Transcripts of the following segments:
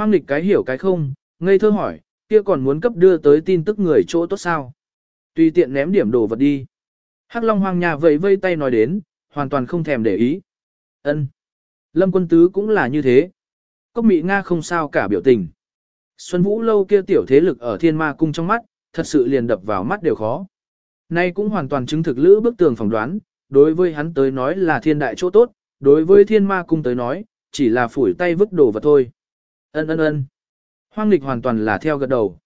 Hoang lịch cái hiểu cái không, ngây thơ hỏi, kia còn muốn cấp đưa tới tin tức người chỗ tốt sao. Tùy tiện ném điểm đồ vật đi. Hắc Long Hoang nhà vẫy vây tay nói đến, hoàn toàn không thèm để ý. Ân. Lâm quân tứ cũng là như thế. Cốc Mị Nga không sao cả biểu tình. Xuân Vũ lâu kia tiểu thế lực ở thiên ma cung trong mắt, thật sự liền đập vào mắt đều khó. Nay cũng hoàn toàn chứng thực lữ bức tường phỏng đoán, đối với hắn tới nói là thiên đại chỗ tốt, đối với thiên ma cung tới nói, chỉ là phủi tay vứt đồ vật thôi. Ân ân ân. Hoang lịch hoàn toàn là theo gật đầu.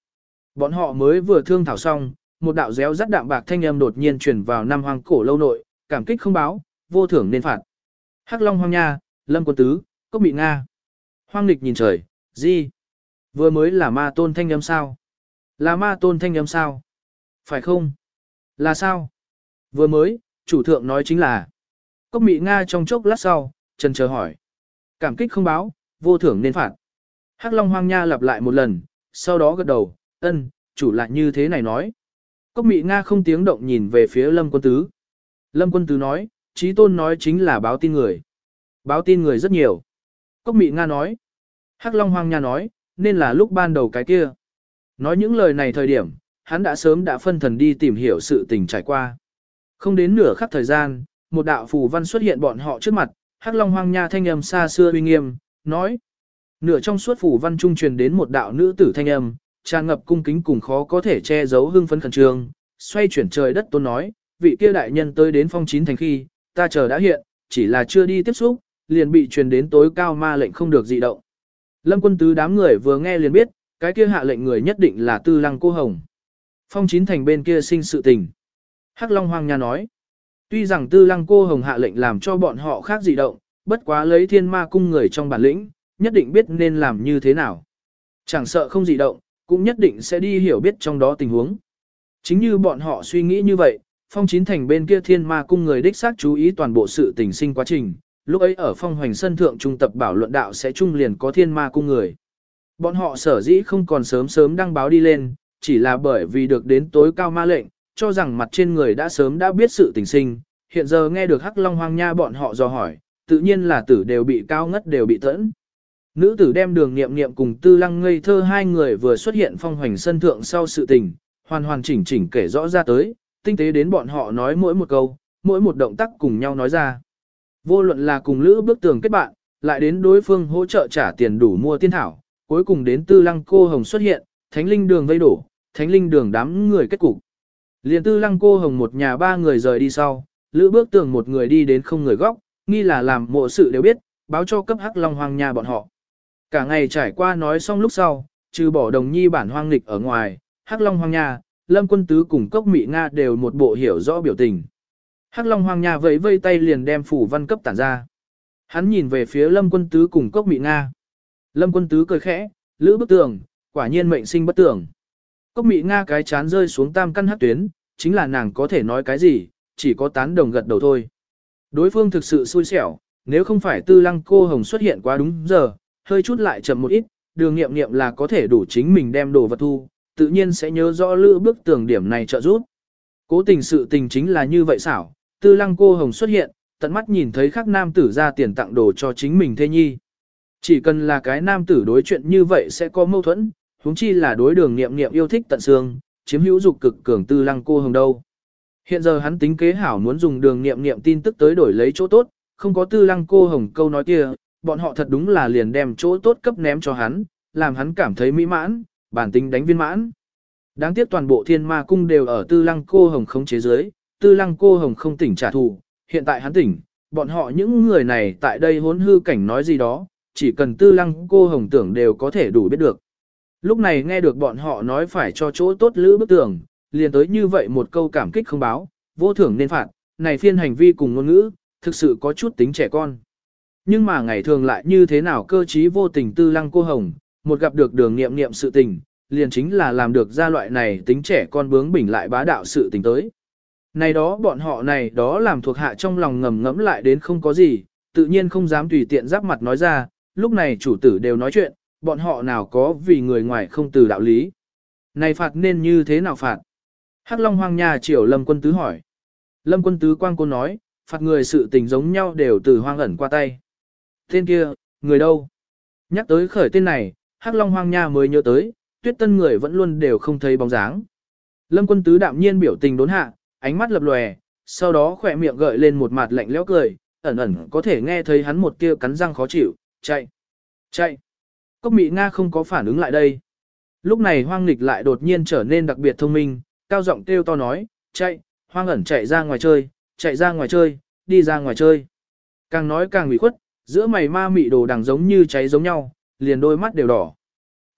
Bọn họ mới vừa thương thảo xong, một đạo réo rắt đạm bạc thanh âm đột nhiên truyền vào năm hoang cổ lâu nội, cảm kích không báo, vô thưởng nên phạt. Hắc Long Hoang Nha, Lâm Quân Tứ, Cốc Bị Nga. Hoang lịch nhìn trời, gì? Vừa mới là ma tôn thanh âm sao? Là ma tôn thanh âm sao? Phải không? Là sao? Vừa mới, chủ thượng nói chính là. Cốc Mị Nga trong chốc lát sau, trần chờ hỏi. Cảm kích không báo, vô thưởng nên phạt. Hắc Long Hoang Nha lặp lại một lần, sau đó gật đầu, ân, chủ lại như thế này nói. Cốc Mị Nga không tiếng động nhìn về phía Lâm Quân Tứ. Lâm Quân Tứ nói, Chí Tôn nói chính là báo tin người. Báo tin người rất nhiều. Cốc Mị Nga nói. Hắc Long Hoang Nha nói, nên là lúc ban đầu cái kia. Nói những lời này thời điểm, hắn đã sớm đã phân thần đi tìm hiểu sự tình trải qua. Không đến nửa khắc thời gian, một đạo phù văn xuất hiện bọn họ trước mặt, Hắc Long Hoang Nha thanh âm xa xưa uy nghiêm, nói: Nửa trong suốt phủ văn trung truyền đến một đạo nữ tử thanh âm, tràn ngập cung kính cùng khó có thể che giấu hưng phấn khẩn trương, xoay chuyển trời đất tôn nói: "Vị kia đại nhân tới đến phong chín thành khi, ta chờ đã hiện, chỉ là chưa đi tiếp xúc, liền bị truyền đến tối cao ma lệnh không được dị động." Lâm Quân tứ đám người vừa nghe liền biết, cái kia hạ lệnh người nhất định là Tư Lăng Cô Hồng. Phong chín thành bên kia sinh sự tình. Hắc Long Hoàng Nha nói, tuy rằng Tư Lăng Cô Hồng hạ lệnh làm cho bọn họ khác dị động, bất quá lấy thiên ma cung người trong bản lĩnh, nhất định biết nên làm như thế nào. Chẳng sợ không dị động, cũng nhất định sẽ đi hiểu biết trong đó tình huống. Chính như bọn họ suy nghĩ như vậy, phong chín thành bên kia thiên ma cung người đích xác chú ý toàn bộ sự tình sinh quá trình, lúc ấy ở phong hoành sân thượng trung tập bảo luận đạo sẽ trung liền có thiên ma cung người. Bọn họ sở dĩ không còn sớm sớm đăng báo đi lên, chỉ là bởi vì được đến tối cao ma lệnh, cho rằng mặt trên người đã sớm đã biết sự tình sinh, hiện giờ nghe được Hắc Long Hoang Nha bọn họ dò hỏi, tự nhiên là tử đều bị cao ngất đều bị tẫn. Nữ tử đem đường nghiệm nghiệm cùng tư lăng ngây thơ hai người vừa xuất hiện phong hoành sân thượng sau sự tình, hoàn hoàn chỉnh chỉnh kể rõ ra tới, tinh tế đến bọn họ nói mỗi một câu, mỗi một động tác cùng nhau nói ra. Vô luận là cùng lữ bước tường kết bạn, lại đến đối phương hỗ trợ trả tiền đủ mua tiên thảo, cuối cùng đến tư lăng cô hồng xuất hiện, thánh linh đường vây đổ, thánh linh đường đám người kết cục. Liền tư lăng cô hồng một nhà ba người rời đi sau, lữ bước tường một người đi đến không người góc, nghi là làm mộ sự đều biết, báo cho cấp hắc long hoàng nhà bọn họ. Cả ngày trải qua nói xong lúc sau, trừ bỏ đồng nhi bản hoang lịch ở ngoài, hắc long hoang Nha, lâm quân tứ cùng cốc mị Nga đều một bộ hiểu rõ biểu tình. Hắc long hoang Nha vẫy vây tay liền đem phủ văn cấp tản ra. Hắn nhìn về phía lâm quân tứ cùng cốc mị Nga. Lâm quân tứ cười khẽ, lữ bức tường, quả nhiên mệnh sinh bất tường. Cốc mị Nga cái chán rơi xuống tam căn hắc tuyến, chính là nàng có thể nói cái gì, chỉ có tán đồng gật đầu thôi. Đối phương thực sự xui xẻo, nếu không phải tư lăng cô hồng xuất hiện quá đúng giờ, hơi chút lại chậm một ít, đường nghiệm nghiệm là có thể đủ chính mình đem đồ vật thu, tự nhiên sẽ nhớ rõ lữ bức tường điểm này trợ giúp. Cố tình sự tình chính là như vậy xảo, tư lăng cô hồng xuất hiện, tận mắt nhìn thấy khắc nam tử ra tiền tặng đồ cho chính mình thê nhi. Chỉ cần là cái nam tử đối chuyện như vậy sẽ có mâu thuẫn, huống chi là đối đường nghiệm nghiệm yêu thích tận xương, chiếm hữu dục cực cường tư lăng cô hồng đâu. Hiện giờ hắn tính kế hảo muốn dùng đường nghiệm nghiệm tin tức tới đổi lấy chỗ tốt, không có tư lăng cô hồng câu nói kia, bọn họ thật đúng là liền đem chỗ tốt cấp ném cho hắn, làm hắn cảm thấy mỹ mãn, bản tính đánh viên mãn. Đáng tiếc toàn bộ thiên ma cung đều ở tư lăng cô hồng không chế giới, tư lăng cô hồng không tỉnh trả thù, hiện tại hắn tỉnh, bọn họ những người này tại đây hốn hư cảnh nói gì đó, chỉ cần tư lăng cô hồng tưởng đều có thể đủ biết được. Lúc này nghe được bọn họ nói phải cho chỗ tốt lữ bức tưởng, liền tới như vậy một câu cảm kích không báo, vô thưởng nên phạt, này phiên hành vi cùng ngôn ngữ, thực sự có chút tính trẻ con. Nhưng mà ngày thường lại như thế nào cơ trí vô tình tư lăng cô hồng, một gặp được đường nghiệm nghiệm sự tình, liền chính là làm được ra loại này tính trẻ con bướng bỉnh lại bá đạo sự tình tới. Này đó bọn họ này đó làm thuộc hạ trong lòng ngầm ngẫm lại đến không có gì, tự nhiên không dám tùy tiện giáp mặt nói ra, lúc này chủ tử đều nói chuyện, bọn họ nào có vì người ngoài không từ đạo lý. Này phạt nên như thế nào phạt? Hắc Long Hoang Nha triều Lâm Quân Tứ hỏi. Lâm Quân Tứ quang cô nói, phạt người sự tình giống nhau đều từ hoang ẩn qua tay. Tên kia, người đâu? Nhắc tới khởi tên này, Hắc Long Hoang Nha mới nhớ tới, tuyết tân người vẫn luôn đều không thấy bóng dáng. Lâm quân tứ đạm nhiên biểu tình đốn hạ, ánh mắt lập lòe, sau đó khỏe miệng gợi lên một mặt lạnh lẽo cười, ẩn ẩn có thể nghe thấy hắn một tia cắn răng khó chịu, chạy, chạy. Cốc mỹ Nga không có phản ứng lại đây. Lúc này hoang nghịch lại đột nhiên trở nên đặc biệt thông minh, cao giọng kêu to nói, chạy, hoang ẩn chạy ra ngoài chơi, chạy ra ngoài chơi, đi ra ngoài chơi. Càng nói càng bị khuất, giữa mày ma mị đồ đằng giống như cháy giống nhau, liền đôi mắt đều đỏ.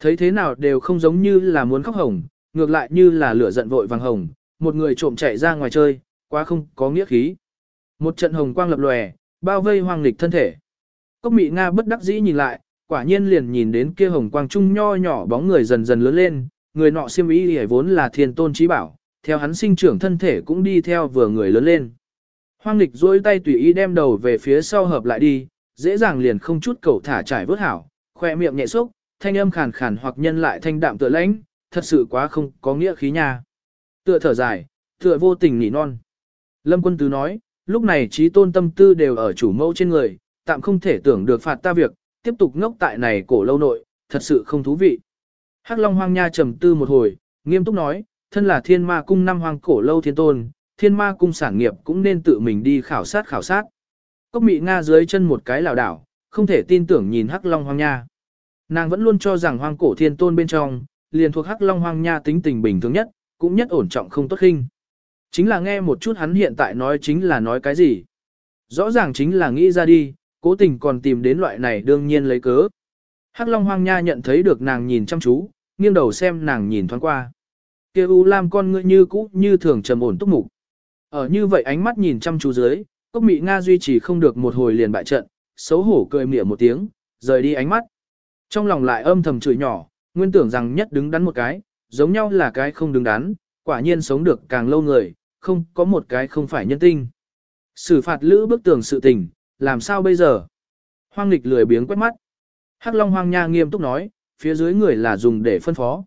Thấy thế nào đều không giống như là muốn khóc hồng, ngược lại như là lửa giận vội vàng hồng, một người trộm chạy ra ngoài chơi, quá không có nghĩa khí. Một trận hồng quang lập lòe, bao vây hoang lịch thân thể. Cốc mị Nga bất đắc dĩ nhìn lại, quả nhiên liền nhìn đến kia hồng quang trung nho nhỏ bóng người dần dần lớn lên, người nọ siêm ý hề vốn là thiên tôn trí bảo, theo hắn sinh trưởng thân thể cũng đi theo vừa người lớn lên. Hoang lịch duỗi tay tùy ý đem đầu về phía sau hợp lại đi, dễ dàng liền không chút cầu thả trải vớt hảo, khoe miệng nhẹ xúc, thanh âm khàn khàn hoặc nhân lại thanh đạm tựa lãnh, thật sự quá không có nghĩa khí nha. Tựa thở dài, tựa vô tình nỉ non. Lâm quân tứ nói, lúc này trí tôn tâm tư đều ở chủ mẫu trên người, tạm không thể tưởng được phạt ta việc, tiếp tục ngốc tại này cổ lâu nội, thật sự không thú vị. Hắc Long Hoang Nha trầm tư một hồi, nghiêm túc nói, thân là thiên ma cung năm hoang cổ lâu thiên tôn, thiên ma cung sản nghiệp cũng nên tự mình đi khảo sát khảo sát. Cốc mị Nga dưới chân một cái lảo đảo, không thể tin tưởng nhìn Hắc Long Hoang Nha. Nàng vẫn luôn cho rằng hoang cổ thiên tôn bên trong, liền thuộc Hắc Long Hoang Nha tính tình bình thường nhất, cũng nhất ổn trọng không tốt khinh. Chính là nghe một chút hắn hiện tại nói chính là nói cái gì. Rõ ràng chính là nghĩ ra đi, cố tình còn tìm đến loại này đương nhiên lấy cớ. Hắc Long Hoang Nha nhận thấy được nàng nhìn chăm chú, nghiêng đầu xem nàng nhìn thoáng qua. Kia U Lam con ngươi như cũ như thường trầm ổn túc mục. Ở như vậy ánh mắt nhìn chăm chú dưới, Cốc Mị Nga duy trì không được một hồi liền bại trận, xấu hổ cười mỉa một tiếng, rời đi ánh mắt. Trong lòng lại âm thầm chửi nhỏ, nguyên tưởng rằng nhất đứng đắn một cái, giống nhau là cái không đứng đắn, quả nhiên sống được càng lâu người, không có một cái không phải nhân tinh. Xử phạt lữ bức tường sự tình, làm sao bây giờ? Hoang lịch lười biếng quét mắt. Hắc Long Hoang Nha nghiêm túc nói, phía dưới người là dùng để phân phó.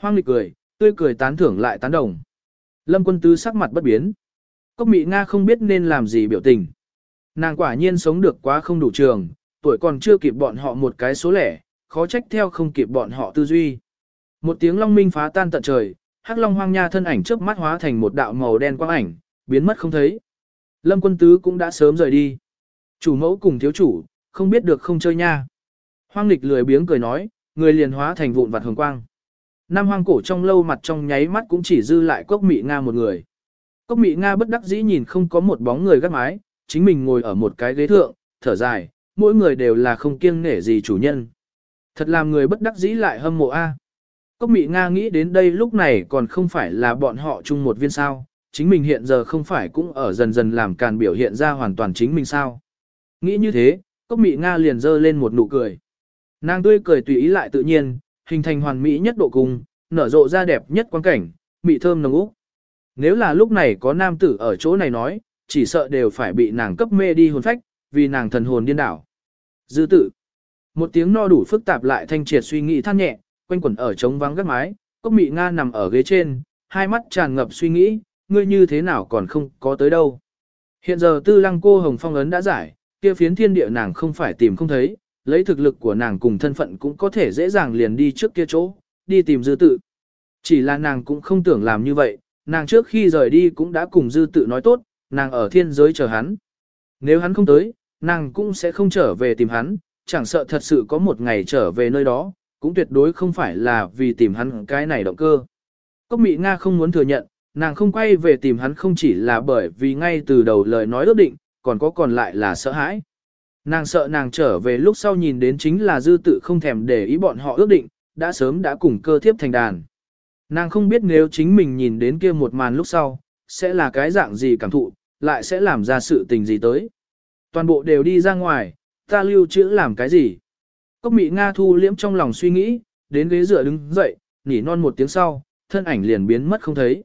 Hoang lịch cười, tươi cười tán thưởng lại tán đồng. Lâm quân tứ sắc mặt bất biến. Cốc mị Nga không biết nên làm gì biểu tình. Nàng quả nhiên sống được quá không đủ trường, tuổi còn chưa kịp bọn họ một cái số lẻ, khó trách theo không kịp bọn họ tư duy. Một tiếng long minh phá tan tận trời, hắc long hoang nha thân ảnh trước mắt hóa thành một đạo màu đen quang ảnh, biến mất không thấy. Lâm quân tứ cũng đã sớm rời đi. Chủ mẫu cùng thiếu chủ, không biết được không chơi nha. Hoang lịch lười biếng cười nói, người liền hóa thành vụn vặt hồng quang. Nam hoang cổ trong lâu mặt trong nháy mắt cũng chỉ dư lại cốc mị Nga một người. Cốc mị Nga bất đắc dĩ nhìn không có một bóng người gác mái, chính mình ngồi ở một cái ghế thượng, thở dài, mỗi người đều là không kiêng nể gì chủ nhân. Thật làm người bất đắc dĩ lại hâm mộ A. Cốc mị Nga nghĩ đến đây lúc này còn không phải là bọn họ chung một viên sao, chính mình hiện giờ không phải cũng ở dần dần làm càn biểu hiện ra hoàn toàn chính mình sao. Nghĩ như thế, cốc mị Nga liền dơ lên một nụ cười. Nàng tươi cười tùy ý lại tự nhiên, hình thành hoàn mỹ nhất độ cùng, nở rộ ra đẹp nhất quan cảnh, mị thơm nồng úc. Nếu là lúc này có nam tử ở chỗ này nói, chỉ sợ đều phải bị nàng cấp mê đi hồn phách, vì nàng thần hồn điên đảo. Dư tử. Một tiếng no đủ phức tạp lại thanh triệt suy nghĩ than nhẹ, quanh quẩn ở trống vắng gác mái, cốc mị Nga nằm ở ghế trên, hai mắt tràn ngập suy nghĩ, ngươi như thế nào còn không có tới đâu. Hiện giờ tư lăng cô Hồng Phong ấn đã giải, kia phiến thiên địa nàng không phải tìm không thấy, lấy thực lực của nàng cùng thân phận cũng có thể dễ dàng liền đi trước kia chỗ, đi tìm dư tự. Chỉ là nàng cũng không tưởng làm như vậy, nàng trước khi rời đi cũng đã cùng dư tự nói tốt, nàng ở thiên giới chờ hắn. Nếu hắn không tới, nàng cũng sẽ không trở về tìm hắn, chẳng sợ thật sự có một ngày trở về nơi đó, cũng tuyệt đối không phải là vì tìm hắn cái này động cơ. Cốc Mị Nga không muốn thừa nhận, nàng không quay về tìm hắn không chỉ là bởi vì ngay từ đầu lời nói ước định, còn có còn lại là sợ hãi. Nàng sợ nàng trở về lúc sau nhìn đến chính là dư tự không thèm để ý bọn họ ước định, đã sớm đã cùng cơ thiếp thành đàn. Nàng không biết nếu chính mình nhìn đến kia một màn lúc sau, sẽ là cái dạng gì cảm thụ, lại sẽ làm ra sự tình gì tới. Toàn bộ đều đi ra ngoài, ta lưu trữ làm cái gì? Cốc mị Nga thu liễm trong lòng suy nghĩ, đến ghế dựa đứng dậy, nỉ non một tiếng sau, thân ảnh liền biến mất không thấy.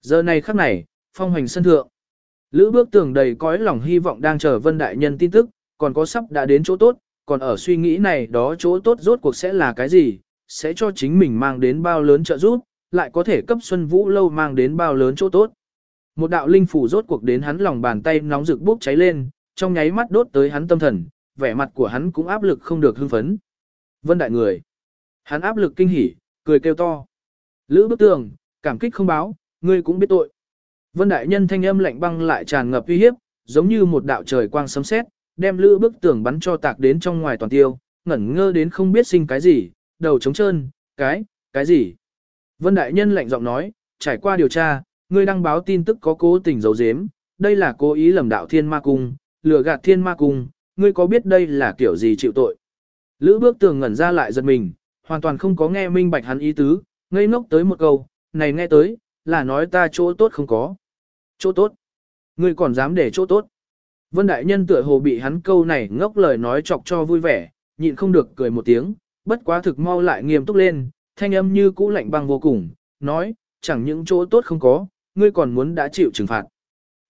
Giờ này khắc này, phong hành sân thượng. Lữ bước tường đầy cõi lòng hy vọng đang chờ vân đại nhân tin tức, còn có sắp đã đến chỗ tốt, còn ở suy nghĩ này đó chỗ tốt rốt cuộc sẽ là cái gì, sẽ cho chính mình mang đến bao lớn trợ giúp, lại có thể cấp Xuân Vũ lâu mang đến bao lớn chỗ tốt. Một đạo linh phủ rốt cuộc đến hắn lòng bàn tay nóng rực bốc cháy lên, trong nháy mắt đốt tới hắn tâm thần, vẻ mặt của hắn cũng áp lực không được hưng phấn. Vân đại người. Hắn áp lực kinh hỉ, cười kêu to. Lữ bức tường, cảm kích không báo, ngươi cũng biết tội. Vân Đại Nhân thanh âm lạnh băng lại tràn ngập uy hiếp, giống như một đạo trời quang sấm sét, đem lữ bức tường bắn cho tạc đến trong ngoài toàn tiêu, ngẩn ngơ đến không biết sinh cái gì, đầu trống trơn, cái, cái gì. Vân Đại Nhân lạnh giọng nói, trải qua điều tra, ngươi đăng báo tin tức có cố tình giấu giếm, đây là cố ý lầm đạo thiên ma cung, lừa gạt thiên ma cung, ngươi có biết đây là kiểu gì chịu tội. Lữ bước tường ngẩn ra lại giật mình, hoàn toàn không có nghe minh bạch hắn ý tứ, ngây ngốc tới một câu, này nghe tới, là nói ta chỗ tốt không có. Chỗ tốt? Ngươi còn dám để chỗ tốt? Vân Đại Nhân tựa hồ bị hắn câu này ngốc lời nói chọc cho vui vẻ, nhịn không được cười một tiếng, bất quá thực mau lại nghiêm túc lên, thanh âm như cũ lạnh băng vô cùng, nói, chẳng những chỗ tốt không có, ngươi còn muốn đã chịu trừng phạt.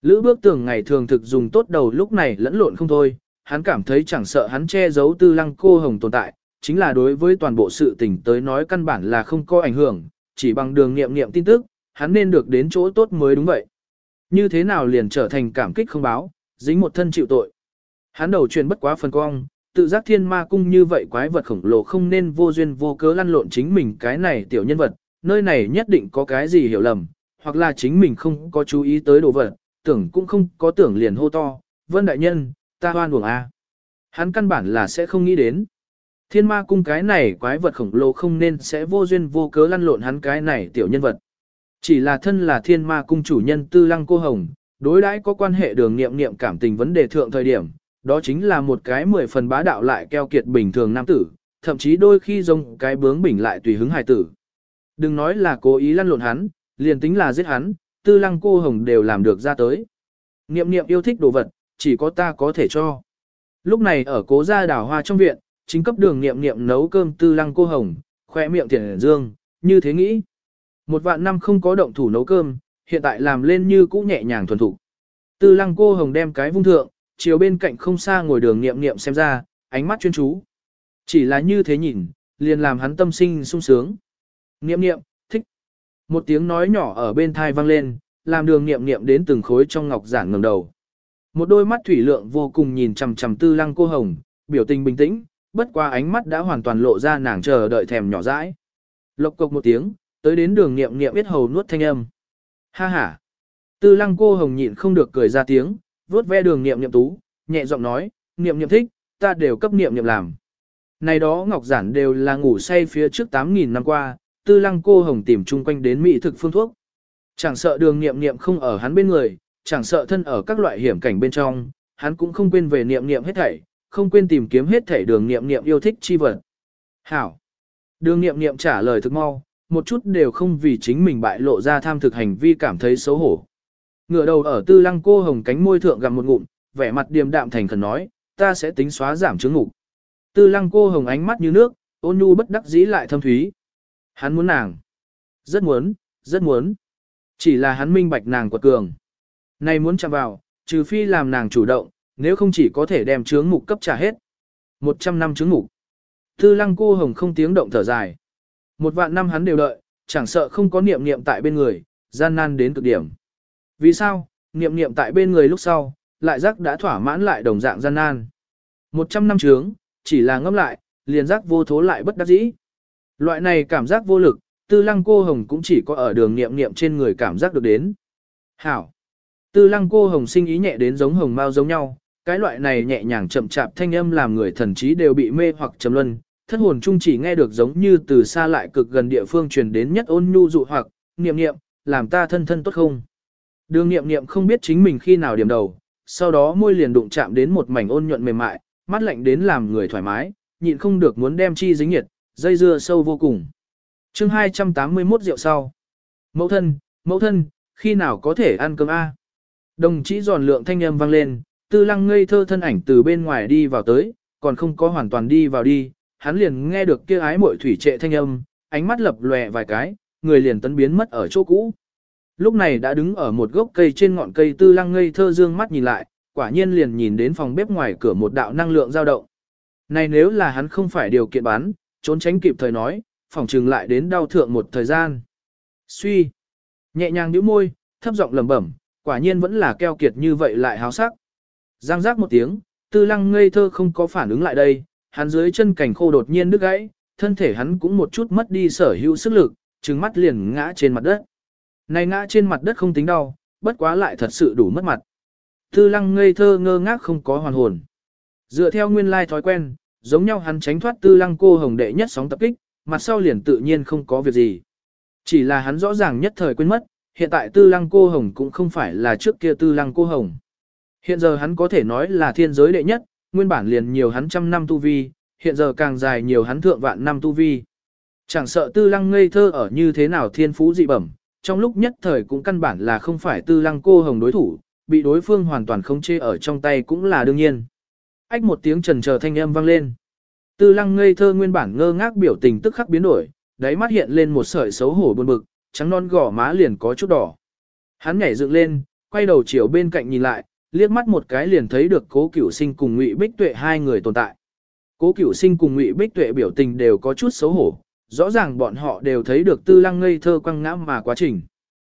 Lữ bước tường ngày thường thực dùng tốt đầu lúc này lẫn lộn không thôi, hắn cảm thấy chẳng sợ hắn che giấu tư lăng cô hồng tồn tại, chính là đối với toàn bộ sự tình tới nói căn bản là không có ảnh hưởng, chỉ bằng đường nghiệm nghiệm tin tức, hắn nên được đến chỗ tốt mới đúng vậy. Như thế nào liền trở thành cảm kích không báo, dính một thân chịu tội. Hắn đầu truyền bất quá phần cong, tự giác thiên ma cung như vậy quái vật khổng lồ không nên vô duyên vô cớ lăn lộn chính mình cái này tiểu nhân vật, nơi này nhất định có cái gì hiểu lầm, hoặc là chính mình không có chú ý tới đồ vật, tưởng cũng không có tưởng liền hô to, vân đại nhân, ta hoan buồng A. Hắn căn bản là sẽ không nghĩ đến. Thiên ma cung cái này quái vật khổng lồ không nên sẽ vô duyên vô cớ lăn lộn hắn cái này tiểu nhân vật. Chỉ là thân là thiên ma cung chủ nhân tư lăng cô hồng, đối đãi có quan hệ đường nghiệm nghiệm cảm tình vấn đề thượng thời điểm, đó chính là một cái mười phần bá đạo lại keo kiệt bình thường nam tử, thậm chí đôi khi giống cái bướng bỉnh lại tùy hứng hài tử. Đừng nói là cố ý lăn lộn hắn, liền tính là giết hắn, tư lăng cô hồng đều làm được ra tới. Niệm niệm yêu thích đồ vật, chỉ có ta có thể cho. Lúc này ở cố gia đảo hoa trong viện, chính cấp đường niệm niệm nấu cơm tư lăng cô hồng, khoe miệng tiền dương, như thế nghĩ. Một vạn năm không có động thủ nấu cơm, hiện tại làm lên như cũ nhẹ nhàng thuần thủ. Tư lăng cô hồng đem cái vung thượng, chiều bên cạnh không xa ngồi đường niệm niệm xem ra, ánh mắt chuyên chú. Chỉ là như thế nhìn, liền làm hắn tâm sinh sung sướng. Niệm niệm, thích. Một tiếng nói nhỏ ở bên thai vang lên, làm đường niệm niệm đến từng khối trong ngọc giản ngẩng đầu. Một đôi mắt thủy lượng vô cùng nhìn chằm chằm tư lăng cô hồng, biểu tình bình tĩnh, bất qua ánh mắt đã hoàn toàn lộ ra nàng chờ đợi thèm nhỏ dãi. Lộc cộc một tiếng, tới đến đường niệm niệm biết hầu nuốt thanh âm. Ha ha. Tư lăng cô hồng nhịn không được cười ra tiếng, vuốt ve đường niệm niệm tú, nhẹ giọng nói, niệm niệm thích, ta đều cấp niệm niệm làm. Này đó ngọc giản đều là ngủ say phía trước 8.000 năm qua, tư lăng cô hồng tìm chung quanh đến mỹ thực phương thuốc. Chẳng sợ đường niệm niệm không ở hắn bên người, chẳng sợ thân ở các loại hiểm cảnh bên trong, hắn cũng không quên về niệm niệm hết thảy, không quên tìm kiếm hết thảy đường niệm niệm yêu thích chi vật. Hảo. Đường niệm niệm trả lời thực mau, một chút đều không vì chính mình bại lộ ra tham thực hành vi cảm thấy xấu hổ. Ngửa đầu ở tư lăng cô hồng cánh môi thượng gặm một ngụm, vẻ mặt điềm đạm thành khẩn nói, ta sẽ tính xóa giảm chứng ngục. Tư lăng cô hồng ánh mắt như nước, ôn nhu bất đắc dĩ lại thâm thúy. Hắn muốn nàng. Rất muốn, rất muốn. Chỉ là hắn minh bạch nàng quật cường. Này muốn chạm vào, trừ phi làm nàng chủ động, nếu không chỉ có thể đem chướng mục cấp trả hết. 100 năm chướng mục. Tư lăng cô hồng không tiếng động thở dài. Một vạn năm hắn đều đợi, chẳng sợ không có niệm niệm tại bên người, gian nan đến cực điểm. Vì sao, niệm niệm tại bên người lúc sau, lại giác đã thỏa mãn lại đồng dạng gian nan. Một trăm năm trướng, chỉ là ngâm lại, liền giác vô thố lại bất đắc dĩ. Loại này cảm giác vô lực, tư lăng cô hồng cũng chỉ có ở đường niệm niệm trên người cảm giác được đến. Hảo! Tư lăng cô hồng sinh ý nhẹ đến giống hồng mao giống nhau, cái loại này nhẹ nhàng chậm chạp thanh âm làm người thần trí đều bị mê hoặc trầm luân, thất hồn chung chỉ nghe được giống như từ xa lại cực gần địa phương truyền đến nhất ôn nhu dụ hoặc, niệm niệm, làm ta thân thân tốt không. Đường niệm niệm không biết chính mình khi nào điểm đầu, sau đó môi liền đụng chạm đến một mảnh ôn nhuận mềm mại, mắt lạnh đến làm người thoải mái, nhịn không được muốn đem chi dính nhiệt, dây dưa sâu vô cùng. chương 281 rượu sau. Mẫu thân, mẫu thân, khi nào có thể ăn cơm A? Đồng chí giòn lượng thanh âm vang lên, tư lăng ngây thơ thân ảnh từ bên ngoài đi vào tới, còn không có hoàn toàn đi vào đi, hắn liền nghe được kia ái mội thủy trệ thanh âm, ánh mắt lập lòe vài cái, người liền tấn biến mất ở chỗ cũ. Lúc này đã đứng ở một gốc cây trên ngọn cây tư lăng ngây thơ dương mắt nhìn lại, quả nhiên liền nhìn đến phòng bếp ngoài cửa một đạo năng lượng dao động. Này nếu là hắn không phải điều kiện bán, trốn tránh kịp thời nói, phòng trừng lại đến đau thượng một thời gian. Suy, nhẹ nhàng nhíu môi, thấp giọng lẩm bẩm, quả nhiên vẫn là keo kiệt như vậy lại háo sắc. Giang giác một tiếng, tư lăng ngây thơ không có phản ứng lại đây, hắn dưới chân cảnh khô đột nhiên đứt gãy, thân thể hắn cũng một chút mất đi sở hữu sức lực, trừng mắt liền ngã trên mặt đất. Này ngã trên mặt đất không tính đau, bất quá lại thật sự đủ mất mặt. Tư lăng ngây thơ ngơ ngác không có hoàn hồn. Dựa theo nguyên lai thói quen, giống nhau hắn tránh thoát tư lăng cô hồng đệ nhất sóng tập kích, mặt sau liền tự nhiên không có việc gì. Chỉ là hắn rõ ràng nhất thời quên mất, hiện tại tư lăng cô hồng cũng không phải là trước kia tư lăng cô hồng. Hiện giờ hắn có thể nói là thiên giới đệ nhất, nguyên bản liền nhiều hắn trăm năm tu vi, hiện giờ càng dài nhiều hắn thượng vạn năm tu vi. Chẳng sợ tư lăng ngây thơ ở như thế nào thiên phú dị bẩm, trong lúc nhất thời cũng căn bản là không phải tư lăng cô hồng đối thủ, bị đối phương hoàn toàn không chê ở trong tay cũng là đương nhiên. Ách một tiếng trần chờ thanh âm vang lên. Tư lăng ngây thơ nguyên bản ngơ ngác biểu tình tức khắc biến đổi, đáy mắt hiện lên một sợi xấu hổ buồn bực, trắng non gò má liền có chút đỏ. Hắn nhảy dựng lên, quay đầu chiều bên cạnh nhìn lại, liếc mắt một cái liền thấy được cố cửu sinh cùng ngụy bích tuệ hai người tồn tại. Cố cửu sinh cùng ngụy bích tuệ biểu tình đều có chút xấu hổ, rõ ràng bọn họ đều thấy được tư lăng ngây thơ quăng ngã mà quá trình.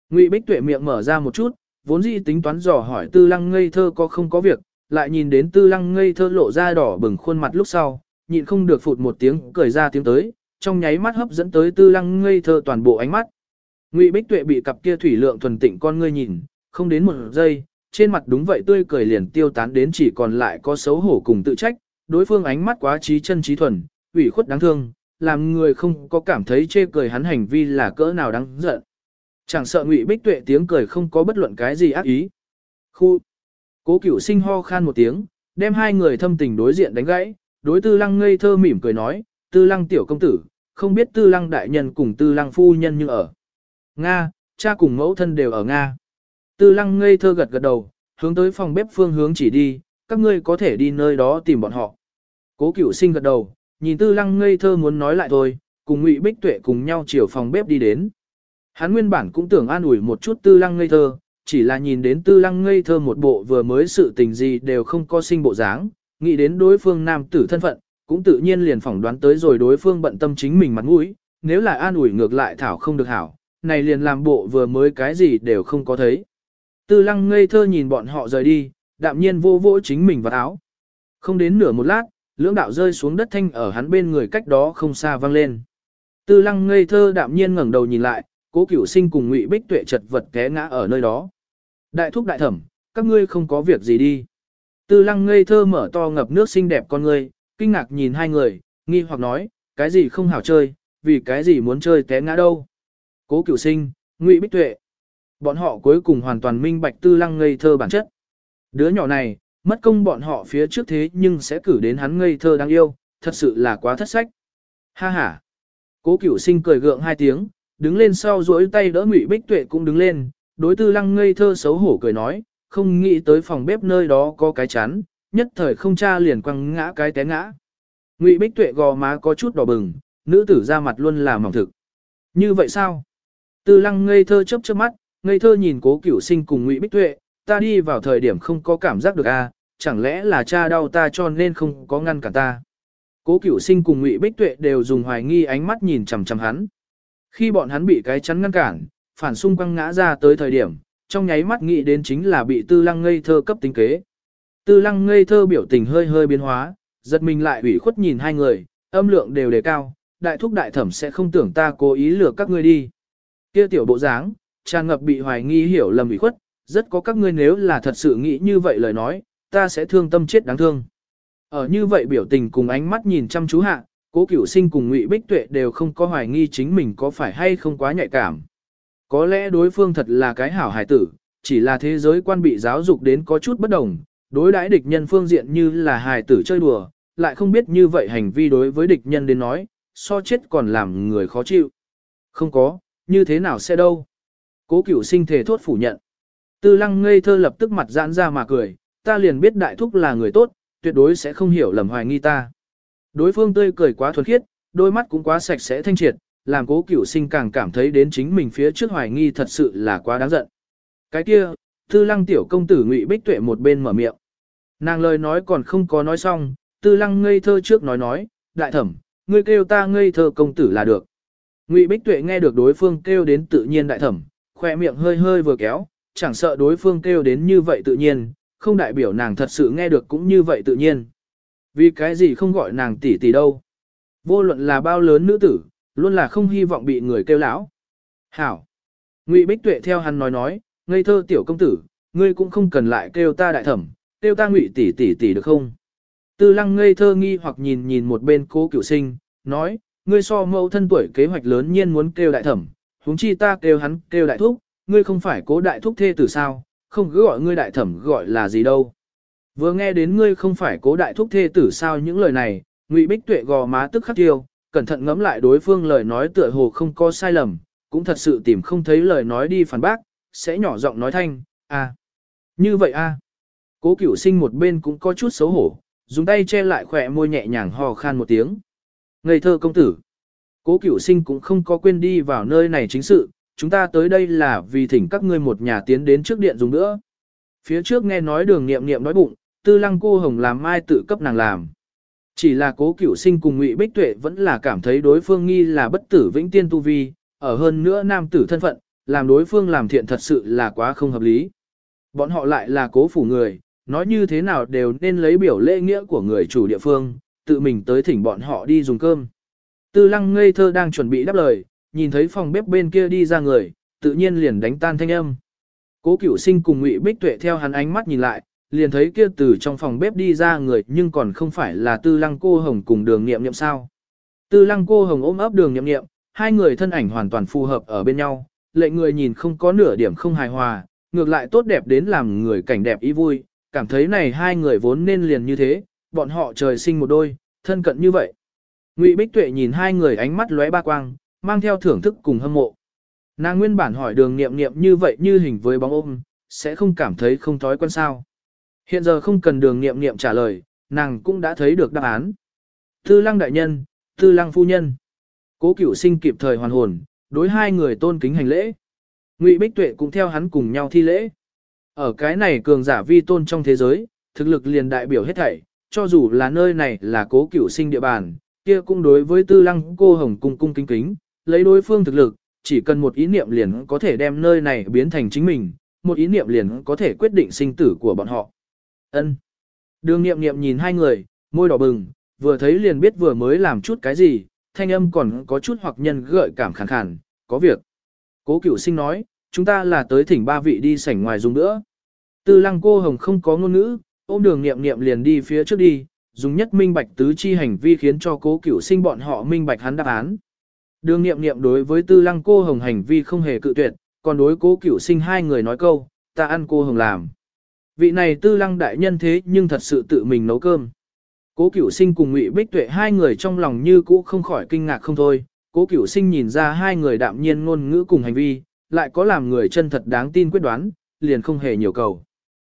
Ngụy bích tuệ miệng mở ra một chút, vốn dĩ tính toán dò hỏi tư lăng ngây thơ có không có việc, lại nhìn đến tư lăng ngây thơ lộ ra đỏ bừng khuôn mặt lúc sau, nhịn không được phụt một tiếng cười ra tiếng tới, trong nháy mắt hấp dẫn tới tư lăng ngây thơ toàn bộ ánh mắt. Ngụy Bích Tuệ bị cặp kia thủy lượng thuần tịnh con ngươi nhìn, không đến một giây, trên mặt đúng vậy tươi cười liền tiêu tán đến chỉ còn lại có xấu hổ cùng tự trách, đối phương ánh mắt quá trí chân trí thuần, ủy khuất đáng thương, làm người không có cảm thấy chê cười hắn hành vi là cỡ nào đáng giận. Chẳng sợ Ngụy Bích Tuệ tiếng cười không có bất luận cái gì ác ý. Khu Cố Cửu Sinh ho khan một tiếng, đem hai người thâm tình đối diện đánh gãy, đối Tư Lăng ngây thơ mỉm cười nói, "Tư Lăng tiểu công tử, không biết Tư Lăng đại nhân cùng Tư Lăng phu nhân như ở." Nga, cha cùng mẫu thân đều ở Nga. Tư lăng ngây thơ gật gật đầu, hướng tới phòng bếp phương hướng chỉ đi, các ngươi có thể đi nơi đó tìm bọn họ. Cố cửu sinh gật đầu, nhìn tư lăng ngây thơ muốn nói lại thôi, cùng ngụy bích tuệ cùng nhau chiều phòng bếp đi đến. Hắn nguyên bản cũng tưởng an ủi một chút tư lăng ngây thơ, chỉ là nhìn đến tư lăng ngây thơ một bộ vừa mới sự tình gì đều không có sinh bộ dáng, nghĩ đến đối phương nam tử thân phận, cũng tự nhiên liền phỏng đoán tới rồi đối phương bận tâm chính mình mặt mũi, nếu là an ủi ngược lại thảo không được hảo, này liền làm bộ vừa mới cái gì đều không có thấy. Tư lăng ngây thơ nhìn bọn họ rời đi, đạm nhiên vô vỗ chính mình vào áo. Không đến nửa một lát, lưỡng đạo rơi xuống đất thanh ở hắn bên người cách đó không xa vang lên. Tư lăng ngây thơ đạm nhiên ngẩng đầu nhìn lại, cố cửu sinh cùng ngụy bích tuệ chật vật té ngã ở nơi đó. Đại thúc đại thẩm, các ngươi không có việc gì đi. Tư lăng ngây thơ mở to ngập nước xinh đẹp con ngươi, kinh ngạc nhìn hai người, nghi hoặc nói, cái gì không hảo chơi, vì cái gì muốn chơi té ngã đâu. Cố cửu sinh, ngụy bích tuệ. Bọn họ cuối cùng hoàn toàn minh bạch tư lăng ngây thơ bản chất. Đứa nhỏ này, mất công bọn họ phía trước thế nhưng sẽ cử đến hắn ngây thơ đáng yêu, thật sự là quá thất sách. Ha ha. Cố cửu sinh cười gượng hai tiếng, đứng lên sau duỗi tay đỡ ngụy bích tuệ cũng đứng lên, đối tư lăng ngây thơ xấu hổ cười nói, không nghĩ tới phòng bếp nơi đó có cái chắn, nhất thời không cha liền quăng ngã cái té ngã. Ngụy bích tuệ gò má có chút đỏ bừng, nữ tử ra mặt luôn là mỏng thực. Như vậy sao? Tư lăng ngây thơ chớp chớp mắt, ngây thơ nhìn cố cửu sinh cùng ngụy bích tuệ, ta đi vào thời điểm không có cảm giác được a, à, chẳng lẽ là cha đau ta cho nên không có ngăn cản ta. Cố cửu sinh cùng ngụy bích tuệ đều dùng hoài nghi ánh mắt nhìn chằm chằm hắn. Khi bọn hắn bị cái chắn ngăn cản, phản xung quăng ngã ra tới thời điểm, trong nháy mắt nghĩ đến chính là bị tư lăng ngây thơ cấp tính kế. Tư lăng ngây thơ biểu tình hơi hơi biến hóa, giật mình lại ủy khuất nhìn hai người, âm lượng đều đề cao, đại thúc đại thẩm sẽ không tưởng ta cố ý lừa các ngươi đi. Kia tiểu bộ dáng, tràn ngập bị hoài nghi hiểu lầm ủy khuất, rất có các ngươi nếu là thật sự nghĩ như vậy lời nói, ta sẽ thương tâm chết đáng thương. Ở như vậy biểu tình cùng ánh mắt nhìn chăm chú hạ, cố cửu sinh cùng ngụy bích tuệ đều không có hoài nghi chính mình có phải hay không quá nhạy cảm. Có lẽ đối phương thật là cái hảo hài tử, chỉ là thế giới quan bị giáo dục đến có chút bất đồng, đối đãi địch nhân phương diện như là hài tử chơi đùa, lại không biết như vậy hành vi đối với địch nhân đến nói, so chết còn làm người khó chịu. Không có, như thế nào sẽ đâu. Cố cửu sinh thể thốt phủ nhận. Tư lăng ngây thơ lập tức mặt giãn ra mà cười, ta liền biết đại thúc là người tốt, tuyệt đối sẽ không hiểu lầm hoài nghi ta. Đối phương tươi cười quá thuần khiết, đôi mắt cũng quá sạch sẽ thanh triệt, làm cố cửu sinh càng cảm thấy đến chính mình phía trước hoài nghi thật sự là quá đáng giận. Cái kia, tư lăng tiểu công tử ngụy bích tuệ một bên mở miệng. Nàng lời nói còn không có nói xong, tư lăng ngây thơ trước nói nói, đại thẩm, ngươi kêu ta ngây thơ công tử là được. Ngụy Bích Tuệ nghe được đối phương kêu đến tự nhiên đại thẩm, khoe miệng hơi hơi vừa kéo, chẳng sợ đối phương kêu đến như vậy tự nhiên, không đại biểu nàng thật sự nghe được cũng như vậy tự nhiên. Vì cái gì không gọi nàng tỷ tỷ đâu? Vô luận là bao lớn nữ tử, luôn là không hy vọng bị người kêu lão. Hảo. Ngụy Bích Tuệ theo hắn nói nói, ngây thơ tiểu công tử, ngươi cũng không cần lại kêu ta đại thẩm, kêu ta Ngụy tỷ tỷ tỷ được không? Tư lăng ngây thơ nghi hoặc nhìn nhìn một bên cố cửu sinh, nói, ngươi so mẫu thân tuổi kế hoạch lớn nhiên muốn kêu đại thẩm, huống chi ta kêu hắn kêu đại thúc, ngươi không phải cố đại thúc thê tử sao, không cứ gọi ngươi đại thẩm gọi là gì đâu. Vừa nghe đến ngươi không phải cố đại thúc thê tử sao những lời này, Ngụy Bích Tuệ gò má tức khắc tiêu, cẩn thận ngẫm lại đối phương lời nói tựa hồ không có sai lầm, cũng thật sự tìm không thấy lời nói đi phản bác, sẽ nhỏ giọng nói thanh, à, như vậy a. À. Cố Cửu Sinh một bên cũng có chút xấu hổ, dùng tay che lại khỏe môi nhẹ nhàng hò khan một tiếng. Ngây thơ công tử. Cố Cửu Sinh cũng không có quên đi vào nơi này chính sự, chúng ta tới đây là vì thỉnh các ngươi một nhà tiến đến trước điện dùng nữa. Phía trước nghe nói đường nghiệm nghiệm nói bụng, tư lăng cô hồng làm mai tự cấp nàng làm. Chỉ là cố cửu sinh cùng ngụy Bích Tuệ vẫn là cảm thấy đối phương nghi là bất tử vĩnh tiên tu vi, ở hơn nữa nam tử thân phận, làm đối phương làm thiện thật sự là quá không hợp lý. Bọn họ lại là cố phủ người, nói như thế nào đều nên lấy biểu lễ nghĩa của người chủ địa phương, tự mình tới thỉnh bọn họ đi dùng cơm. Tư lăng ngây thơ đang chuẩn bị đáp lời, nhìn thấy phòng bếp bên kia đi ra người, tự nhiên liền đánh tan thanh âm. Cố cửu sinh cùng ngụy Bích Tuệ theo hắn ánh mắt nhìn lại, liền thấy kia từ trong phòng bếp đi ra người nhưng còn không phải là tư lăng cô hồng cùng đường nghiệm nghiệm sao. Tư lăng cô hồng ôm ấp đường nghiệm nghiệm, hai người thân ảnh hoàn toàn phù hợp ở bên nhau, lệ người nhìn không có nửa điểm không hài hòa, ngược lại tốt đẹp đến làm người cảnh đẹp ý vui, cảm thấy này hai người vốn nên liền như thế, bọn họ trời sinh một đôi, thân cận như vậy. Ngụy Bích Tuệ nhìn hai người ánh mắt lóe ba quang, mang theo thưởng thức cùng hâm mộ. Nàng nguyên bản hỏi đường nghiệm nghiệm như vậy như hình với bóng ôm, sẽ không cảm thấy không thói quen sao. Hiện giờ không cần đường nghiệm nghiệm trả lời, nàng cũng đã thấy được đáp án. Tư lăng đại nhân, tư lăng phu nhân. Cố cửu sinh kịp thời hoàn hồn, đối hai người tôn kính hành lễ. Ngụy Bích Tuệ cũng theo hắn cùng nhau thi lễ. Ở cái này cường giả vi tôn trong thế giới, thực lực liền đại biểu hết thảy, cho dù là nơi này là cố cửu sinh địa bàn, kia cũng đối với tư lăng cô hồng cung cung kính kính, lấy đối phương thực lực, chỉ cần một ý niệm liền có thể đem nơi này biến thành chính mình, một ý niệm liền có thể quyết định sinh tử của bọn họ. Ân. Đường nghiệm nghiệm nhìn hai người, môi đỏ bừng, vừa thấy liền biết vừa mới làm chút cái gì, thanh âm còn có chút hoặc nhân gợi cảm khàn khàn, có việc. Cố cửu sinh nói, chúng ta là tới thỉnh ba vị đi sảnh ngoài dùng nữa. Tư lăng cô hồng không có ngôn ngữ, ôm đường nghiệm nghiệm liền đi phía trước đi, dùng nhất minh bạch tứ chi hành vi khiến cho cố cửu sinh bọn họ minh bạch hắn đáp án. Đường nghiệm nghiệm đối với tư lăng cô hồng hành vi không hề cự tuyệt, còn đối cố cửu sinh hai người nói câu, ta ăn cô hồng làm. Vị này tư lăng đại nhân thế nhưng thật sự tự mình nấu cơm. Cố cửu sinh cùng ngụy Bích Tuệ hai người trong lòng như cũ không khỏi kinh ngạc không thôi. Cố cửu sinh nhìn ra hai người đạm nhiên ngôn ngữ cùng hành vi, lại có làm người chân thật đáng tin quyết đoán, liền không hề nhiều cầu.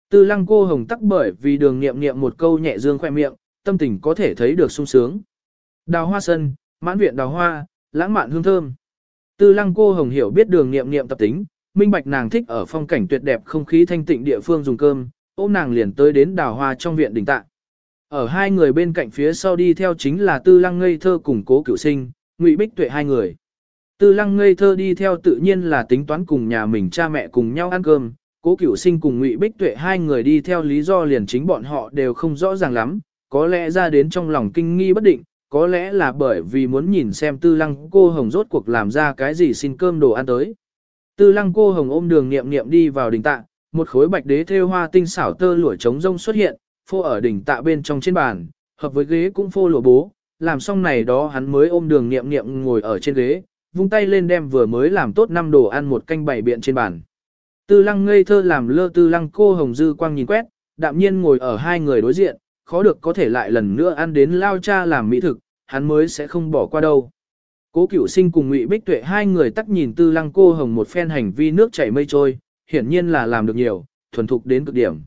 Tư lăng cô hồng tắc bởi vì đường nghiệm nghiệm một câu nhẹ dương khoe miệng, tâm tình có thể thấy được sung sướng. Đào hoa sân, mãn viện đào hoa, lãng mạn hương thơm. Tư lăng cô hồng hiểu biết đường nghiệm nghiệm tập tính, minh bạch nàng thích ở phong cảnh tuyệt đẹp không khí thanh tịnh địa phương dùng cơm, ôm nàng liền tới đến đào hoa trong viện đình tạ. Ở hai người bên cạnh phía sau đi theo chính là tư lăng ngây thơ cùng cố cửu sinh, ngụy bích tuệ hai người. Tư lăng ngây thơ đi theo tự nhiên là tính toán cùng nhà mình cha mẹ cùng nhau ăn cơm, cố cửu sinh cùng ngụy bích tuệ hai người đi theo lý do liền chính bọn họ đều không rõ ràng lắm, có lẽ ra đến trong lòng kinh nghi bất định, có lẽ là bởi vì muốn nhìn xem tư lăng cô hồng rốt cuộc làm ra cái gì xin cơm đồ ăn tới. Tư lăng cô hồng ôm đường niệm niệm đi vào đỉnh tạ, một khối bạch đế thêu hoa tinh xảo tơ lụa trống rông xuất hiện, phô ở đỉnh tạ bên trong trên bàn, hợp với ghế cũng phô lụa bố, làm xong này đó hắn mới ôm đường niệm niệm ngồi ở trên ghế, vung tay lên đem vừa mới làm tốt năm đồ ăn một canh bảy biện trên bàn. Tư lăng ngây thơ làm lơ tư lăng cô hồng dư quang nhìn quét, đạm nhiên ngồi ở hai người đối diện, khó được có thể lại lần nữa ăn đến lao cha làm mỹ thực, hắn mới sẽ không bỏ qua đâu. Cố Cửu Sinh cùng Ngụy Bích Tuệ hai người tắc nhìn Tư Lăng Cô Hồng một phen hành vi nước chảy mây trôi, hiển nhiên là làm được nhiều, thuần thục đến cực điểm.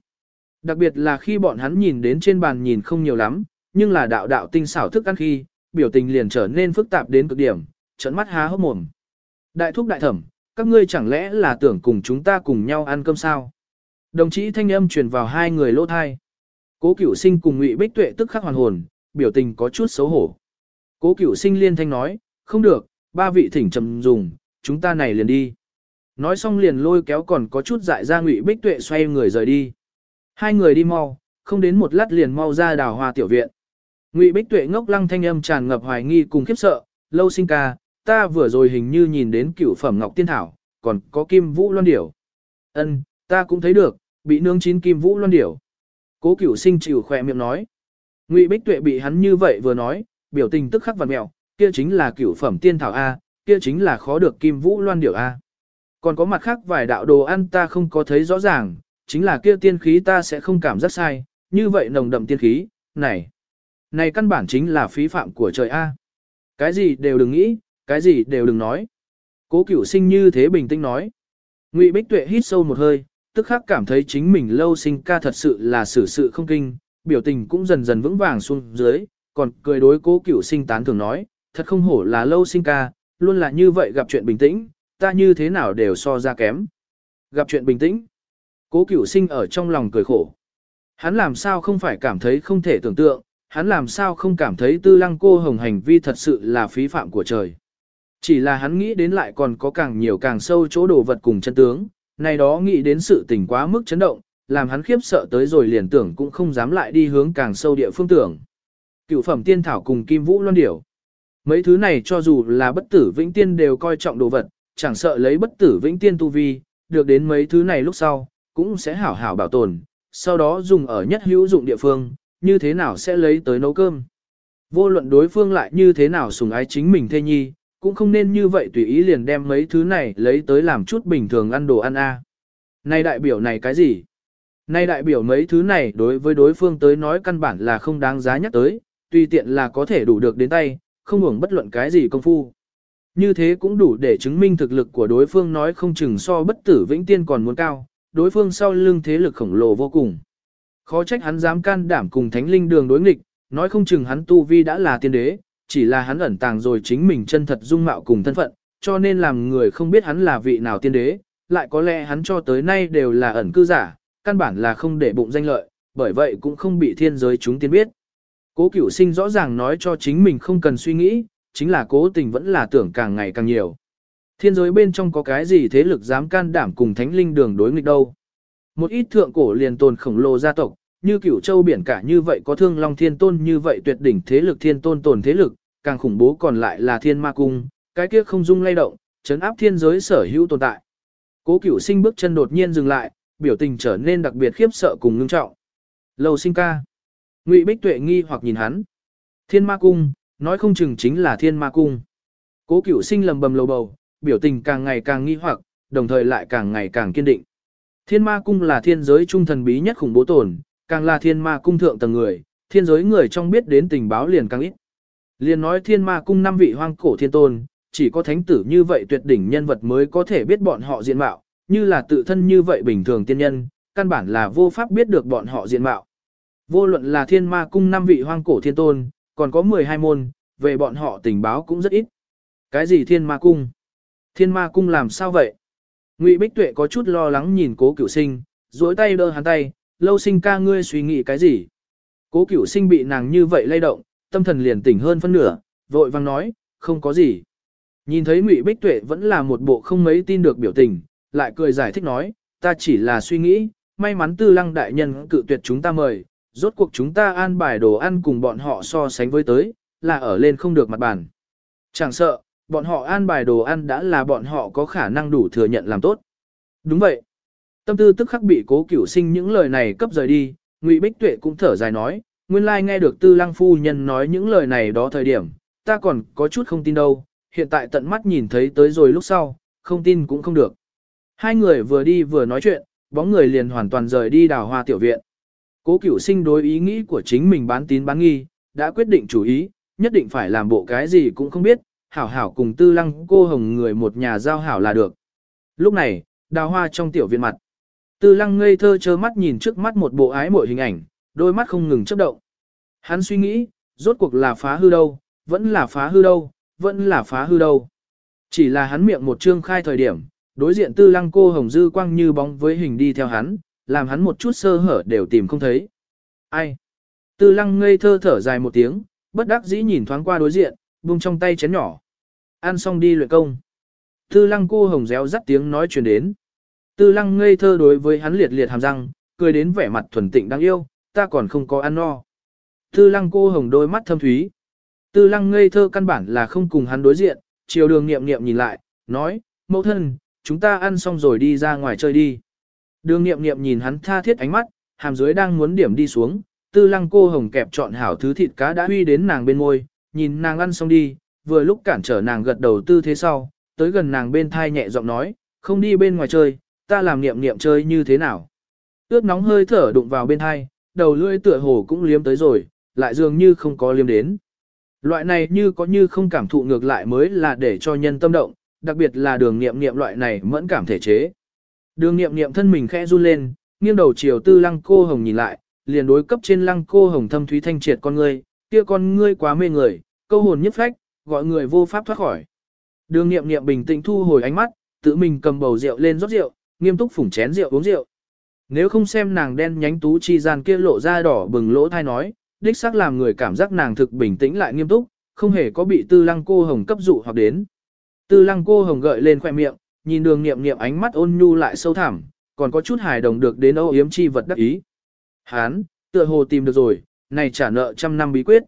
Đặc biệt là khi bọn hắn nhìn đến trên bàn nhìn không nhiều lắm, nhưng là đạo đạo tinh xảo thức ăn khi, biểu tình liền trở nên phức tạp đến cực điểm, trợn mắt há hốc mồm. Đại thúc đại thẩm, các ngươi chẳng lẽ là tưởng cùng chúng ta cùng nhau ăn cơm sao? Đồng chí thanh âm truyền vào hai người lỗ thai. Cố Cửu Sinh cùng Ngụy Bích Tuệ tức khắc hoàn hồn, biểu tình có chút xấu hổ. Cố Cửu Sinh liên thanh nói, không được, ba vị thỉnh trầm dùng, chúng ta này liền đi. Nói xong liền lôi kéo còn có chút dại ra ngụy bích tuệ xoay người rời đi. Hai người đi mau, không đến một lát liền mau ra đào hoa tiểu viện. Ngụy Bích Tuệ ngốc lăng thanh âm tràn ngập hoài nghi cùng khiếp sợ, lâu sinh ca, ta vừa rồi hình như nhìn đến cửu phẩm ngọc tiên thảo, còn có kim vũ loan điểu. Ân, ta cũng thấy được, bị nướng chín kim vũ loan điểu. Cố cửu sinh chịu khỏe miệng nói. Ngụy Bích Tuệ bị hắn như vậy vừa nói, biểu tình tức khắc vặn mẹo, kia chính là cửu phẩm tiên thảo A, kia chính là khó được kim vũ loan điểu A. Còn có mặt khác vài đạo đồ ăn ta không có thấy rõ ràng, chính là kia tiên khí ta sẽ không cảm giác sai, như vậy nồng đậm tiên khí, này. Này căn bản chính là phí phạm của trời A. Cái gì đều đừng nghĩ, cái gì đều đừng nói. Cố cửu sinh như thế bình tĩnh nói. Ngụy Bích Tuệ hít sâu một hơi, tức khắc cảm thấy chính mình lâu sinh ca thật sự là xử sự không kinh, biểu tình cũng dần dần vững vàng xuống dưới, còn cười đối cố cửu sinh tán thường nói, thật không hổ là lâu sinh ca, luôn là như vậy gặp chuyện bình tĩnh, ta như thế nào đều so ra kém. Gặp chuyện bình tĩnh, cố cửu sinh ở trong lòng cười khổ. Hắn làm sao không phải cảm thấy không thể tưởng tượng, hắn làm sao không cảm thấy tư lăng cô hồng hành vi thật sự là phí phạm của trời. Chỉ là hắn nghĩ đến lại còn có càng nhiều càng sâu chỗ đồ vật cùng chân tướng, này đó nghĩ đến sự tình quá mức chấn động, làm hắn khiếp sợ tới rồi liền tưởng cũng không dám lại đi hướng càng sâu địa phương tưởng. Cựu phẩm tiên thảo cùng kim vũ loan điểu. Mấy thứ này cho dù là bất tử vĩnh tiên đều coi trọng đồ vật, chẳng sợ lấy bất tử vĩnh tiên tu vi, được đến mấy thứ này lúc sau, cũng sẽ hảo hảo bảo tồn, sau đó dùng ở nhất hữu dụng địa phương, như thế nào sẽ lấy tới nấu cơm. Vô luận đối phương lại như thế nào sùng ái chính mình thê nhi, cũng không nên như vậy tùy ý liền đem mấy thứ này lấy tới làm chút bình thường ăn đồ ăn a. À. Này đại biểu này cái gì? Này đại biểu mấy thứ này đối với đối phương tới nói căn bản là không đáng giá nhắc tới, tùy tiện là có thể đủ được đến tay, không hưởng bất luận cái gì công phu. Như thế cũng đủ để chứng minh thực lực của đối phương nói không chừng so bất tử vĩnh tiên còn muốn cao, đối phương sau lưng thế lực khổng lồ vô cùng. Khó trách hắn dám can đảm cùng thánh linh đường đối nghịch, nói không chừng hắn tu vi đã là tiên đế, chỉ là hắn ẩn tàng rồi chính mình chân thật dung mạo cùng thân phận, cho nên làm người không biết hắn là vị nào tiên đế, lại có lẽ hắn cho tới nay đều là ẩn cư giả, căn bản là không để bụng danh lợi, bởi vậy cũng không bị thiên giới chúng tiên biết. Cố cửu sinh rõ ràng nói cho chính mình không cần suy nghĩ, chính là cố tình vẫn là tưởng càng ngày càng nhiều. Thiên giới bên trong có cái gì thế lực dám can đảm cùng thánh linh đường đối nghịch đâu. Một ít thượng cổ liền tồn khổng lồ gia tộc, như cửu châu biển cả như vậy có thương long thiên tôn như vậy tuyệt đỉnh thế lực thiên tôn tồn thế lực, càng khủng bố còn lại là thiên ma cung, cái kia không dung lay động, chấn áp thiên giới sở hữu tồn tại. Cố cửu sinh bước chân đột nhiên dừng lại, biểu tình trở nên đặc biệt khiếp sợ cùng ngưng trọng. Lầu sinh ca. Ngụy Bích Tuệ nghi hoặc nhìn hắn. Thiên ma cung, nói không chừng chính là thiên ma cung. Cố cửu sinh lầm bầm lầu bầu, biểu tình càng ngày càng nghi hoặc, đồng thời lại càng ngày càng kiên định. Thiên ma cung là thiên giới trung thần bí nhất khủng bố tồn, càng là thiên ma cung thượng tầng người, thiên giới người trong biết đến tình báo liền càng ít. Liền nói thiên ma cung năm vị hoang cổ thiên tôn, chỉ có thánh tử như vậy tuyệt đỉnh nhân vật mới có thể biết bọn họ diện mạo, như là tự thân như vậy bình thường tiên nhân, căn bản là vô pháp biết được bọn họ diện mạo. Vô luận là thiên ma cung năm vị hoang cổ thiên tôn, còn có 12 môn, về bọn họ tình báo cũng rất ít. Cái gì thiên ma cung? Thiên ma cung làm sao vậy? Ngụy Bích Tuệ có chút lo lắng nhìn cố cửu sinh, duỗi tay đỡ hắn tay, lâu sinh ca ngươi suy nghĩ cái gì? Cố cửu sinh bị nàng như vậy lay động, tâm thần liền tỉnh hơn phân nửa, vội vang nói, không có gì. Nhìn thấy Ngụy Bích Tuệ vẫn là một bộ không mấy tin được biểu tình, lại cười giải thích nói, ta chỉ là suy nghĩ, may mắn tư lăng đại nhân cự tuyệt chúng ta mời, rốt cuộc chúng ta an bài đồ ăn cùng bọn họ so sánh với tới, là ở lên không được mặt bàn. Chẳng sợ, bọn họ an bài đồ ăn đã là bọn họ có khả năng đủ thừa nhận làm tốt. Đúng vậy. Tâm tư tức khắc bị cố cửu sinh những lời này cấp rời đi, Ngụy Bích Tuệ cũng thở dài nói, nguyên lai nghe được tư lăng phu nhân nói những lời này đó thời điểm, ta còn có chút không tin đâu, hiện tại tận mắt nhìn thấy tới rồi lúc sau, không tin cũng không được. Hai người vừa đi vừa nói chuyện, bóng người liền hoàn toàn rời đi đào hoa tiểu viện. Cố cửu sinh đối ý nghĩ của chính mình bán tín bán nghi, đã quyết định chủ ý, nhất định phải làm bộ cái gì cũng không biết, hảo hảo cùng tư lăng cô hồng người một nhà giao hảo là được. Lúc này, đào hoa trong tiểu viện mặt. Tư lăng ngây thơ trơ mắt nhìn trước mắt một bộ ái mội hình ảnh, đôi mắt không ngừng chấp động. Hắn suy nghĩ, rốt cuộc là phá hư đâu, vẫn là phá hư đâu, vẫn là phá hư đâu. Chỉ là hắn miệng một trương khai thời điểm, đối diện tư lăng cô hồng dư quang như bóng với hình đi theo hắn, làm hắn một chút sơ hở đều tìm không thấy. Ai? Tư lăng ngây thơ thở dài một tiếng, bất đắc dĩ nhìn thoáng qua đối diện, buông trong tay chén nhỏ. Ăn xong đi luyện công. Tư lăng cô hồng réo rắt tiếng nói truyền đến. Tư lăng ngây thơ đối với hắn liệt liệt hàm răng, cười đến vẻ mặt thuần tịnh đáng yêu, ta còn không có ăn no. Tư lăng cô hồng đôi mắt thâm thúy. Tư lăng ngây thơ căn bản là không cùng hắn đối diện, chiều đường nghiệm nghiệm nhìn lại, nói, mẫu thân, chúng ta ăn xong rồi đi ra ngoài chơi đi. Đường nghiệm nghiệm nhìn hắn tha thiết ánh mắt, hàm dưới đang muốn điểm đi xuống, tư lăng cô hồng kẹp chọn hảo thứ thịt cá đã huy đến nàng bên môi, nhìn nàng ăn xong đi, vừa lúc cản trở nàng gật đầu tư thế sau, tới gần nàng bên thai nhẹ giọng nói, không đi bên ngoài chơi, ta làm nghiệm nghiệm chơi như thế nào. Ướt nóng hơi thở đụng vào bên thai, đầu lưỡi tựa hồ cũng liếm tới rồi, lại dường như không có liếm đến. Loại này như có như không cảm thụ ngược lại mới là để cho nhân tâm động, đặc biệt là đường nghiệm nghiệm loại này mẫn cảm thể chế. Đường nghiệm nghiệm thân mình khẽ run lên, nghiêng đầu chiều tư lăng cô hồng nhìn lại, liền đối cấp trên lăng cô hồng thâm thúy thanh triệt con ngươi, kia con ngươi quá mê người, câu hồn nhất phách, gọi người vô pháp thoát khỏi. Đường nghiệm nghiệm bình tĩnh thu hồi ánh mắt, tự mình cầm bầu rượu lên rót rượu, nghiêm túc phủng chén rượu uống rượu. Nếu không xem nàng đen nhánh tú chi gian kia lộ ra đỏ bừng lỗ thai nói, đích xác làm người cảm giác nàng thực bình tĩnh lại nghiêm túc, không hề có bị tư lăng cô hồng cấp dụ hoặc đến. Tư lăng cô hồng gợi lên khoẻ miệng, nhìn đường nghiệm nghiệm ánh mắt ôn nhu lại sâu thẳm, còn có chút hài đồng được đến âu yếm chi vật đắc ý. Hán, tựa hồ tìm được rồi, này trả nợ trăm năm bí quyết.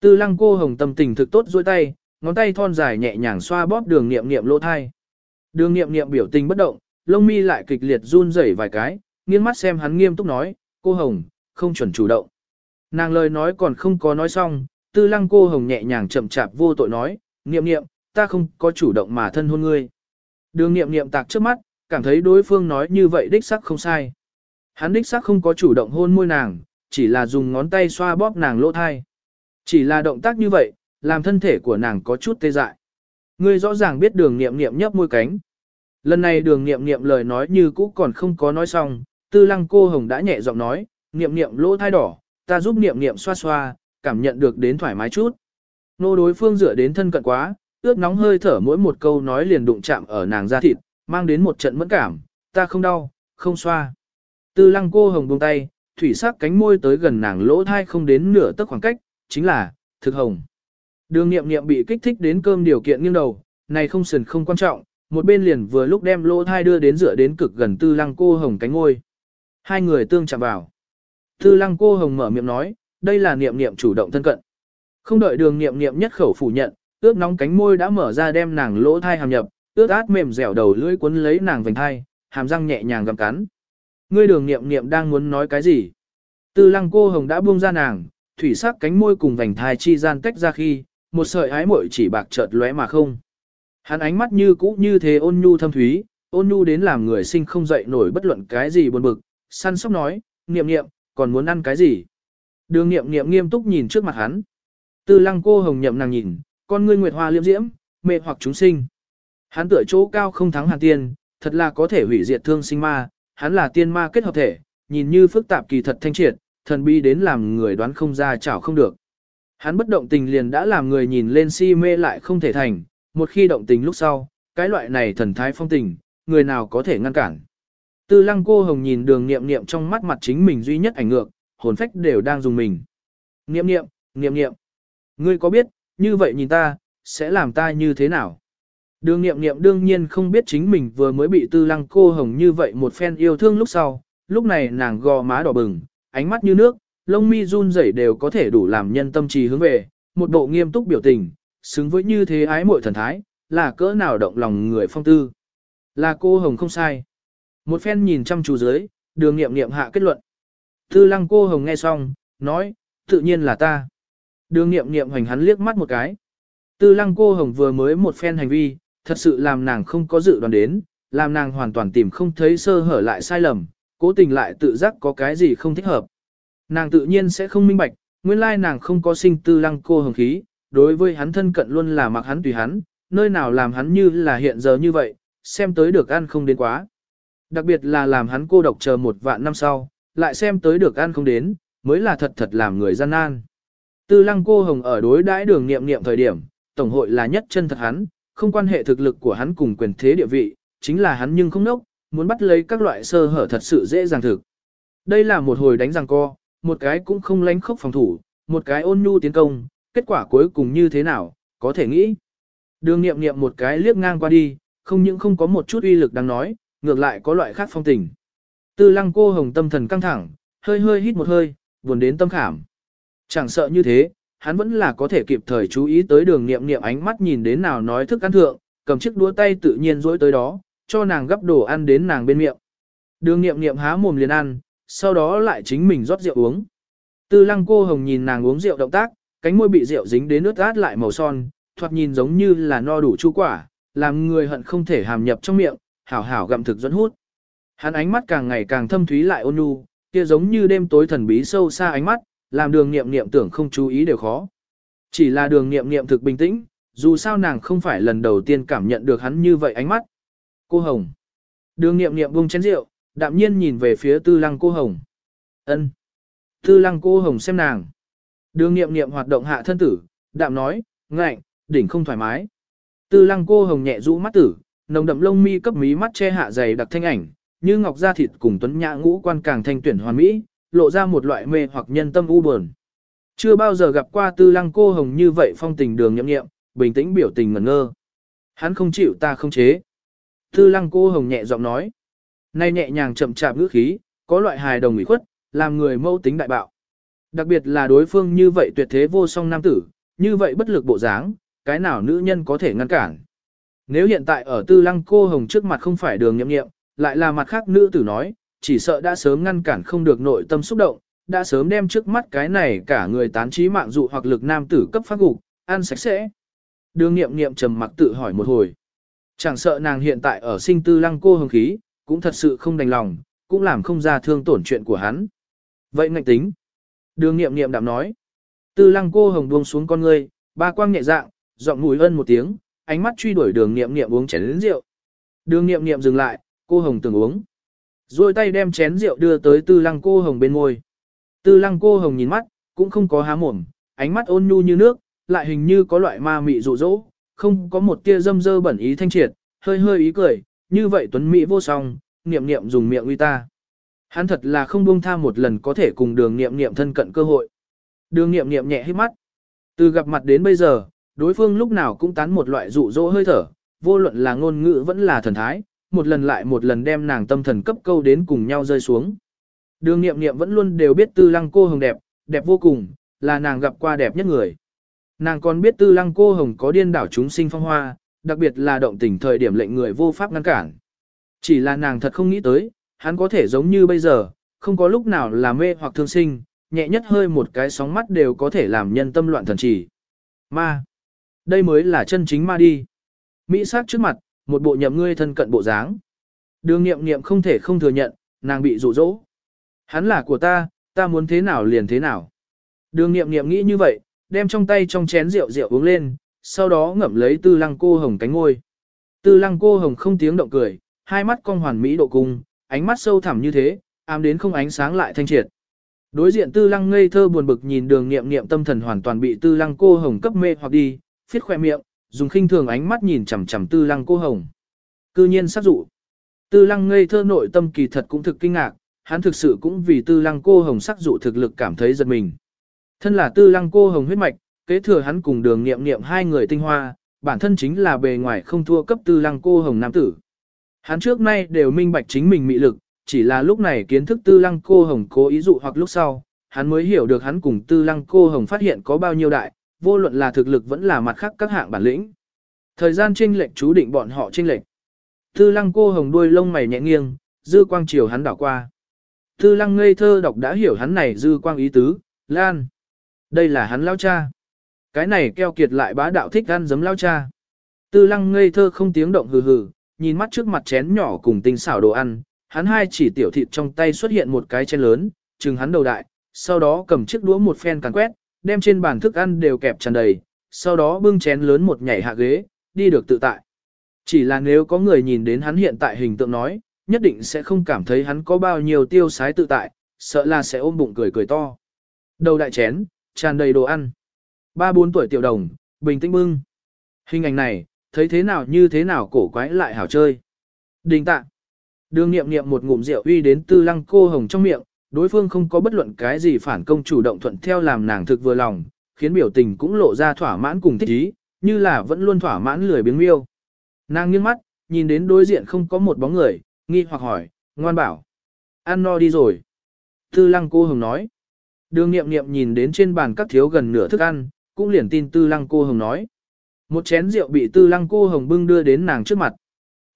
Tư lăng cô hồng tâm tình thực tốt duỗi tay, ngón tay thon dài nhẹ nhàng xoa bóp đường nghiệm nghiệm lỗ thai. Đường nghiệm nghiệm biểu tình bất động, lông mi lại kịch liệt run rẩy vài cái, nghiêng mắt xem hắn nghiêm túc nói, cô hồng, không chuẩn chủ động. Nàng lời nói còn không có nói xong, tư lăng cô hồng nhẹ nhàng chậm chạp vô tội nói, nghiệm nghiệm, ta không có chủ động mà thân hôn ngươi. Đường nghiệm nghiệm tạc trước mắt, cảm thấy đối phương nói như vậy đích sắc không sai. Hắn đích sắc không có chủ động hôn môi nàng, chỉ là dùng ngón tay xoa bóp nàng lỗ thai. Chỉ là động tác như vậy, làm thân thể của nàng có chút tê dại. Ngươi rõ ràng biết đường nghiệm nghiệm nhấp môi cánh. Lần này đường nghiệm nghiệm lời nói như cũ còn không có nói xong, tư lăng cô hồng đã nhẹ giọng nói, nghiệm nghiệm lỗ thai đỏ, ta giúp nghiệm nghiệm xoa xoa, cảm nhận được đến thoải mái chút. Nô đối phương dựa đến thân cận quá, ướt nóng hơi thở mỗi một câu nói liền đụng chạm ở nàng da thịt, mang đến một trận mẫn cảm, ta không đau, không xoa. Tư lăng cô hồng buông tay, thủy sắc cánh môi tới gần nàng lỗ thai không đến nửa tấc khoảng cách, chính là, thực hồng. Đường nghiệm nghiệm bị kích thích đến cơm điều kiện nghiêng đầu, này không sần không quan trọng, một bên liền vừa lúc đem lỗ thai đưa đến dựa đến cực gần tư lăng cô hồng cánh ngôi. Hai người tương chạm vào. Tư lăng cô hồng mở miệng nói, đây là niệm niệm chủ động thân cận. Không đợi đường niệm niệm nhất khẩu phủ nhận, ướt nóng cánh môi đã mở ra đem nàng lỗ thai hàm nhập, ướt át mềm dẻo đầu lưỡi cuốn lấy nàng vành thai, hàm răng nhẹ nhàng gặm cắn. Ngươi đường niệm niệm đang muốn nói cái gì? Tư lăng cô hồng đã buông ra nàng, thủy sắc cánh môi cùng vành thai chi gian tách ra khi, một sợi ái muội chỉ bạc chợt lóe mà không. Hắn ánh mắt như cũ như thế ôn nhu thâm thúy, ôn nhu đến làm người sinh không dậy nổi bất luận cái gì buồn bực, săn sóc nói, niệm niệm, còn muốn ăn cái gì? Đường niệm niệm nghiêm túc nhìn trước mặt hắn. Tư lăng cô hồng nhậm nàng nhìn, con ngươi nguyệt hoa liễm diễm, mê hoặc chúng sinh. Hắn tựa chỗ cao không thắng hàn tiên, thật là có thể hủy diệt thương sinh ma, hắn là tiên ma kết hợp thể, nhìn như phức tạp kỳ thật thanh triệt, thần bi đến làm người đoán không ra chảo không được. Hắn bất động tình liền đã làm người nhìn lên si mê lại không thể thành, một khi động tình lúc sau, cái loại này thần thái phong tình, người nào có thể ngăn cản. Tư lăng cô hồng nhìn đường nghiệm nghiệm trong mắt mặt chính mình duy nhất ảnh ngược, hồn phách đều đang dùng mình. Nghiệm nghiệm, nghiệm nghiệm. Ngươi có biết, như vậy nhìn ta, sẽ làm ta như thế nào? Đường nghiệm nghiệm đương nhiên không biết chính mình vừa mới bị tư lăng cô hồng như vậy một phen yêu thương lúc sau, lúc này nàng gò má đỏ bừng, ánh mắt như nước, lông mi run rẩy đều có thể đủ làm nhân tâm trì hướng về, một bộ nghiêm túc biểu tình, xứng với như thế ái muội thần thái, là cỡ nào động lòng người phong tư. Là cô hồng không sai. Một phen nhìn chăm chú dưới, đường nghiệm nghiệm hạ kết luận. Tư lăng cô hồng nghe xong, nói, tự nhiên là ta. Đường nghiệm nghiệm hoành hắn liếc mắt một cái. Tư lăng cô hồng vừa mới một phen hành vi, thật sự làm nàng không có dự đoán đến, làm nàng hoàn toàn tìm không thấy sơ hở lại sai lầm, cố tình lại tự giác có cái gì không thích hợp. Nàng tự nhiên sẽ không minh bạch, nguyên lai nàng không có sinh tư lăng cô hồng khí, đối với hắn thân cận luôn là mặc hắn tùy hắn, nơi nào làm hắn như là hiện giờ như vậy, xem tới được ăn không đến quá. Đặc biệt là làm hắn cô độc chờ một vạn năm sau, lại xem tới được ăn không đến, mới là thật thật làm người gian nan. Tư lăng cô hồng ở đối đãi đường nghiệm nghiệm thời điểm, tổng hội là nhất chân thật hắn, không quan hệ thực lực của hắn cùng quyền thế địa vị, chính là hắn nhưng không nốc, muốn bắt lấy các loại sơ hở thật sự dễ dàng thực. Đây là một hồi đánh giằng co, một cái cũng không lánh khốc phòng thủ, một cái ôn nhu tiến công, kết quả cuối cùng như thế nào, có thể nghĩ. Đường nghiệm nghiệm một cái liếc ngang qua đi, không những không có một chút uy lực đang nói, ngược lại có loại khác phong tình. Tư lăng cô hồng tâm thần căng thẳng, hơi hơi hít một hơi, buồn đến tâm khảm. Chẳng sợ như thế, hắn vẫn là có thể kịp thời chú ý tới đường nghiệm nghiệm ánh mắt nhìn đến nào nói thức ăn thượng, cầm chiếc đũa tay tự nhiên dối tới đó, cho nàng gấp đồ ăn đến nàng bên miệng. Đường nghiệm nghiệm há mồm liền ăn, sau đó lại chính mình rót rượu uống. Tư lăng cô hồng nhìn nàng uống rượu động tác, cánh môi bị rượu dính đến nước át lại màu son, thoạt nhìn giống như là no đủ chu quả, làm người hận không thể hàm nhập trong miệng, hảo hảo gặm thực dẫn hút. Hắn ánh mắt càng ngày càng thâm thúy lại ôn nhu, kia giống như đêm tối thần bí sâu xa ánh mắt, làm đường nghiệm nghiệm tưởng không chú ý đều khó. Chỉ là đường nghiệm nghiệm thực bình tĩnh, dù sao nàng không phải lần đầu tiên cảm nhận được hắn như vậy ánh mắt. Cô Hồng. Đường nghiệm nghiệm buông chén rượu, đạm nhiên nhìn về phía tư lăng cô Hồng. ân Tư lăng cô Hồng xem nàng. Đường nghiệm nghiệm hoạt động hạ thân tử, đạm nói, ngạnh, đỉnh không thoải mái. Tư lăng cô Hồng nhẹ rũ mắt tử, nồng đậm lông mi cấp mí mắt che hạ dày đặc thanh ảnh, như ngọc da thịt cùng tuấn nhã ngũ quan càng thanh tuyển hoàn mỹ, lộ ra một loại mê hoặc nhân tâm u buồn. Chưa bao giờ gặp qua tư lăng cô hồng như vậy phong tình đường nhậm nghiệm, bình tĩnh biểu tình ngẩn ngơ. Hắn không chịu ta không chế. Tư lăng cô hồng nhẹ giọng nói. Nay nhẹ nhàng chậm chạp ngữ khí, có loại hài đồng ủy khuất, làm người mâu tính đại bạo. Đặc biệt là đối phương như vậy tuyệt thế vô song nam tử, như vậy bất lực bộ dáng, cái nào nữ nhân có thể ngăn cản. Nếu hiện tại ở tư lăng cô hồng trước mặt không phải đường nhậm nghiệm, lại là mặt khác nữ tử nói, chỉ sợ đã sớm ngăn cản không được nội tâm xúc động, đã sớm đem trước mắt cái này cả người tán trí mạng dụ hoặc lực nam tử cấp phát gục, ăn sạch sẽ. Đường nghiệm nghiệm trầm mặc tự hỏi một hồi. Chẳng sợ nàng hiện tại ở sinh tư lăng cô hồng khí, cũng thật sự không đành lòng, cũng làm không ra thương tổn chuyện của hắn. Vậy ngạch tính. Đường nghiệm nghiệm đạm nói. Tư lăng cô hồng buông xuống con ngươi, ba quang nhẹ dạng, giọng mùi ân một tiếng, ánh mắt truy đuổi đường nghiệm nghiệm uống chén lĩnh rượu. Đường nghiệm nghiệm dừng lại, cô hồng từng uống. Rồi tay đem chén rượu đưa tới tư lăng cô hồng bên môi. Tư lăng cô hồng nhìn mắt, cũng không có há mồm, ánh mắt ôn nhu như nước, lại hình như có loại ma mị rụ rỗ, không có một tia dâm dơ bẩn ý thanh triệt, hơi hơi ý cười, như vậy tuấn mỹ vô song, niệm niệm dùng miệng uy ta. Hắn thật là không buông tha một lần có thể cùng đường niệm niệm thân cận cơ hội. Đường niệm niệm nhẹ hít mắt. Từ gặp mặt đến bây giờ, đối phương lúc nào cũng tán một loại rụ rỗ hơi thở, vô luận là ngôn ngữ vẫn là thần thái, một lần lại một lần đem nàng tâm thần cấp câu đến cùng nhau rơi xuống. Đường nghiệm nghiệm vẫn luôn đều biết tư lăng cô hồng đẹp, đẹp vô cùng, là nàng gặp qua đẹp nhất người. Nàng còn biết tư lăng cô hồng có điên đảo chúng sinh phong hoa, đặc biệt là động tình thời điểm lệnh người vô pháp ngăn cản. Chỉ là nàng thật không nghĩ tới, hắn có thể giống như bây giờ, không có lúc nào là mê hoặc thương sinh, nhẹ nhất hơi một cái sóng mắt đều có thể làm nhân tâm loạn thần chỉ. Ma. Đây mới là chân chính ma đi. Mỹ sắc trước mặt, một bộ nhậm ngươi thân cận bộ dáng. Đường nghiệm nghiệm không thể không thừa nhận, nàng bị dụ dỗ. Hắn là của ta, ta muốn thế nào liền thế nào. Đường nghiệm nghiệm nghĩ như vậy, đem trong tay trong chén rượu rượu uống lên, sau đó ngậm lấy tư lăng cô hồng cánh ngôi. Tư lăng cô hồng không tiếng động cười, hai mắt cong hoàn mỹ độ cung, ánh mắt sâu thẳm như thế, ám đến không ánh sáng lại thanh triệt. Đối diện tư lăng ngây thơ buồn bực nhìn đường nghiệm nghiệm tâm thần hoàn toàn bị tư lăng cô hồng cấp mê hoặc đi, phiết khoe miệng, dùng khinh thường ánh mắt nhìn chằm chằm tư lăng cô hồng. Cư nhiên sát dụ. Tư lăng ngây thơ nội tâm kỳ thật cũng thực kinh ngạc, hắn thực sự cũng vì tư lăng cô hồng sắc dụ thực lực cảm thấy giật mình. Thân là tư lăng cô hồng huyết mạch, kế thừa hắn cùng đường nghiệm nghiệm hai người tinh hoa, bản thân chính là bề ngoài không thua cấp tư lăng cô hồng nam tử. Hắn trước nay đều minh bạch chính mình mị lực, chỉ là lúc này kiến thức tư lăng cô hồng cố ý dụ hoặc lúc sau, hắn mới hiểu được hắn cùng tư lăng cô hồng phát hiện có bao nhiêu đại, vô luận là thực lực vẫn là mặt khác các hạng bản lĩnh. Thời gian chênh lệch chú định bọn họ chênh lệch. Tư lăng cô hồng đuôi lông mày nhẹ nghiêng, dư quang chiều hắn đảo qua. Tư lăng ngây thơ đọc đã hiểu hắn này dư quang ý tứ, lan. Đây là hắn lao cha. Cái này keo kiệt lại bá đạo thích ăn giấm lao cha. Tư lăng ngây thơ không tiếng động hừ hừ, nhìn mắt trước mặt chén nhỏ cùng tinh xảo đồ ăn, hắn hai chỉ tiểu thịt trong tay xuất hiện một cái chén lớn, chừng hắn đầu đại, sau đó cầm chiếc đũa một phen càn quét, đem trên bàn thức ăn đều kẹp tràn đầy, sau đó bưng chén lớn một nhảy hạ ghế, đi được tự tại. Chỉ là nếu có người nhìn đến hắn hiện tại hình tượng nói, nhất định sẽ không cảm thấy hắn có bao nhiêu tiêu sái tự tại, sợ là sẽ ôm bụng cười cười to. Đầu đại chén, tràn đầy đồ ăn. Ba bốn tuổi tiểu đồng, bình tĩnh bưng. Hình ảnh này, thấy thế nào như thế nào cổ quái lại hảo chơi. Đình tạ. Đường nghiệm nghiệm một ngụm rượu uy đến tư lăng cô hồng trong miệng, đối phương không có bất luận cái gì phản công chủ động thuận theo làm nàng thực vừa lòng, khiến biểu tình cũng lộ ra thỏa mãn cùng thích ý, như là vẫn luôn thỏa mãn lười biếng miêu. Nàng nghiêng mắt, nhìn đến đối diện không có một bóng người, nghi hoặc hỏi, ngoan bảo. Ăn no đi rồi. Tư lăng cô hồng nói. Đường nghiệm nghiệm nhìn đến trên bàn các thiếu gần nửa thức ăn, cũng liền tin tư lăng cô hồng nói. Một chén rượu bị tư lăng cô hồng bưng đưa đến nàng trước mặt.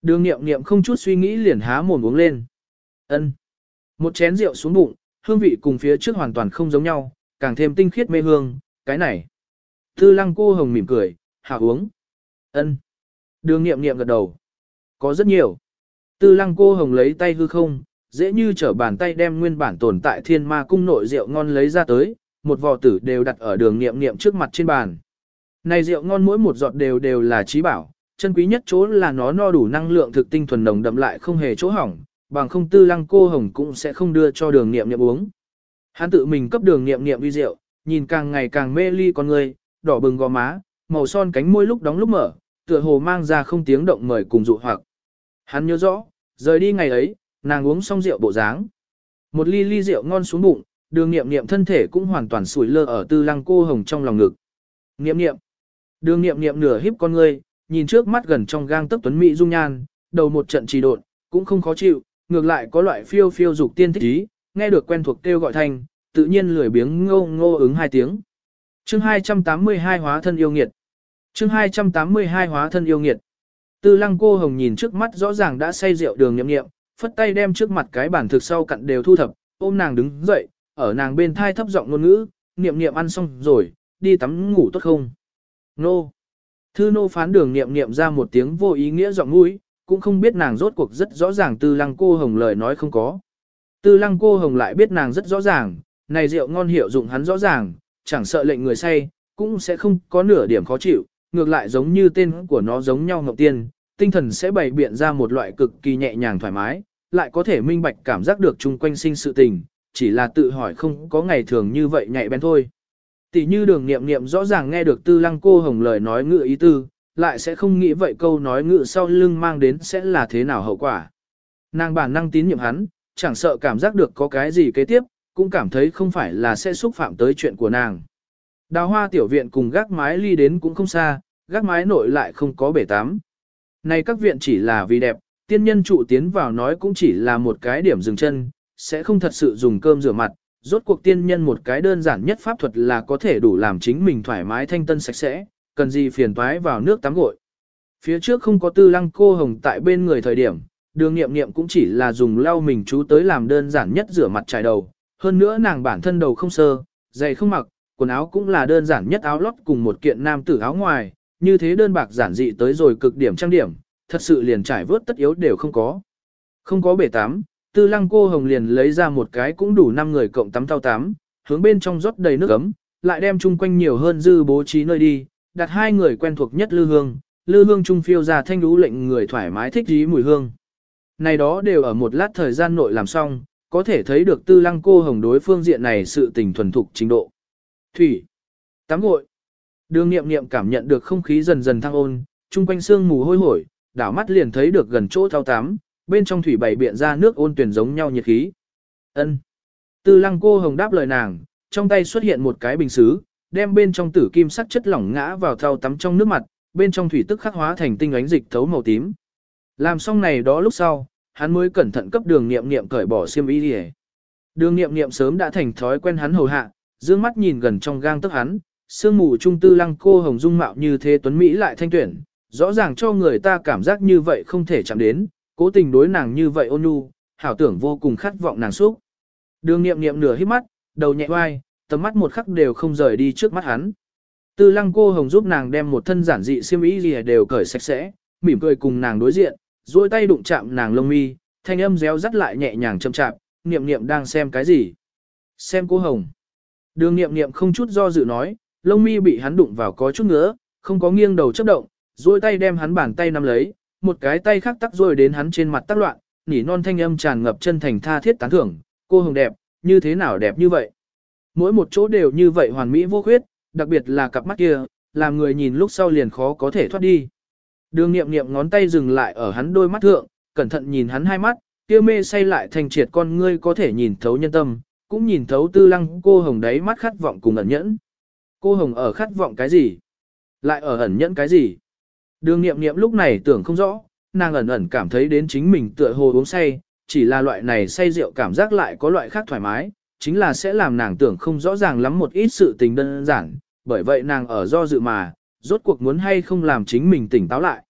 Đường nghiệm nghiệm không chút suy nghĩ liền há mồm uống lên. ân một chén rượu xuống bụng, hương vị cùng phía trước hoàn toàn không giống nhau, càng thêm tinh khiết mê hương, cái này. Tư lăng cô hồng mỉm cười, hảo uống. ân Đường nghiệm nghiệm gật đầu. Có rất nhiều. Tư lăng cô hồng lấy tay hư không, dễ như trở bàn tay đem nguyên bản tồn tại thiên ma cung nội rượu ngon lấy ra tới, một vò tử đều đặt ở đường nghiệm nghiệm trước mặt trên bàn. Này rượu ngon mỗi một giọt đều đều là trí bảo, chân quý nhất chỗ là nó no đủ năng lượng thực tinh thuần nồng đậm lại không hề chỗ hỏng, bằng không tư lăng cô hồng cũng sẽ không đưa cho đường nghiệm nghiệm uống. Hắn tự mình cấp đường nghiệm nghiệm uy rượu, nhìn càng ngày càng mê ly con người, đỏ bừng gò má, màu son cánh môi lúc đóng lúc mở, tựa hồ mang ra không tiếng động mời cùng dụ hoặc. Hắn nhớ rõ, rời đi ngày ấy, nàng uống xong rượu bộ dáng. Một ly ly rượu ngon xuống bụng, đường nghiệm nghiệm thân thể cũng hoàn toàn sủi lơ ở tư lăng cô hồng trong lòng ngực. Nghiệm nghiệm. Đường nghiệm nghiệm nửa híp con ngươi, nhìn trước mắt gần trong gang tấc tuấn mỹ dung nhan, đầu một trận trì độn, cũng không khó chịu, ngược lại có loại phiêu phiêu dục tiên thích ý, nghe được quen thuộc kêu gọi thành, tự nhiên lười biếng ngô ngô ứng hai tiếng. Chương 282 hóa thân yêu nghiệt. Chương 282 hóa thân yêu nghiệt. Tư lăng cô hồng nhìn trước mắt rõ ràng đã say rượu đường nhậm nghiệm, phất tay đem trước mặt cái bản thực sau cặn đều thu thập, ôm nàng đứng dậy, ở nàng bên thai thấp giọng ngôn ngữ, niệm niệm ăn xong rồi, đi tắm ngủ tốt không? Nô. Thư nô phán đường niệm niệm ra một tiếng vô ý nghĩa giọng mũi, cũng không biết nàng rốt cuộc rất rõ ràng tư lăng cô hồng lời nói không có. Tư lăng cô hồng lại biết nàng rất rõ ràng, này rượu ngon hiệu dụng hắn rõ ràng, chẳng sợ lệnh người say, cũng sẽ không có nửa điểm khó chịu, ngược lại giống như tên của nó giống nhau ngọc tiên, tinh thần sẽ bày biện ra một loại cực kỳ nhẹ nhàng thoải mái, lại có thể minh bạch cảm giác được chung quanh sinh sự tình, chỉ là tự hỏi không có ngày thường như vậy nhạy bén thôi. Tỷ như đường nghiệm nghiệm rõ ràng nghe được tư lăng cô hồng lời nói ngựa ý tư, lại sẽ không nghĩ vậy câu nói ngự sau lưng mang đến sẽ là thế nào hậu quả. Nàng bản năng tín nhiệm hắn, chẳng sợ cảm giác được có cái gì kế tiếp, cũng cảm thấy không phải là sẽ xúc phạm tới chuyện của nàng. Đào hoa tiểu viện cùng gác mái ly đến cũng không xa, gác mái nội lại không có bể tắm. Này các viện chỉ là vì đẹp, tiên nhân trụ tiến vào nói cũng chỉ là một cái điểm dừng chân, sẽ không thật sự dùng cơm rửa mặt, rốt cuộc tiên nhân một cái đơn giản nhất pháp thuật là có thể đủ làm chính mình thoải mái thanh tân sạch sẽ, cần gì phiền toái vào nước tắm gội. Phía trước không có tư lăng cô hồng tại bên người thời điểm, đường nghiệm nghiệm cũng chỉ là dùng lau mình chú tới làm đơn giản nhất rửa mặt trải đầu, hơn nữa nàng bản thân đầu không sơ, giày không mặc, quần áo cũng là đơn giản nhất áo lót cùng một kiện nam tử áo ngoài, như thế đơn bạc giản dị tới rồi cực điểm trang điểm, thật sự liền trải vớt tất yếu đều không có. Không có bể tắm, tư lăng cô hồng liền lấy ra một cái cũng đủ 5 người cộng tắm thao tắm, hướng bên trong rót đầy nước ấm, lại đem chung quanh nhiều hơn dư bố trí nơi đi, đặt hai người quen thuộc nhất lư hương, lư hương trung phiêu ra thanh đú lệnh người thoải mái thích dí mùi hương. Này đó đều ở một lát thời gian nội làm xong, có thể thấy được tư lăng cô hồng đối phương diện này sự tình thuần thục trình độ. Thủy. Tắm gội. Đường nghiệm nghiệm cảm nhận được không khí dần dần thăng ôn, chung quanh sương mù hôi hổi, đảo mắt liền thấy được gần chỗ thao tắm, bên trong thủy bảy biện ra nước ôn tuyển giống nhau nhiệt khí. Ân. Tư lăng cô hồng đáp lời nàng, trong tay xuất hiện một cái bình xứ, đem bên trong tử kim sắc chất lỏng ngã vào thau tắm trong nước mặt, bên trong thủy tức khắc hóa thành tinh ánh dịch thấu màu tím. Làm xong này đó lúc sau, hắn mới cẩn thận cấp đường nghiệm nghiệm cởi bỏ xiêm y đi Đường nghiệm nghiệm sớm đã thành thói quen hắn hầu hạ, dương mắt nhìn gần trong gang tức hắn, sương mù trung tư lăng cô hồng dung mạo như thế tuấn Mỹ lại thanh tuyển, rõ ràng cho người ta cảm giác như vậy không thể chạm đến, cố tình đối nàng như vậy ôn nhu, hảo tưởng vô cùng khát vọng nàng xúc. Đường nghiệm nghiệm nửa hít mắt, đầu nhẹ oai, tầm mắt một khắc đều không rời đi trước mắt hắn. Tư lăng cô hồng giúp nàng đem một thân giản dị xiêm y gì đều cởi sạch sẽ, mỉm cười cùng nàng đối diện, duỗi tay đụng chạm nàng lông mi, thanh âm réo rắt lại nhẹ nhàng châm chạm, niệm niệm đang xem cái gì? Xem cô hồng. Đường niệm niệm không chút do dự nói, lông mi bị hắn đụng vào có chút ngứa, không có nghiêng đầu chấp động, duỗi tay đem hắn bàn tay nắm lấy, một cái tay khác tắc rồi đến hắn trên mặt tác loạn, nỉ non thanh âm tràn ngập chân thành tha thiết tán thưởng, cô hồng đẹp, như thế nào đẹp như vậy. Mỗi một chỗ đều như vậy hoàn mỹ vô khuyết, đặc biệt là cặp mắt kia, làm người nhìn lúc sau liền khó có thể thoát đi. Đường nghiệm nghiệm ngón tay dừng lại ở hắn đôi mắt thượng, cẩn thận nhìn hắn hai mắt, kia mê say lại thành triệt con ngươi có thể nhìn thấu nhân tâm, cũng nhìn thấu tư lăng cô hồng đấy mắt khát vọng cùng ẩn nhẫn. Cô hồng ở khát vọng cái gì? Lại ở ẩn nhẫn cái gì? Đường nghiệm nghiệm lúc này tưởng không rõ, nàng ẩn ẩn cảm thấy đến chính mình tựa hồ uống say, chỉ là loại này say rượu cảm giác lại có loại khác thoải mái, chính là sẽ làm nàng tưởng không rõ ràng lắm một ít sự tình đơn giản, bởi vậy nàng ở do dự mà, rốt cuộc muốn hay không làm chính mình tỉnh táo lại.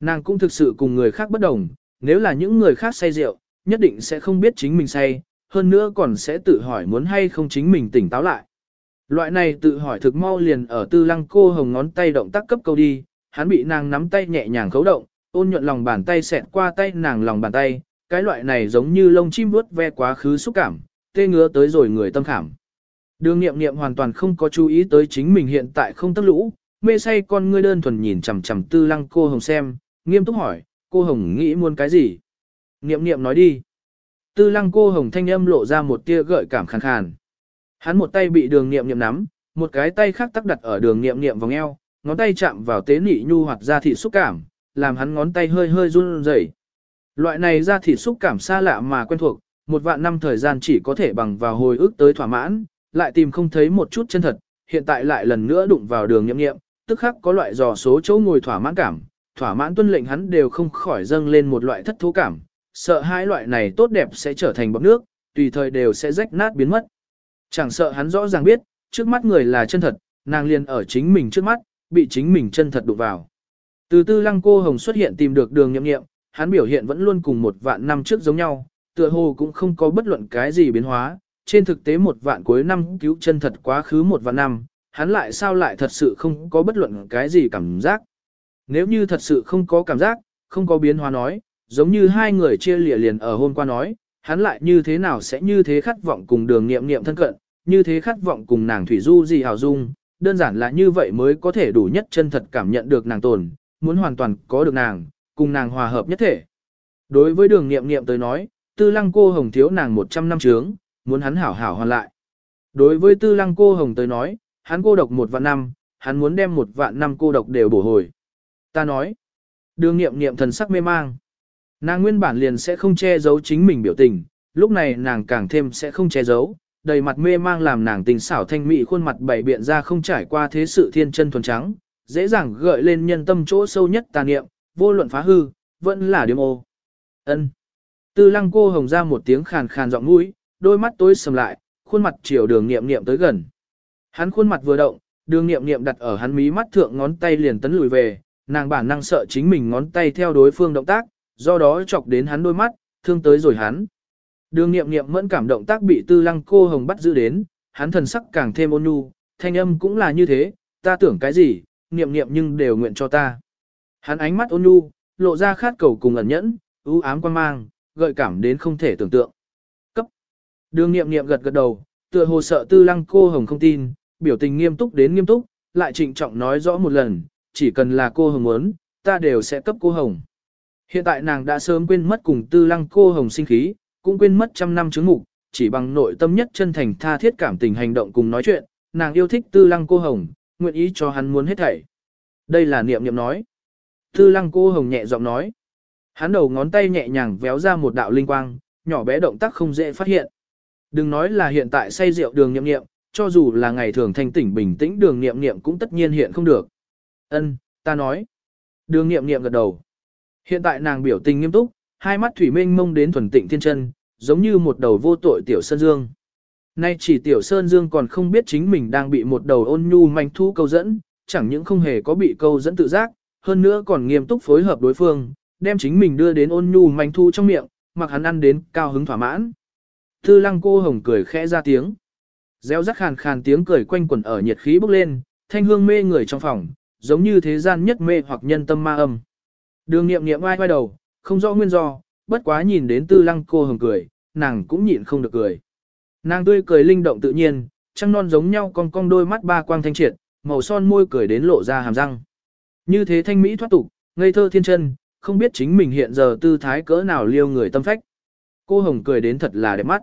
Nàng cũng thực sự cùng người khác bất đồng, nếu là những người khác say rượu, nhất định sẽ không biết chính mình say, hơn nữa còn sẽ tự hỏi muốn hay không chính mình tỉnh táo lại. Loại này tự hỏi thực mau liền ở tư lăng cô hồng ngón tay động tác cấp câu đi, hắn bị nàng nắm tay nhẹ nhàng khấu động, ôn nhuận lòng bàn tay xẹt qua tay nàng lòng bàn tay, cái loại này giống như lông chim vuốt ve quá khứ xúc cảm, tê ngứa tới rồi người tâm khảm. Đường nghiệm nghiệm hoàn toàn không có chú ý tới chính mình hiện tại không tất lũ, mê say con ngươi đơn thuần nhìn chằm chằm tư lăng cô hồng xem, nghiêm túc hỏi, cô hồng nghĩ muốn cái gì? Nghiệm nghiệm nói đi. Tư lăng cô hồng thanh âm lộ ra một tia gợi cảm khàn khàn. Hắn một tay bị đường nghiệm nghiệm nắm, một cái tay khác tắc đặt ở đường nghiệm nghiệm vòng eo, ngón tay chạm vào tế nị nhu hoặc da thịt xúc cảm, làm hắn ngón tay hơi hơi run rẩy. Loại này da thịt xúc cảm xa lạ mà quen thuộc, một vạn năm thời gian chỉ có thể bằng vào hồi ức tới thỏa mãn, lại tìm không thấy một chút chân thật, hiện tại lại lần nữa đụng vào đường nghiệm nghiệm, tức khắc có loại dò số chỗ ngồi thỏa mãn cảm, thỏa mãn tuân lệnh hắn đều không khỏi dâng lên một loại thất thú cảm, sợ hai loại này tốt đẹp sẽ trở thành bọt nước, tùy thời đều sẽ rách nát biến mất. Chẳng sợ hắn rõ ràng biết, trước mắt người là chân thật, nàng liền ở chính mình trước mắt, bị chính mình chân thật đụng vào. Từ tư lăng cô hồng xuất hiện tìm được đường nhậm nghiệm, hắn biểu hiện vẫn luôn cùng một vạn năm trước giống nhau, tựa hồ cũng không có bất luận cái gì biến hóa, trên thực tế một vạn cuối năm cứu chân thật quá khứ một vạn năm, hắn lại sao lại thật sự không có bất luận cái gì cảm giác. Nếu như thật sự không có cảm giác, không có biến hóa nói, giống như hai người chia lìa liền ở hôm qua nói, hắn lại như thế nào sẽ như thế khát vọng cùng đường nghiệm nghiệm thân cận, như thế khát vọng cùng nàng thủy du gì hào dung, đơn giản là như vậy mới có thể đủ nhất chân thật cảm nhận được nàng tồn, muốn hoàn toàn có được nàng, cùng nàng hòa hợp nhất thể. Đối với đường nghiệm nghiệm tới nói, tư lăng cô hồng thiếu nàng 100 năm trướng, muốn hắn hảo hảo hoàn lại. Đối với tư lăng cô hồng tới nói, hắn cô độc một vạn năm, hắn muốn đem một vạn năm cô độc đều bổ hồi. Ta nói, đường nghiệm nghiệm thần sắc mê mang. Nàng nguyên bản liền sẽ không che giấu chính mình biểu tình, lúc này nàng càng thêm sẽ không che giấu, đầy mặt mê mang làm nàng tình xảo thanh mỹ khuôn mặt bảy biện ra không trải qua thế sự thiên chân thuần trắng, dễ dàng gợi lên nhân tâm chỗ sâu nhất tà niệm, vô luận phá hư, vẫn là điểm ô. Ân. Tư lăng cô hồng ra một tiếng khàn khàn giọng mũi, đôi mắt tối sầm lại, khuôn mặt chiều đường nghiệm nghiệm tới gần. Hắn khuôn mặt vừa động, đường nghiệm nghiệm đặt ở hắn mí mắt thượng ngón tay liền tấn lùi về, nàng bản năng sợ chính mình ngón tay theo đối phương động tác, do đó chọc đến hắn đôi mắt, thương tới rồi hắn. Đường nghiệm nghiệm mẫn cảm động tác bị tư lăng cô hồng bắt giữ đến, hắn thần sắc càng thêm ôn nhu, thanh âm cũng là như thế, ta tưởng cái gì, nghiệm nghiệm nhưng đều nguyện cho ta. Hắn ánh mắt ôn nhu, lộ ra khát cầu cùng ẩn nhẫn, ưu ám quan mang, gợi cảm đến không thể tưởng tượng. Cấp. Đường nghiệm nghiệm gật gật đầu, tựa hồ sợ tư lăng cô hồng không tin, biểu tình nghiêm túc đến nghiêm túc, lại trịnh trọng nói rõ một lần, chỉ cần là cô hồng muốn, ta đều sẽ cấp cô hồng. Hiện tại nàng đã sớm quên mất cùng tư lăng cô hồng sinh khí, cũng quên mất trăm năm chứng mục, chỉ bằng nội tâm nhất chân thành tha thiết cảm tình hành động cùng nói chuyện, nàng yêu thích tư lăng cô hồng, nguyện ý cho hắn muốn hết thảy. Đây là niệm niệm nói. Tư lăng cô hồng nhẹ giọng nói. Hắn đầu ngón tay nhẹ nhàng véo ra một đạo linh quang, nhỏ bé động tác không dễ phát hiện. Đừng nói là hiện tại say rượu đường niệm niệm, cho dù là ngày thường thanh tỉnh bình tĩnh đường niệm niệm cũng tất nhiên hiện không được. Ân, ta nói. Đường niệm niệm gật đầu. Hiện tại nàng biểu tình nghiêm túc, hai mắt thủy minh mông đến thuần tịnh thiên chân, giống như một đầu vô tội tiểu sơn dương. Nay chỉ tiểu sơn dương còn không biết chính mình đang bị một đầu ôn nhu manh thu câu dẫn, chẳng những không hề có bị câu dẫn tự giác, hơn nữa còn nghiêm túc phối hợp đối phương, đem chính mình đưa đến ôn nhu manh thu trong miệng, mặc hắn ăn đến cao hứng thỏa mãn. Thư lăng cô hồng cười khẽ ra tiếng. Gieo rắc khàn khàn tiếng cười quanh quẩn ở nhiệt khí bốc lên, thanh hương mê người trong phòng, giống như thế gian nhất mê hoặc nhân tâm ma âm. Đường nghiệm nghiệm ai quay đầu, không rõ nguyên do, bất quá nhìn đến tư lăng cô hồng cười, nàng cũng nhịn không được cười. Nàng tươi cười linh động tự nhiên, trăng non giống nhau con cong đôi mắt ba quang thanh triệt, màu son môi cười đến lộ ra hàm răng. Như thế thanh mỹ thoát tục, ngây thơ thiên chân, không biết chính mình hiện giờ tư thái cỡ nào liêu người tâm phách. Cô hồng cười đến thật là đẹp mắt.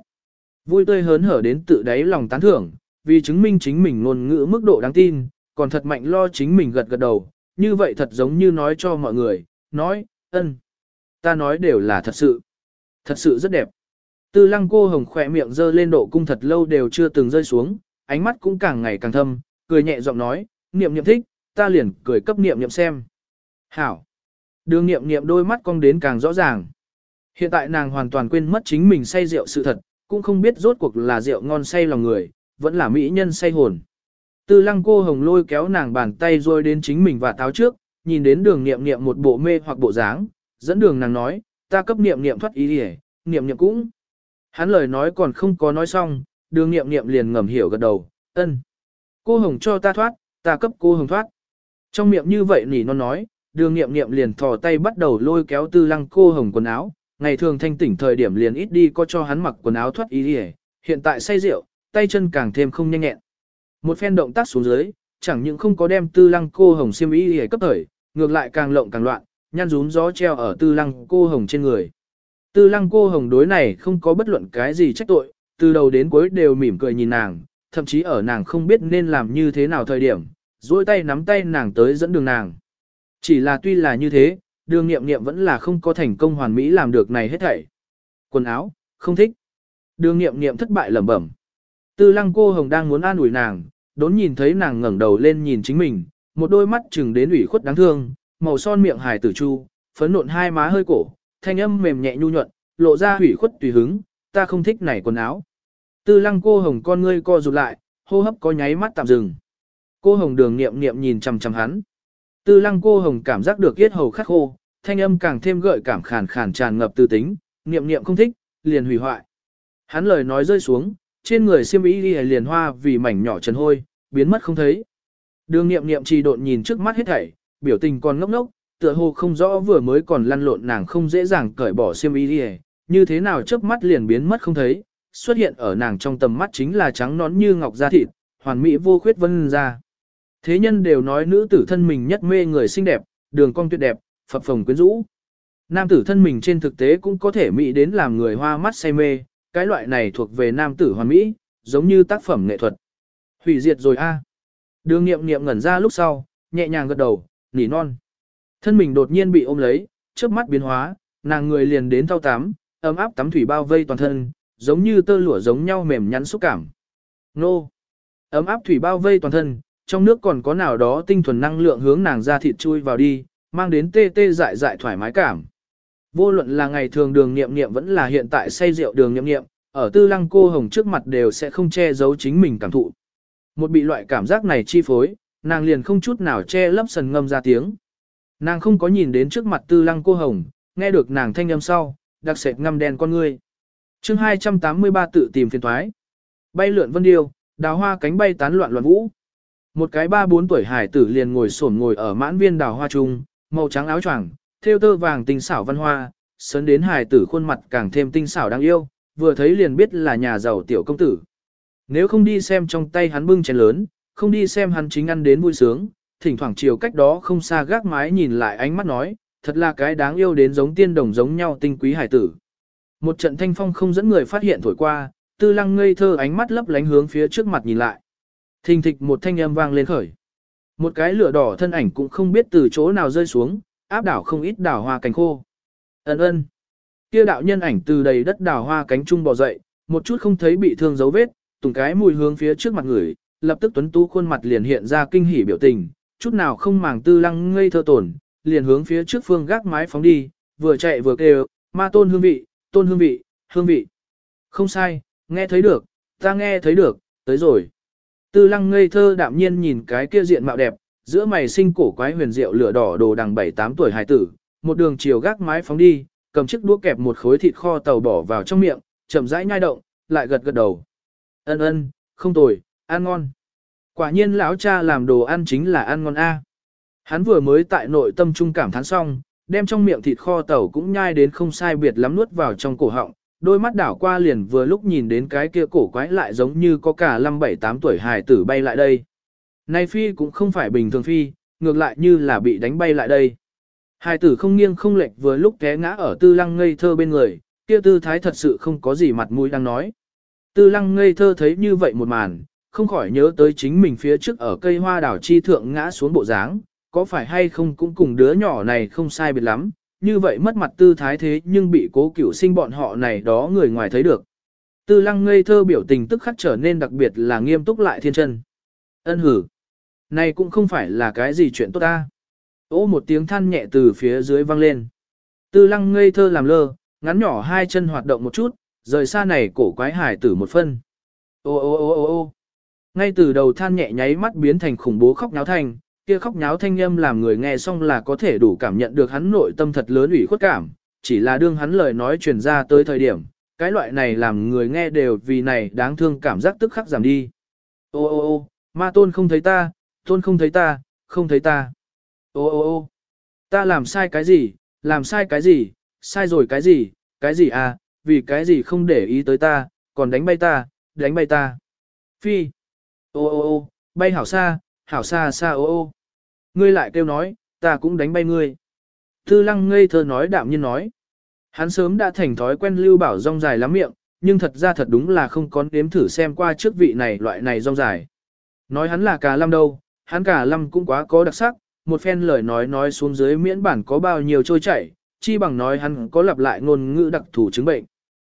Vui tươi hớn hở đến tự đáy lòng tán thưởng, vì chứng minh chính mình ngôn ngữ mức độ đáng tin, còn thật mạnh lo chính mình gật gật đầu, như vậy thật giống như nói cho mọi người, nói, ân, ta nói đều là thật sự, thật sự rất đẹp. Tư lăng cô hồng khỏe miệng dơ lên độ cung thật lâu đều chưa từng rơi xuống, ánh mắt cũng càng ngày càng thâm, cười nhẹ giọng nói, niệm niệm thích, ta liền cười cấp niệm niệm xem. Hảo. Đường niệm niệm đôi mắt cong đến càng rõ ràng. Hiện tại nàng hoàn toàn quên mất chính mình say rượu sự thật, cũng không biết rốt cuộc là rượu ngon say lòng người, vẫn là mỹ nhân say hồn. Tư lăng cô hồng lôi kéo nàng bàn tay rồi đến chính mình và táo trước, nhìn đến đường niệm niệm một bộ mê hoặc bộ dáng, dẫn đường nàng nói, ta cấp niệm niệm thoát ý đi niệm niệm cũng. Hắn lời nói còn không có nói xong, đường niệm niệm liền ngầm hiểu gật đầu, ân. Cô hồng cho ta thoát, ta cấp cô hồng thoát. Trong miệng như vậy nỉ non nói, đường niệm niệm liền thò tay bắt đầu lôi kéo tư lăng cô hồng quần áo, ngày thường thanh tỉnh thời điểm liền ít đi có cho hắn mặc quần áo thoát ý đi hiện tại say rượu, tay chân càng thêm không nhanh nhẹn. Một phen động tác xuống dưới, chẳng những không có đem tư lăng cô hồng xiêm y để cấp thời, ngược lại càng lộng càng loạn, nhăn rúm gió treo ở tư lăng cô hồng trên người. Tư lăng cô hồng đối này không có bất luận cái gì trách tội, từ đầu đến cuối đều mỉm cười nhìn nàng, thậm chí ở nàng không biết nên làm như thế nào thời điểm, duỗi tay nắm tay nàng tới dẫn đường nàng. Chỉ là tuy là như thế, đường nghiệm nghiệm vẫn là không có thành công hoàn mỹ làm được này hết thảy. Quần áo, không thích. Đường nghiệm nghiệm thất bại lẩm bẩm. Tư lăng cô hồng đang muốn an ủi nàng, đốn nhìn thấy nàng ngẩng đầu lên nhìn chính mình, một đôi mắt chừng đến ủy khuất đáng thương, màu son miệng hài tử chu, phấn nộn hai má hơi cổ, thanh âm mềm nhẹ nhu nhuận, lộ ra ủy khuất tùy hứng, ta không thích này quần áo. Tư lăng cô hồng con ngươi co rụt lại, hô hấp có nháy mắt tạm dừng. Cô hồng đường niệm niệm nhìn chằm chằm hắn. Tư lăng cô hồng cảm giác được yết hầu khắc khô, thanh âm càng thêm gợi cảm khàn khàn tràn ngập tư tính, niệm niệm không thích, liền hủy hoại. Hắn lời nói rơi xuống, trên người xiêm y liền hoa vì mảnh nhỏ trần hôi, biến mất không thấy. Đường niệm niệm trì độn nhìn trước mắt hết thảy, biểu tình còn ngốc ngốc, tựa hồ không rõ vừa mới còn lăn lộn nàng không dễ dàng cởi bỏ xiêm y như thế nào chớp mắt liền biến mất không thấy, xuất hiện ở nàng trong tầm mắt chính là trắng nón như ngọc da thịt, hoàn mỹ vô khuyết vân ra. Thế nhân đều nói nữ tử thân mình nhất mê người xinh đẹp, đường cong tuyệt đẹp, phập phồng quyến rũ. Nam tử thân mình trên thực tế cũng có thể mỹ đến làm người hoa mắt say mê, cái loại này thuộc về nam tử hoàn mỹ, giống như tác phẩm nghệ thuật. Hủy diệt rồi a. Đường nghiệm nghiệm ngẩn ra lúc sau, nhẹ nhàng gật đầu, nỉ non. Thân mình đột nhiên bị ôm lấy, trước mắt biến hóa, nàng người liền đến thao tắm, ấm áp tắm thủy bao vây toàn thân, giống như tơ lụa giống nhau mềm nhắn xúc cảm. Nô! Ấm áp thủy bao vây toàn thân, trong nước còn có nào đó tinh thuần năng lượng hướng nàng ra thịt chui vào đi, mang đến tê tê dại dại thoải mái cảm. Vô luận là ngày thường đường nghiệm nghiệm vẫn là hiện tại say rượu đường nghiệm nghiệm, ở tư lăng cô hồng trước mặt đều sẽ không che giấu chính mình cảm thụ. Một bị loại cảm giác này chi phối, nàng liền không chút nào che lấp sần ngâm ra tiếng. Nàng không có nhìn đến trước mặt tư lăng cô hồng, nghe được nàng thanh âm sau, đặc sệt ngâm đen con ngươi. chương 283 tự tìm phiền thoái. Bay lượn vân điêu, đào hoa cánh bay tán loạn loạn vũ. Một cái ba bốn tuổi hải tử liền ngồi sổn ngồi ở mãn viên đào hoa trung, màu trắng áo choàng, thêu tơ vàng tinh xảo văn hoa, sấn đến hải tử khuôn mặt càng thêm tinh xảo đáng yêu, vừa thấy liền biết là nhà giàu tiểu công tử. Nếu không đi xem trong tay hắn bưng chén lớn, không đi xem hắn chính ăn đến vui sướng, thỉnh thoảng chiều cách đó không xa gác mái nhìn lại ánh mắt nói, thật là cái đáng yêu đến giống tiên đồng giống nhau tinh quý hải tử. Một trận thanh phong không dẫn người phát hiện thổi qua, tư lăng ngây thơ ánh mắt lấp lánh hướng phía trước mặt nhìn lại. Thình thịch một thanh âm vang lên khởi. Một cái lửa đỏ thân ảnh cũng không biết từ chỗ nào rơi xuống, áp đảo không ít đảo hoa cánh khô. Ấn ơn. Kia đạo nhân ảnh từ đầy đất đảo hoa cánh trung bò dậy, một chút không thấy bị thương dấu vết, tùng cái mùi hướng phía trước mặt người, lập tức tuấn tú khuôn mặt liền hiện ra kinh hỉ biểu tình, chút nào không màng tư lăng ngây thơ tổn, liền hướng phía trước phương gác mái phóng đi, vừa chạy vừa kêu, ma tôn hương vị, tôn hương vị, hương vị. Không sai, nghe thấy được, ta nghe thấy được, tới rồi. Tư lăng ngây thơ đạm nhiên nhìn cái kia diện mạo đẹp, giữa mày sinh cổ quái huyền diệu lửa đỏ đồ đằng 7-8 tuổi hài tử, một đường chiều gác mái phóng đi, cầm chiếc đũa kẹp một khối thịt kho tàu bỏ vào trong miệng, chậm rãi nhai động, lại gật gật đầu. Ân ân, không tồi, ăn ngon. Quả nhiên lão cha làm đồ ăn chính là ăn ngon a. Hắn vừa mới tại nội tâm trung cảm thán xong, đem trong miệng thịt kho tàu cũng nhai đến không sai biệt lắm nuốt vào trong cổ họng, đôi mắt đảo qua liền vừa lúc nhìn đến cái kia cổ quái lại giống như có cả năm bảy tám tuổi hài tử bay lại đây. Này phi cũng không phải bình thường phi, ngược lại như là bị đánh bay lại đây. Hài tử không nghiêng không lệch vừa lúc té ngã ở tư lăng ngây thơ bên người, kia tư thái thật sự không có gì mặt mũi đang nói. Tư lăng ngây thơ thấy như vậy một màn, không khỏi nhớ tới chính mình phía trước ở cây hoa đảo chi thượng ngã xuống bộ dáng, có phải hay không cũng cùng đứa nhỏ này không sai biệt lắm, như vậy mất mặt tư thái thế nhưng bị cố cửu sinh bọn họ này đó người ngoài thấy được. Tư lăng ngây thơ biểu tình tức khắc trở nên đặc biệt là nghiêm túc lại thiên chân. Ân hử. Này cũng không phải là cái gì chuyện tốt ta. Ô một tiếng than nhẹ từ phía dưới vang lên. Tư lăng ngây thơ làm lơ, ngắn nhỏ hai chân hoạt động một chút, rời xa này cổ quái hải tử một phân. Ô ô ô ô ô ngay từ đầu than nhẹ nháy mắt biến thành khủng bố khóc nháo thành kia khóc nháo thanh âm làm người nghe xong là có thể đủ cảm nhận được hắn nội tâm thật lớn ủy khuất cảm, chỉ là đương hắn lời nói truyền ra tới thời điểm, cái loại này làm người nghe đều vì này đáng thương cảm giác tức khắc giảm đi. Ô ô ô, ma tôn không thấy ta, tôn không thấy ta, không thấy ta. Ô ô ô, ta làm sai cái gì, làm sai cái gì, sai rồi cái gì, cái gì à, vì cái gì không để ý tới ta, còn đánh bay ta, đánh bay ta. Phi. Ô ô ô, bay hảo xa, hảo xa xa ô ô. Ngươi lại kêu nói, ta cũng đánh bay ngươi. Tư lăng ngây thơ nói đạm nhiên nói. Hắn sớm đã thành thói quen lưu bảo rong dài lắm miệng, nhưng thật ra thật đúng là không có đếm thử xem qua trước vị này loại này rong dài. Nói hắn là cả lâm đâu, hắn cả lâm cũng quá có đặc sắc, một phen lời nói nói xuống dưới miễn bản có bao nhiêu trôi chảy, chi bằng nói hắn có lặp lại ngôn ngữ đặc thủ chứng bệnh.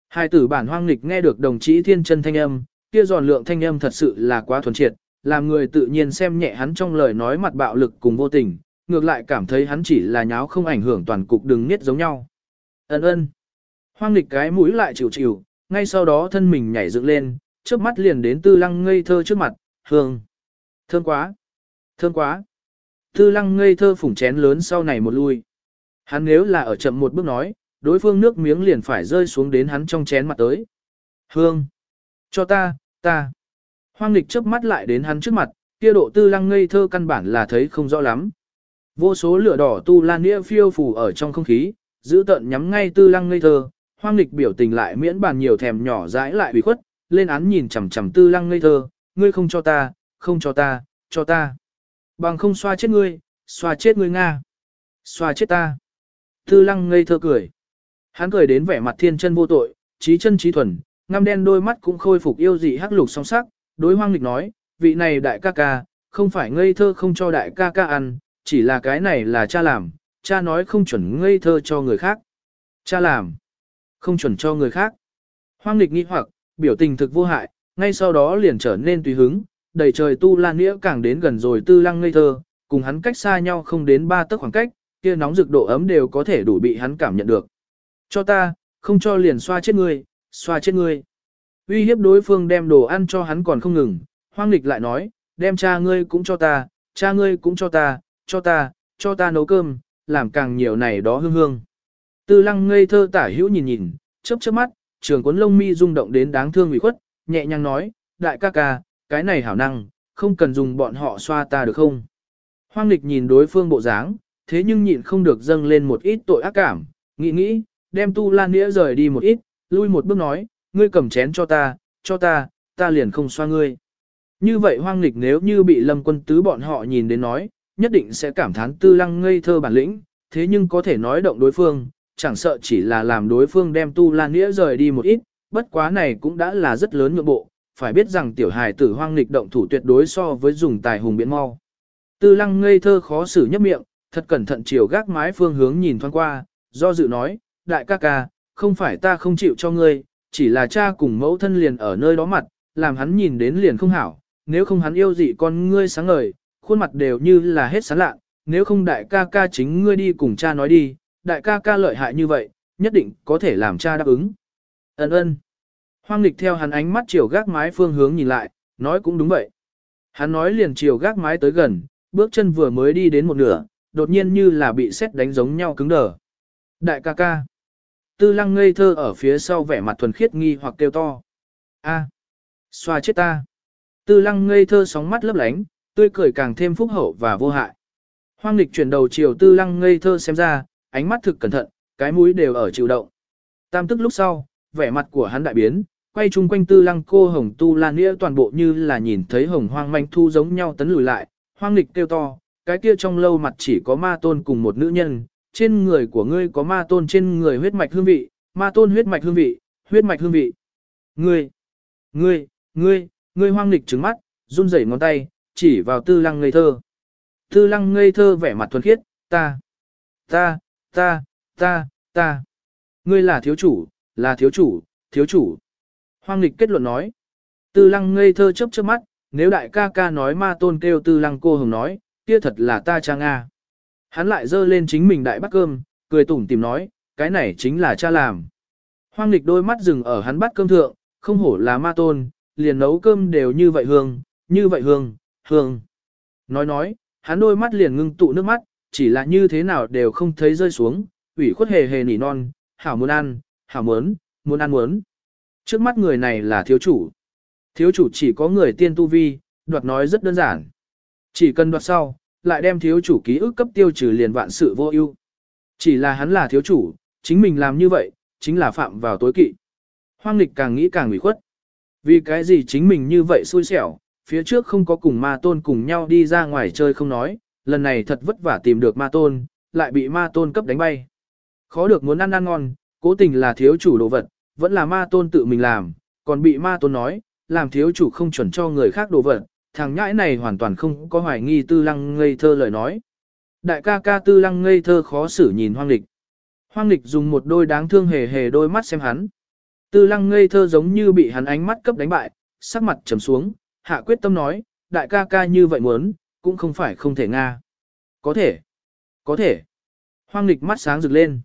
Hai tử bản hoang nghịch nghe được đồng chí thiên chân thanh âm, kia giòn lượng thanh âm thật sự là quá thuần triệt, làm người tự nhiên xem nhẹ hắn trong lời nói mặt bạo lực cùng vô tình, ngược lại cảm thấy hắn chỉ là nháo không ảnh hưởng toàn cục đừng niết giống nhau. Ấn ơn. Hoang lịch cái mũi lại chịu chịu, ngay sau đó thân mình nhảy dựng lên, trước mắt liền đến tư lăng ngây thơ trước mặt, hương. Thơm quá. Thơm quá. Tư lăng ngây thơ phủng chén lớn sau này một lui. Hắn nếu là ở chậm một bước nói, đối phương nước miếng liền phải rơi xuống đến hắn trong chén mặt tới. Hương. Cho ta, ta. Hoang nghịch chớp mắt lại đến hắn trước mặt, kia độ tư lăng ngây thơ căn bản là thấy không rõ lắm. Vô số lửa đỏ tu lan nghĩa phiêu phù ở trong không khí, giữ tận nhắm ngay tư lăng ngây thơ, hoang nghịch biểu tình lại miễn bàn nhiều thèm nhỏ dãi lại bị khuất, lên án nhìn chằm chằm tư lăng ngây thơ, ngươi không cho ta, không cho ta, cho ta. Bằng không xoa chết ngươi, xoa chết ngươi Nga. Xoa chết ta. Tư lăng ngây thơ cười. Hắn cười đến vẻ mặt thiên chân vô tội, trí chân trí thuần, ngăm đen đôi mắt cũng khôi phục yêu dị hắc lục song sắc, đối hoang Lịch nói, vị này đại ca ca, không phải ngây thơ không cho đại ca ca ăn, chỉ là cái này là cha làm, cha nói không chuẩn ngây thơ cho người khác. Cha làm, không chuẩn cho người khác. Hoang Lịch nghi hoặc, biểu tình thực vô hại, ngay sau đó liền trở nên tùy hứng, đầy trời tu lan nghĩa càng đến gần rồi tư lăng ngây thơ, cùng hắn cách xa nhau không đến ba tấc khoảng cách, kia nóng rực độ ấm đều có thể đủ bị hắn cảm nhận được. Cho ta, không cho liền xoa chết ngươi, xoa chết ngươi. Uy hiếp đối phương đem đồ ăn cho hắn còn không ngừng, hoang nghịch lại nói, đem cha ngươi cũng cho ta, cha ngươi cũng cho ta, cho ta, cho ta nấu cơm, làm càng nhiều này đó hương hương. Tư lăng ngây thơ tả hữu nhìn nhìn, chớp chớp mắt, trường cuốn lông mi rung động đến đáng thương ủy khuất, nhẹ nhàng nói, đại ca ca, cái này hảo năng, không cần dùng bọn họ xoa ta được không? Hoang lịch nhìn đối phương bộ dáng, thế nhưng nhịn không được dâng lên một ít tội ác cảm, nghĩ nghĩ, đem tu lan nĩa rời đi một ít, lui một bước nói, ngươi cầm chén cho ta, cho ta, ta liền không xoa ngươi. Như vậy hoang lịch nếu như bị lâm quân tứ bọn họ nhìn đến nói, nhất định sẽ cảm thán tư lăng ngây thơ bản lĩnh, thế nhưng có thể nói động đối phương, chẳng sợ chỉ là làm đối phương đem tu lan nghĩa rời đi một ít, bất quá này cũng đã là rất lớn nhượng bộ, phải biết rằng tiểu hài tử hoang nghịch động thủ tuyệt đối so với dùng tài hùng biện mau. Tư lăng ngây thơ khó xử nhấp miệng, thật cẩn thận chiều gác mái phương hướng nhìn thoáng qua, do dự nói, đại ca ca, không phải ta không chịu cho ngươi, chỉ là cha cùng mẫu thân liền ở nơi đó mặt, làm hắn nhìn đến liền không hảo, nếu không hắn yêu dị con ngươi sáng ngời, khuôn mặt đều như là hết sáng lạ, nếu không đại ca ca chính ngươi đi cùng cha nói đi, đại ca ca lợi hại như vậy, nhất định có thể làm cha đáp ứng. Ấn ơn. Hoang lịch theo hắn ánh mắt chiều gác mái phương hướng nhìn lại, nói cũng đúng vậy. Hắn nói liền chiều gác mái tới gần, bước chân vừa mới đi đến một nửa, đột nhiên như là bị xét đánh giống nhau cứng đờ. Đại ca ca. Tư lăng ngây thơ ở phía sau vẻ mặt thuần khiết nghi hoặc kêu to. A. Xoa chết ta. Tư lăng ngây thơ sóng mắt lấp lánh, tươi cười càng thêm phúc hậu và vô hại. Hoang lịch chuyển đầu chiều tư lăng ngây thơ xem ra, ánh mắt thực cẩn thận, cái mũi đều ở chịu động. Tam tức lúc sau, vẻ mặt của hắn đại biến, quay chung quanh tư lăng cô hồng tu lan nghĩa toàn bộ như là nhìn thấy hồng hoang manh thu giống nhau tấn lùi lại, hoang lịch kêu to, cái kia trong lâu mặt chỉ có ma tôn cùng một nữ nhân, trên người của ngươi có ma tôn trên người huyết mạch hương vị, ma tôn huyết mạch hương vị, huyết mạch hương vị. Ngươi, ngươi, ngươi, ngươi hoang lịch trứng mắt, run rẩy ngón tay, chỉ vào tư lăng ngây thơ. Tư lăng ngây thơ vẻ mặt thuần khiết, ta, ta, ta, ta, ta. Ngươi là thiếu chủ, là thiếu chủ, thiếu chủ. Hoang lịch kết luận nói. Tư lăng ngây thơ chớp chớp mắt, nếu đại ca ca nói ma tôn kêu tư lăng cô hồng nói, kia thật là ta cha Nga. Hắn lại dơ lên chính mình đại bát cơm, cười tủm tìm nói, cái này chính là cha làm. Hoang lịch đôi mắt dừng ở hắn bắt cơm thượng, không hổ là ma tôn, liền nấu cơm đều như vậy hương, như vậy hương, hương. Nói nói, hắn đôi mắt liền ngưng tụ nước mắt, chỉ là như thế nào đều không thấy rơi xuống, ủy khuất hề hề nỉ non, hảo muốn ăn, hảo muốn, muốn ăn muốn. Trước mắt người này là thiếu chủ. Thiếu chủ chỉ có người tiên tu vi, đoạt nói rất đơn giản. Chỉ cần đoạt sau, lại đem thiếu chủ ký ức cấp tiêu trừ liền vạn sự vô ưu. Chỉ là hắn là thiếu chủ, chính mình làm như vậy, chính là phạm vào tối kỵ. Hoang lịch càng nghĩ càng ủy khuất. Vì cái gì chính mình như vậy xui xẻo, phía trước không có cùng ma tôn cùng nhau đi ra ngoài chơi không nói, lần này thật vất vả tìm được ma tôn, lại bị ma tôn cấp đánh bay. Khó được muốn ăn ăn ngon, cố tình là thiếu chủ đồ vật, vẫn là ma tôn tự mình làm, còn bị ma tôn nói, làm thiếu chủ không chuẩn cho người khác đồ vật, thằng nhãi này hoàn toàn không có hoài nghi tư lăng ngây thơ lời nói. Đại ca ca tư lăng ngây thơ khó xử nhìn hoang lịch. Hoang lịch dùng một đôi đáng thương hề hề đôi mắt xem hắn. Tư lăng ngây thơ giống như bị hắn ánh mắt cấp đánh bại, sắc mặt trầm xuống, hạ quyết tâm nói, đại ca ca như vậy muốn, cũng không phải không thể nga. Có thể, có thể. Hoang lịch mắt sáng rực lên.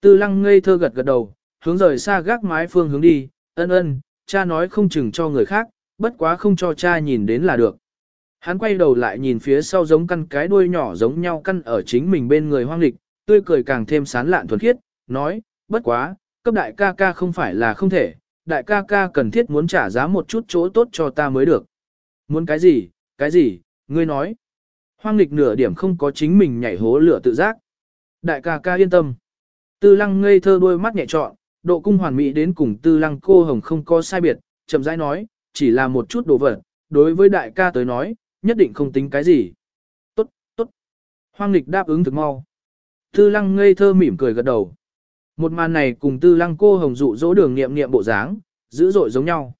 Tư lăng ngây thơ gật gật đầu, hướng rời xa gác mái phương hướng đi, ân ân, cha nói không chừng cho người khác, bất quá không cho cha nhìn đến là được. Hắn quay đầu lại nhìn phía sau giống căn cái đuôi nhỏ giống nhau căn ở chính mình bên người hoang lịch, tươi cười càng thêm sán lạn thuần khiết, nói, bất quá, cấp đại ca ca không phải là không thể, đại ca ca cần thiết muốn trả giá một chút chỗ tốt cho ta mới được. Muốn cái gì, cái gì, ngươi nói. Hoang lịch nửa điểm không có chính mình nhảy hố lửa tự giác. Đại ca ca yên tâm. Tư lăng ngây thơ đôi mắt nhẹ trọn, độ cung hoàn mỹ đến cùng tư lăng cô hồng không có sai biệt, chậm rãi nói, chỉ là một chút đồ vật, đối với đại ca tới nói, nhất định không tính cái gì. Tốt, tốt. Hoang lịch đáp ứng thực mau. Tư lăng ngây thơ mỉm cười gật đầu. Một màn này cùng tư lăng cô hồng dụ dỗ đường nghiệm nghiệm bộ dáng, dữ dội giống nhau.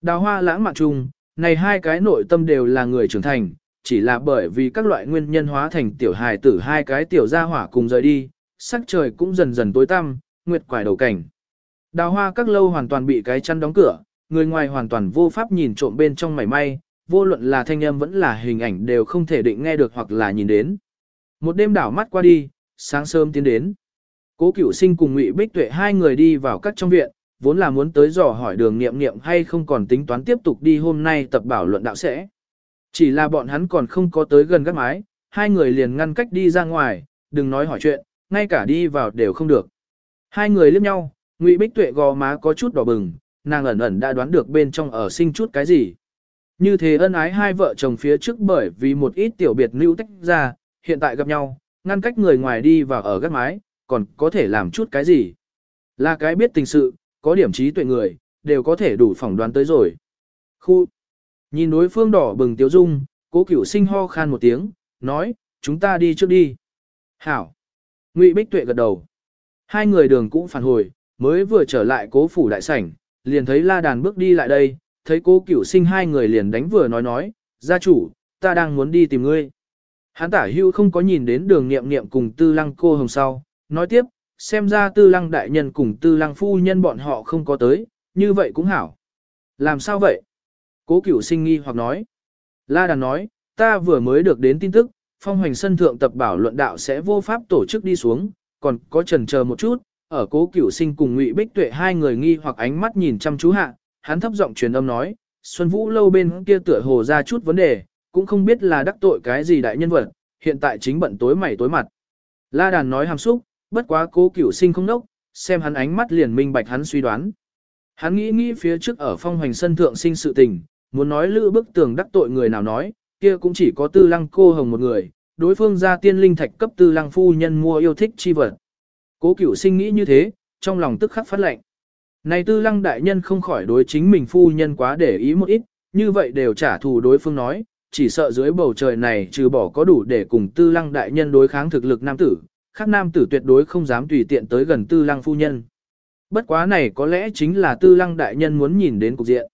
Đào hoa lãng mạn chung, này hai cái nội tâm đều là người trưởng thành, chỉ là bởi vì các loại nguyên nhân hóa thành tiểu hài tử hai cái tiểu gia hỏa cùng rời đi, sắc trời cũng dần dần tối tăm, nguyệt quải đầu cảnh. Đào hoa các lâu hoàn toàn bị cái chăn đóng cửa, người ngoài hoàn toàn vô pháp nhìn trộm bên trong mảy may, vô luận là thanh âm vẫn là hình ảnh đều không thể định nghe được hoặc là nhìn đến. Một đêm đảo mắt qua đi, sáng sớm tiến đến. Cố Cửu Sinh cùng Ngụy Bích Tuệ hai người đi vào các trong viện, vốn là muốn tới dò hỏi đường nghiệm nghiệm hay không còn tính toán tiếp tục đi hôm nay tập bảo luận đạo sẽ. Chỉ là bọn hắn còn không có tới gần gác mái, hai người liền ngăn cách đi ra ngoài, đừng nói hỏi chuyện, ngay cả đi vào đều không được. Hai người liếc nhau, Ngụy Bích Tuệ gò má có chút đỏ bừng, nàng ẩn ẩn đã đoán được bên trong ở sinh chút cái gì. Như thế ân ái hai vợ chồng phía trước bởi vì một ít tiểu biệt lưu tách ra, hiện tại gặp nhau, ngăn cách người ngoài đi và ở gác mái, còn có thể làm chút cái gì. Là cái biết tình sự, có điểm trí tuệ người, đều có thể đủ phỏng đoán tới rồi. Khu, nhìn đối phương đỏ bừng tiếu dung, cố cửu sinh ho khan một tiếng, nói, chúng ta đi trước đi. Hảo. Ngụy Bích Tuệ gật đầu. Hai người đường cũng phản hồi, mới vừa trở lại cố phủ đại sảnh, liền thấy la đàn bước đi lại đây, thấy cố cửu sinh hai người liền đánh vừa nói nói, gia chủ, ta đang muốn đi tìm ngươi. Hán tả hưu không có nhìn đến đường nghiệm nghiệm cùng tư lăng cô hồng sau, nói tiếp, xem ra tư lăng đại nhân cùng tư lăng phu nhân bọn họ không có tới, như vậy cũng hảo. Làm sao vậy? Cố cửu sinh nghi hoặc nói. La đàn nói, ta vừa mới được đến tin tức, phong hoành sân thượng tập bảo luận đạo sẽ vô pháp tổ chức đi xuống, còn có trần chờ một chút, ở cố cửu sinh cùng ngụy bích tuệ hai người nghi hoặc ánh mắt nhìn chăm chú hạ, hắn thấp giọng truyền âm nói, Xuân Vũ lâu bên kia tựa hồ ra chút vấn đề, cũng không biết là đắc tội cái gì đại nhân vật, hiện tại chính bận tối mày tối mặt. La đàn nói hàm xúc, bất quá cố cửu sinh không nốc, xem hắn ánh mắt liền minh bạch hắn suy đoán. Hắn nghĩ nghĩ phía trước ở phong hoành sân thượng sinh sự tình, muốn nói lữ bức tường đắc tội người nào nói, kia cũng chỉ có tư lăng cô hồng một người, đối phương ra tiên linh thạch cấp tư lăng phu nhân mua yêu thích chi vật. Cố cửu sinh nghĩ như thế, trong lòng tức khắc phát lệnh. Này tư lăng đại nhân không khỏi đối chính mình phu nhân quá để ý một ít, như vậy đều trả thù đối phương nói, chỉ sợ dưới bầu trời này trừ bỏ có đủ để cùng tư lăng đại nhân đối kháng thực lực nam tử, khác nam tử tuyệt đối không dám tùy tiện tới gần tư lăng phu nhân. Bất quá này có lẽ chính là tư lăng đại nhân muốn nhìn đến cục diện.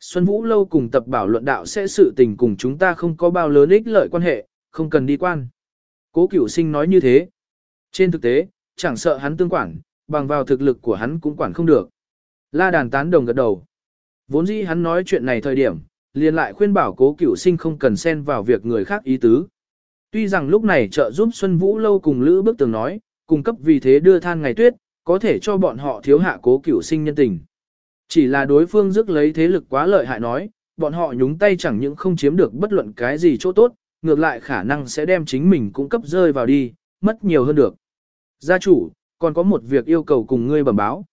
Xuân Vũ Lâu cùng tập bảo luận đạo sẽ sự tình cùng chúng ta không có bao lớn ích lợi quan hệ, không cần đi quan. Cố cửu sinh nói như thế. Trên thực tế, chẳng sợ hắn tương quản, bằng vào thực lực của hắn cũng quản không được. La đàn tán đồng gật đầu. Vốn dĩ hắn nói chuyện này thời điểm, liền lại khuyên bảo cố cửu sinh không cần xen vào việc người khác ý tứ. Tuy rằng lúc này trợ giúp Xuân Vũ lâu cùng Lữ Bước Tường nói, cung cấp vì thế đưa than ngày tuyết, có thể cho bọn họ thiếu hạ cố cửu sinh nhân tình. Chỉ là đối phương dứt lấy thế lực quá lợi hại nói, bọn họ nhúng tay chẳng những không chiếm được bất luận cái gì chỗ tốt, ngược lại khả năng sẽ đem chính mình cung cấp rơi vào đi, mất nhiều hơn được. Gia chủ, còn có một việc yêu cầu cùng ngươi bẩm báo.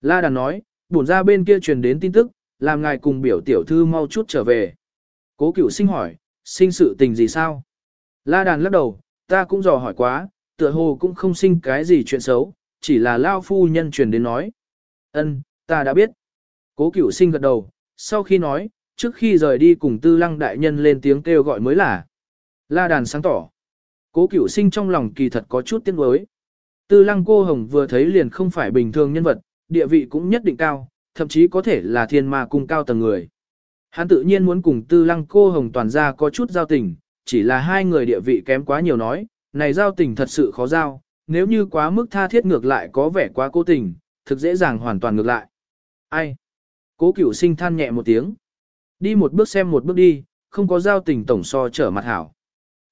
La Đàn nói, bổn ra bên kia truyền đến tin tức, làm ngài cùng biểu tiểu thư mau chút trở về. Cố cửu sinh hỏi, sinh sự tình gì sao? La Đàn lắc đầu, ta cũng dò hỏi quá, tựa hồ cũng không sinh cái gì chuyện xấu, chỉ là Lao phu nhân truyền đến nói. Ân, ta đã biết. Cố cửu sinh gật đầu, sau khi nói, trước khi rời đi cùng tư lăng đại nhân lên tiếng kêu gọi mới là. La đàn sáng tỏ. Cố cửu sinh trong lòng kỳ thật có chút tiếc nuối. Tư lăng cô hồng vừa thấy liền không phải bình thường nhân vật, địa vị cũng nhất định cao, thậm chí có thể là thiên ma cung cao tầng người. Hắn tự nhiên muốn cùng tư lăng cô hồng toàn ra có chút giao tình, chỉ là hai người địa vị kém quá nhiều nói, này giao tình thật sự khó giao, nếu như quá mức tha thiết ngược lại có vẻ quá cố tình, thực dễ dàng hoàn toàn ngược lại. Ai? Cố cửu sinh than nhẹ một tiếng. Đi một bước xem một bước đi, không có giao tình tổng so trở mặt hảo.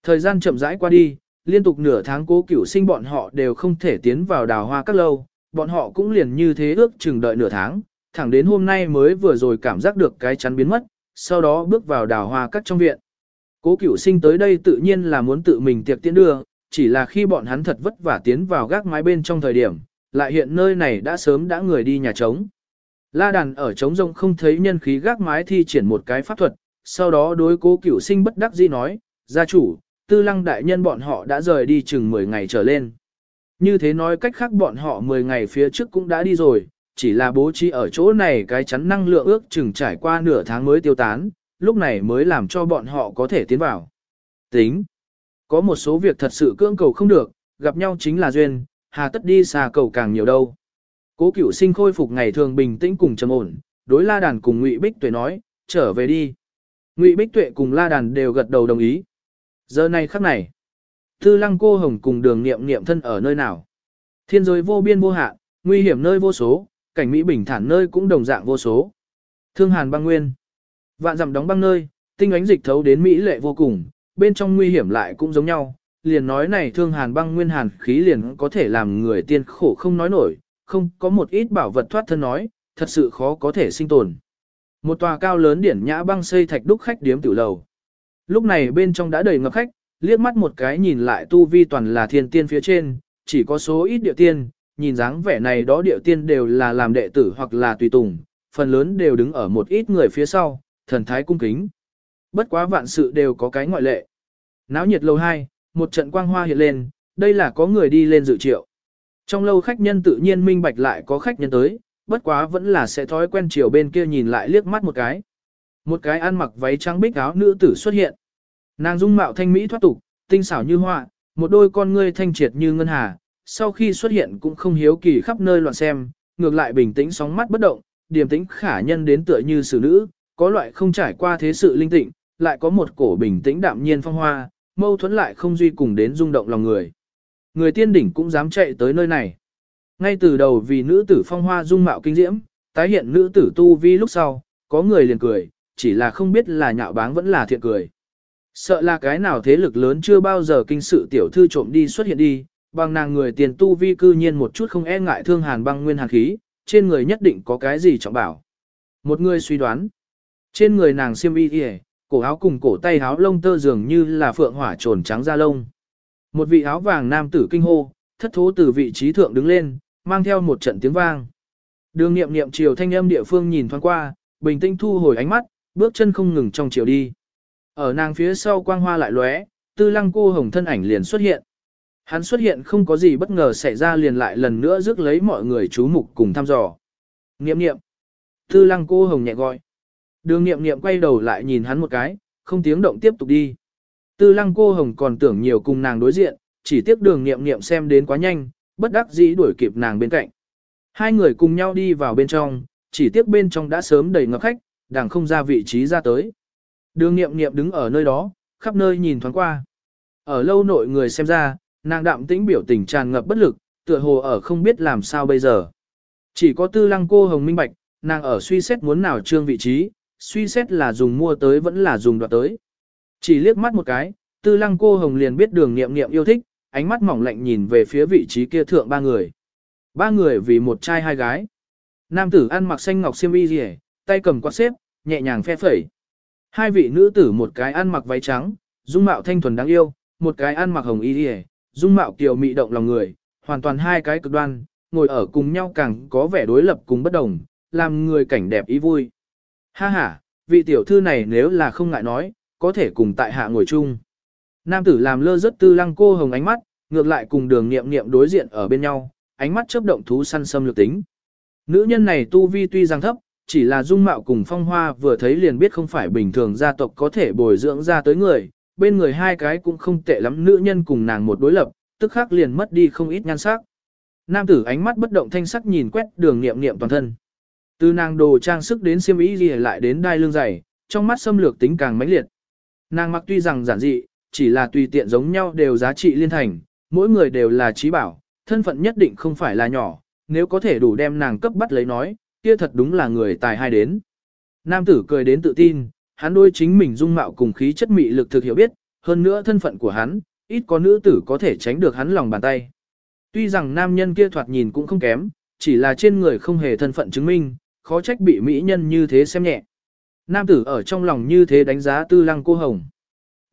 Thời gian chậm rãi qua đi, liên tục nửa tháng cố cửu sinh bọn họ đều không thể tiến vào đào hoa các lâu, bọn họ cũng liền như thế ước chừng đợi nửa tháng, thẳng đến hôm nay mới vừa rồi cảm giác được cái chắn biến mất, sau đó bước vào đào hoa các trong viện. Cố cửu sinh tới đây tự nhiên là muốn tự mình tiệc tiễn đưa, chỉ là khi bọn hắn thật vất vả tiến vào gác mái bên trong thời điểm, lại hiện nơi này đã sớm đã người đi nhà trống. La đàn ở trống rông không thấy nhân khí gác mái thi triển một cái pháp thuật, sau đó đối cố cửu sinh bất đắc dĩ nói, gia chủ, tư lăng đại nhân bọn họ đã rời đi chừng 10 ngày trở lên. Như thế nói cách khác bọn họ 10 ngày phía trước cũng đã đi rồi, chỉ là bố trí ở chỗ này cái chắn năng lượng ước chừng trải qua nửa tháng mới tiêu tán, lúc này mới làm cho bọn họ có thể tiến vào. Tính. Có một số việc thật sự cưỡng cầu không được, gặp nhau chính là duyên, hà tất đi xa cầu càng nhiều đâu. Cố cửu sinh khôi phục ngày thường bình tĩnh cùng trầm ổn, đối la đàn cùng Ngụy Bích Tuệ nói, trở về đi. Ngụy Bích Tuệ cùng la đàn đều gật đầu đồng ý. Giờ này khắc này, tư lăng cô hồng cùng đường nghiệm nghiệm thân ở nơi nào. Thiên giới vô biên vô hạn, nguy hiểm nơi vô số, cảnh Mỹ bình thản nơi cũng đồng dạng vô số. Thương hàn băng nguyên. Vạn dặm đóng băng nơi, tinh ánh dịch thấu đến Mỹ lệ vô cùng, bên trong nguy hiểm lại cũng giống nhau. Liền nói này thương hàn băng nguyên hàn khí liền có thể làm người tiên khổ không nói nổi, không có một ít bảo vật thoát thân nói, thật sự khó có thể sinh tồn. Một tòa cao lớn điển nhã băng xây thạch đúc khách điếm tiểu lầu. Lúc này bên trong đã đầy ngập khách, liếc mắt một cái nhìn lại tu vi toàn là thiên tiên phía trên, chỉ có số ít địa tiên, nhìn dáng vẻ này đó địa tiên đều là làm đệ tử hoặc là tùy tùng, phần lớn đều đứng ở một ít người phía sau, thần thái cung kính. Bất quá vạn sự đều có cái ngoại lệ. Náo nhiệt lâu hai, một trận quang hoa hiện lên, đây là có người đi lên dự triệu. Trong lâu khách nhân tự nhiên minh bạch lại có khách nhân tới, bất quá vẫn là sẽ thói quen chiều bên kia nhìn lại liếc mắt một cái. Một cái ăn mặc váy trắng bích áo nữ tử xuất hiện. Nàng dung mạo thanh mỹ thoát tục, tinh xảo như hoa, một đôi con ngươi thanh triệt như ngân hà, sau khi xuất hiện cũng không hiếu kỳ khắp nơi loạn xem, ngược lại bình tĩnh sóng mắt bất động, điềm tĩnh khả nhân đến tựa như xử nữ, có loại không trải qua thế sự linh tịnh, lại có một cổ bình tĩnh đạm nhiên phong hoa, mâu thuẫn lại không duy cùng đến rung động lòng người. Người tiên đỉnh cũng dám chạy tới nơi này. Ngay từ đầu vì nữ tử phong hoa dung mạo kinh diễm, tái hiện nữ tử tu vi lúc sau, có người liền cười, chỉ là không biết là nhạo báng vẫn là thiện cười. Sợ là cái nào thế lực lớn chưa bao giờ kinh sự tiểu thư trộm đi xuất hiện đi, bằng nàng người tiền tu vi cư nhiên một chút không e ngại thương hàn băng nguyên hàn khí, trên người nhất định có cái gì trọng bảo. Một người suy đoán, trên người nàng xiêm y kìa, cổ áo cùng cổ tay áo lông tơ dường như là phượng hỏa trồn trắng da lông. Một vị áo vàng nam tử kinh hô, thất thố từ vị trí thượng đứng lên, mang theo một trận tiếng vang. Đường nghiệm nghiệm chiều thanh âm địa phương nhìn thoáng qua, bình tĩnh thu hồi ánh mắt, bước chân không ngừng trong chiều đi. Ở nàng phía sau quang hoa lại lóe, tư lăng cô hồng thân ảnh liền xuất hiện. Hắn xuất hiện không có gì bất ngờ xảy ra liền lại lần nữa rước lấy mọi người chú mục cùng thăm dò. Nghiệm nghiệm. Tư lăng cô hồng nhẹ gọi. Đường nghiệm nghiệm quay đầu lại nhìn hắn một cái, không tiếng động tiếp tục đi. Tư lăng cô hồng còn tưởng nhiều cùng nàng đối diện, chỉ tiếc đường nghiệm nghiệm xem đến quá nhanh, bất đắc dĩ đuổi kịp nàng bên cạnh. Hai người cùng nhau đi vào bên trong, chỉ tiếc bên trong đã sớm đầy ngập khách, đàng không ra vị trí ra tới. Đường nghiệm nghiệm đứng ở nơi đó, khắp nơi nhìn thoáng qua. Ở lâu nội người xem ra, nàng đạm tĩnh biểu tình tràn ngập bất lực, tựa hồ ở không biết làm sao bây giờ. Chỉ có tư lăng cô hồng minh bạch, nàng ở suy xét muốn nào trương vị trí, suy xét là dùng mua tới vẫn là dùng đoạt tới. Chỉ liếc mắt một cái, tư lăng cô hồng liền biết đường nghiệm nghiệm yêu thích, ánh mắt mỏng lạnh nhìn về phía vị trí kia thượng ba người. Ba người vì một trai hai gái. Nam tử ăn mặc xanh ngọc xiêm y rỉ, tay cầm quạt xếp, nhẹ nhàng phe phẩy. Hai vị nữ tử một cái ăn mặc váy trắng, dung mạo thanh thuần đáng yêu, một cái ăn mặc hồng y rìa, dung mạo kiều mị động lòng người, hoàn toàn hai cái cực đoan, ngồi ở cùng nhau càng có vẻ đối lập cùng bất đồng, làm người cảnh đẹp ý vui. Ha ha, vị tiểu thư này nếu là không ngại nói, có thể cùng tại hạ ngồi chung. Nam tử làm lơ rất tư lăng cô hồng ánh mắt, ngược lại cùng đường nghiệm nghiệm đối diện ở bên nhau, ánh mắt chớp động thú săn sâm lược tính. Nữ nhân này tu vi tuy rằng thấp, chỉ là dung mạo cùng phong hoa vừa thấy liền biết không phải bình thường gia tộc có thể bồi dưỡng ra tới người, bên người hai cái cũng không tệ lắm nữ nhân cùng nàng một đối lập, tức khắc liền mất đi không ít nhan sắc. Nam tử ánh mắt bất động thanh sắc nhìn quét đường nghiệm nghiệm toàn thân. Từ nàng đồ trang sức đến xiêm y gì lại đến đai lưng dày, trong mắt xâm lược tính càng mãnh liệt. Nàng mặc tuy rằng giản dị, chỉ là tùy tiện giống nhau đều giá trị liên thành, mỗi người đều là trí bảo, thân phận nhất định không phải là nhỏ, nếu có thể đủ đem nàng cấp bắt lấy nói, kia thật đúng là người tài hai đến. Nam tử cười đến tự tin, hắn đôi chính mình dung mạo cùng khí chất mị lực thực hiểu biết, hơn nữa thân phận của hắn, ít có nữ tử có thể tránh được hắn lòng bàn tay. Tuy rằng nam nhân kia thoạt nhìn cũng không kém, chỉ là trên người không hề thân phận chứng minh, khó trách bị mỹ nhân như thế xem nhẹ. Nam tử ở trong lòng như thế đánh giá tư lăng cô hồng.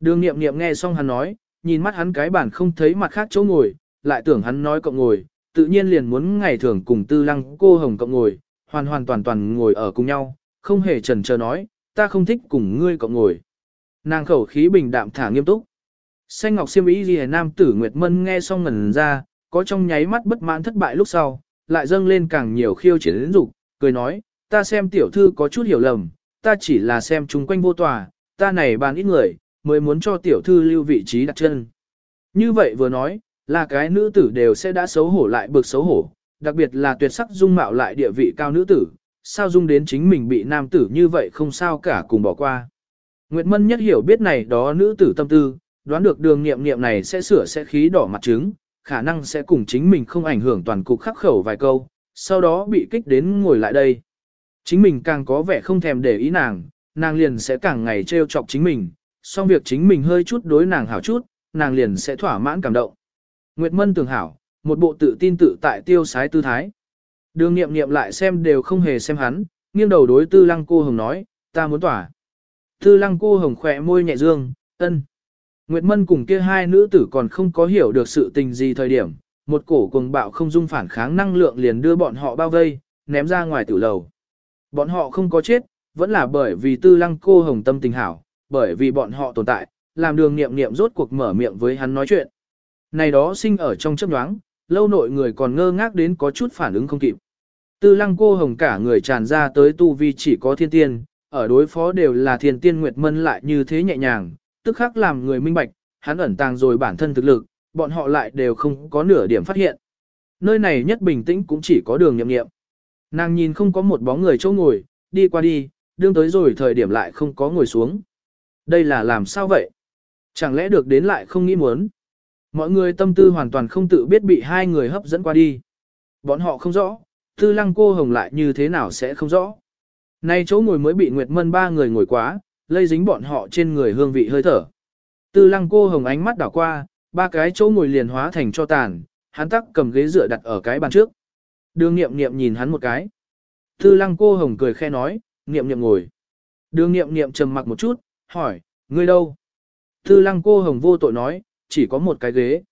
Đường nghiệm nghiệm nghe xong hắn nói, nhìn mắt hắn cái bản không thấy mặt khác chỗ ngồi, lại tưởng hắn nói cộng ngồi, tự nhiên liền muốn ngày thường cùng tư lăng cô hồng cộng ngồi, hoàn hoàn toàn toàn ngồi ở cùng nhau, không hề trần chờ nói, ta không thích cùng ngươi cộng ngồi. Nàng khẩu khí bình đạm thả nghiêm túc. Xanh ngọc siêm ý gì nam tử Nguyệt Mân nghe xong ngẩn ra, có trong nháy mắt bất mãn thất bại lúc sau, lại dâng lên càng nhiều khiêu chiến đến dục, cười nói, ta xem tiểu thư có chút hiểu lầm, ta chỉ là xem chung quanh vô tòa, ta này bàn ít người, mới muốn cho tiểu thư lưu vị trí đặt chân. Như vậy vừa nói, là cái nữ tử đều sẽ đã xấu hổ lại bực xấu hổ, đặc biệt là tuyệt sắc dung mạo lại địa vị cao nữ tử, sao dung đến chính mình bị nam tử như vậy không sao cả cùng bỏ qua. Nguyệt Mân nhất hiểu biết này đó nữ tử tâm tư, đoán được đường nghiệm nghiệm này sẽ sửa sẽ khí đỏ mặt trứng, khả năng sẽ cùng chính mình không ảnh hưởng toàn cục khắc khẩu vài câu, sau đó bị kích đến ngồi lại đây. Chính mình càng có vẻ không thèm để ý nàng, nàng liền sẽ càng ngày trêu chọc chính mình, xong việc chính mình hơi chút đối nàng hảo chút, nàng liền sẽ thỏa mãn cảm động. Nguyệt Mân tưởng hảo, một bộ tự tin tự tại tiêu sái tư thái. Đường nghiệm nghiệm lại xem đều không hề xem hắn, nghiêng đầu đối tư lăng cô hồng nói, ta muốn tỏa. Tư lăng cô hồng khỏe môi nhẹ dương, ân. Nguyệt Mân cùng kia hai nữ tử còn không có hiểu được sự tình gì thời điểm, một cổ cuồng bạo không dung phản kháng năng lượng liền đưa bọn họ bao vây, ném ra ngoài tử lầu. Bọn họ không có chết, vẫn là bởi vì tư lăng cô hồng tâm tình hảo, bởi vì bọn họ tồn tại, làm đường nghiệm nghiệm rốt cuộc mở miệng với hắn nói chuyện. Này đó sinh ở trong chấp nhoáng, lâu nội người còn ngơ ngác đến có chút phản ứng không kịp. Tư lăng cô hồng cả người tràn ra tới tu vi chỉ có thiên tiên, ở đối phó đều là thiên tiên nguyệt mân lại như thế nhẹ nhàng, tức khắc làm người minh bạch, hắn ẩn tàng rồi bản thân thực lực, bọn họ lại đều không có nửa điểm phát hiện. Nơi này nhất bình tĩnh cũng chỉ có đường nhậm nghiệm. Nàng nhìn không có một bóng người chỗ ngồi, đi qua đi, đương tới rồi thời điểm lại không có ngồi xuống. Đây là làm sao vậy? Chẳng lẽ được đến lại không nghĩ muốn? Mọi người tâm tư hoàn toàn không tự biết bị hai người hấp dẫn qua đi. Bọn họ không rõ, tư lăng cô hồng lại như thế nào sẽ không rõ. Nay chỗ ngồi mới bị Nguyệt Mân ba người ngồi quá, lây dính bọn họ trên người hương vị hơi thở. Tư lăng cô hồng ánh mắt đảo qua, ba cái chỗ ngồi liền hóa thành cho tàn, hắn tắc cầm ghế dựa đặt ở cái bàn trước. Đường nghiệm nghiệm nhìn hắn một cái. Tư lăng cô hồng cười khe nói, nghiệm nghiệm ngồi. Đường nghiệm nghiệm trầm mặc một chút, hỏi, ngươi đâu? Tư lăng cô hồng vô tội nói, chỉ có một cái ghế.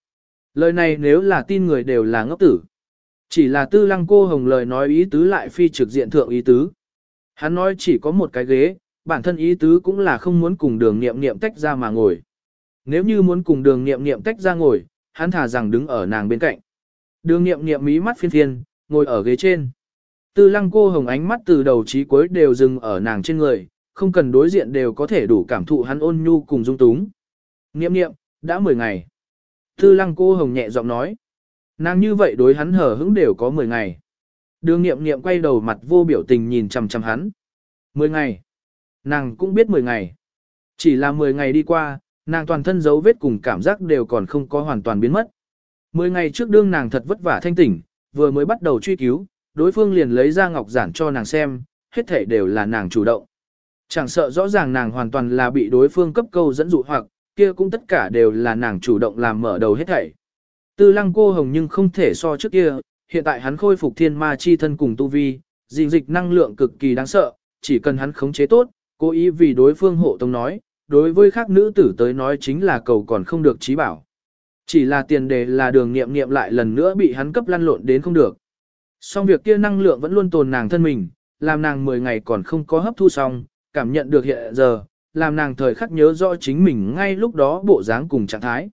Lời này nếu là tin người đều là ngốc tử. Chỉ là tư lăng cô hồng lời nói ý tứ lại phi trực diện thượng ý tứ. Hắn nói chỉ có một cái ghế, bản thân ý tứ cũng là không muốn cùng đường nghiệm nghiệm tách ra mà ngồi. Nếu như muốn cùng đường nghiệm nghiệm tách ra ngồi, hắn thả rằng đứng ở nàng bên cạnh. Đường nghiệm nghiệm mí mắt phiên phiên, ngồi ở ghế trên. Tư lăng cô hồng ánh mắt từ đầu chí cuối đều dừng ở nàng trên người, không cần đối diện đều có thể đủ cảm thụ hắn ôn nhu cùng dung túng. Nghiệm nghiệm, đã 10 ngày. Tư lăng cô hồng nhẹ giọng nói. Nàng như vậy đối hắn hở hững đều có 10 ngày. Đường nghiệm nghiệm quay đầu mặt vô biểu tình nhìn chằm chằm hắn. 10 ngày. Nàng cũng biết 10 ngày. Chỉ là 10 ngày đi qua, nàng toàn thân dấu vết cùng cảm giác đều còn không có hoàn toàn biến mất. 10 ngày trước đương nàng thật vất vả thanh tỉnh, vừa mới bắt đầu truy cứu, đối phương liền lấy ra ngọc giản cho nàng xem, hết thể đều là nàng chủ động. Chẳng sợ rõ ràng nàng hoàn toàn là bị đối phương cấp câu dẫn dụ hoặc, kia cũng tất cả đều là nàng chủ động làm mở đầu hết thảy. Tư lăng cô hồng nhưng không thể so trước kia, hiện tại hắn khôi phục thiên ma chi thân cùng tu vi, dị dịch năng lượng cực kỳ đáng sợ, chỉ cần hắn khống chế tốt, cố ý vì đối phương hộ tông nói, đối với khác nữ tử tới nói chính là cầu còn không được trí bảo. Chỉ là tiền đề là đường nghiệm nghiệm lại lần nữa bị hắn cấp lăn lộn đến không được. Song việc kia năng lượng vẫn luôn tồn nàng thân mình, làm nàng 10 ngày còn không có hấp thu xong, cảm nhận được hiện giờ, làm nàng thời khắc nhớ rõ chính mình ngay lúc đó bộ dáng cùng trạng thái.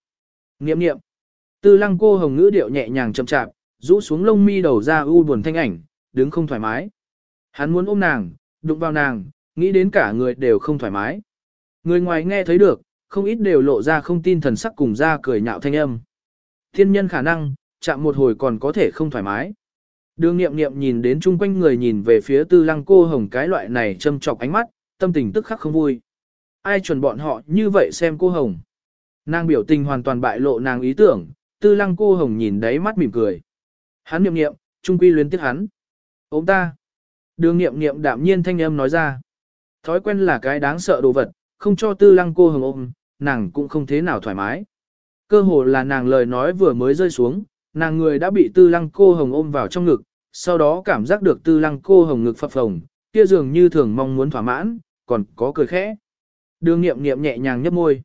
Niệm niệm. Tư lăng cô hồng ngữ điệu nhẹ nhàng chậm chạp, rũ xuống lông mi đầu ra u buồn thanh ảnh, đứng không thoải mái. Hắn muốn ôm nàng, đụng vào nàng, nghĩ đến cả người đều không thoải mái. Người ngoài nghe thấy được, không ít đều lộ ra không tin thần sắc cùng ra cười nhạo thanh âm. Thiên nhân khả năng, chạm một hồi còn có thể không thoải mái. Đường nghiệm nghiệm nhìn đến chung quanh người nhìn về phía tư lăng cô hồng cái loại này châm chọc ánh mắt, tâm tình tức khắc không vui. Ai chuẩn bọn họ như vậy xem cô hồng. Nàng biểu tình hoàn toàn bại lộ nàng ý tưởng, tư lăng cô hồng nhìn đáy mắt mỉm cười. Hắn niệm niệm, trung quy luyến tiếc hắn. Ôm ta. Đường niệm niệm đạm nhiên thanh âm nói ra. Thói quen là cái đáng sợ đồ vật, không cho tư lăng cô hồng ôm, nàng cũng không thế nào thoải mái. Cơ hồ là nàng lời nói vừa mới rơi xuống, nàng người đã bị tư lăng cô hồng ôm vào trong ngực, sau đó cảm giác được tư lăng cô hồng ngực phập phồng, kia dường như thường mong muốn thỏa mãn, còn có cười khẽ. Đường nghiệm nghiệm nhẹ nhàng nhấp môi.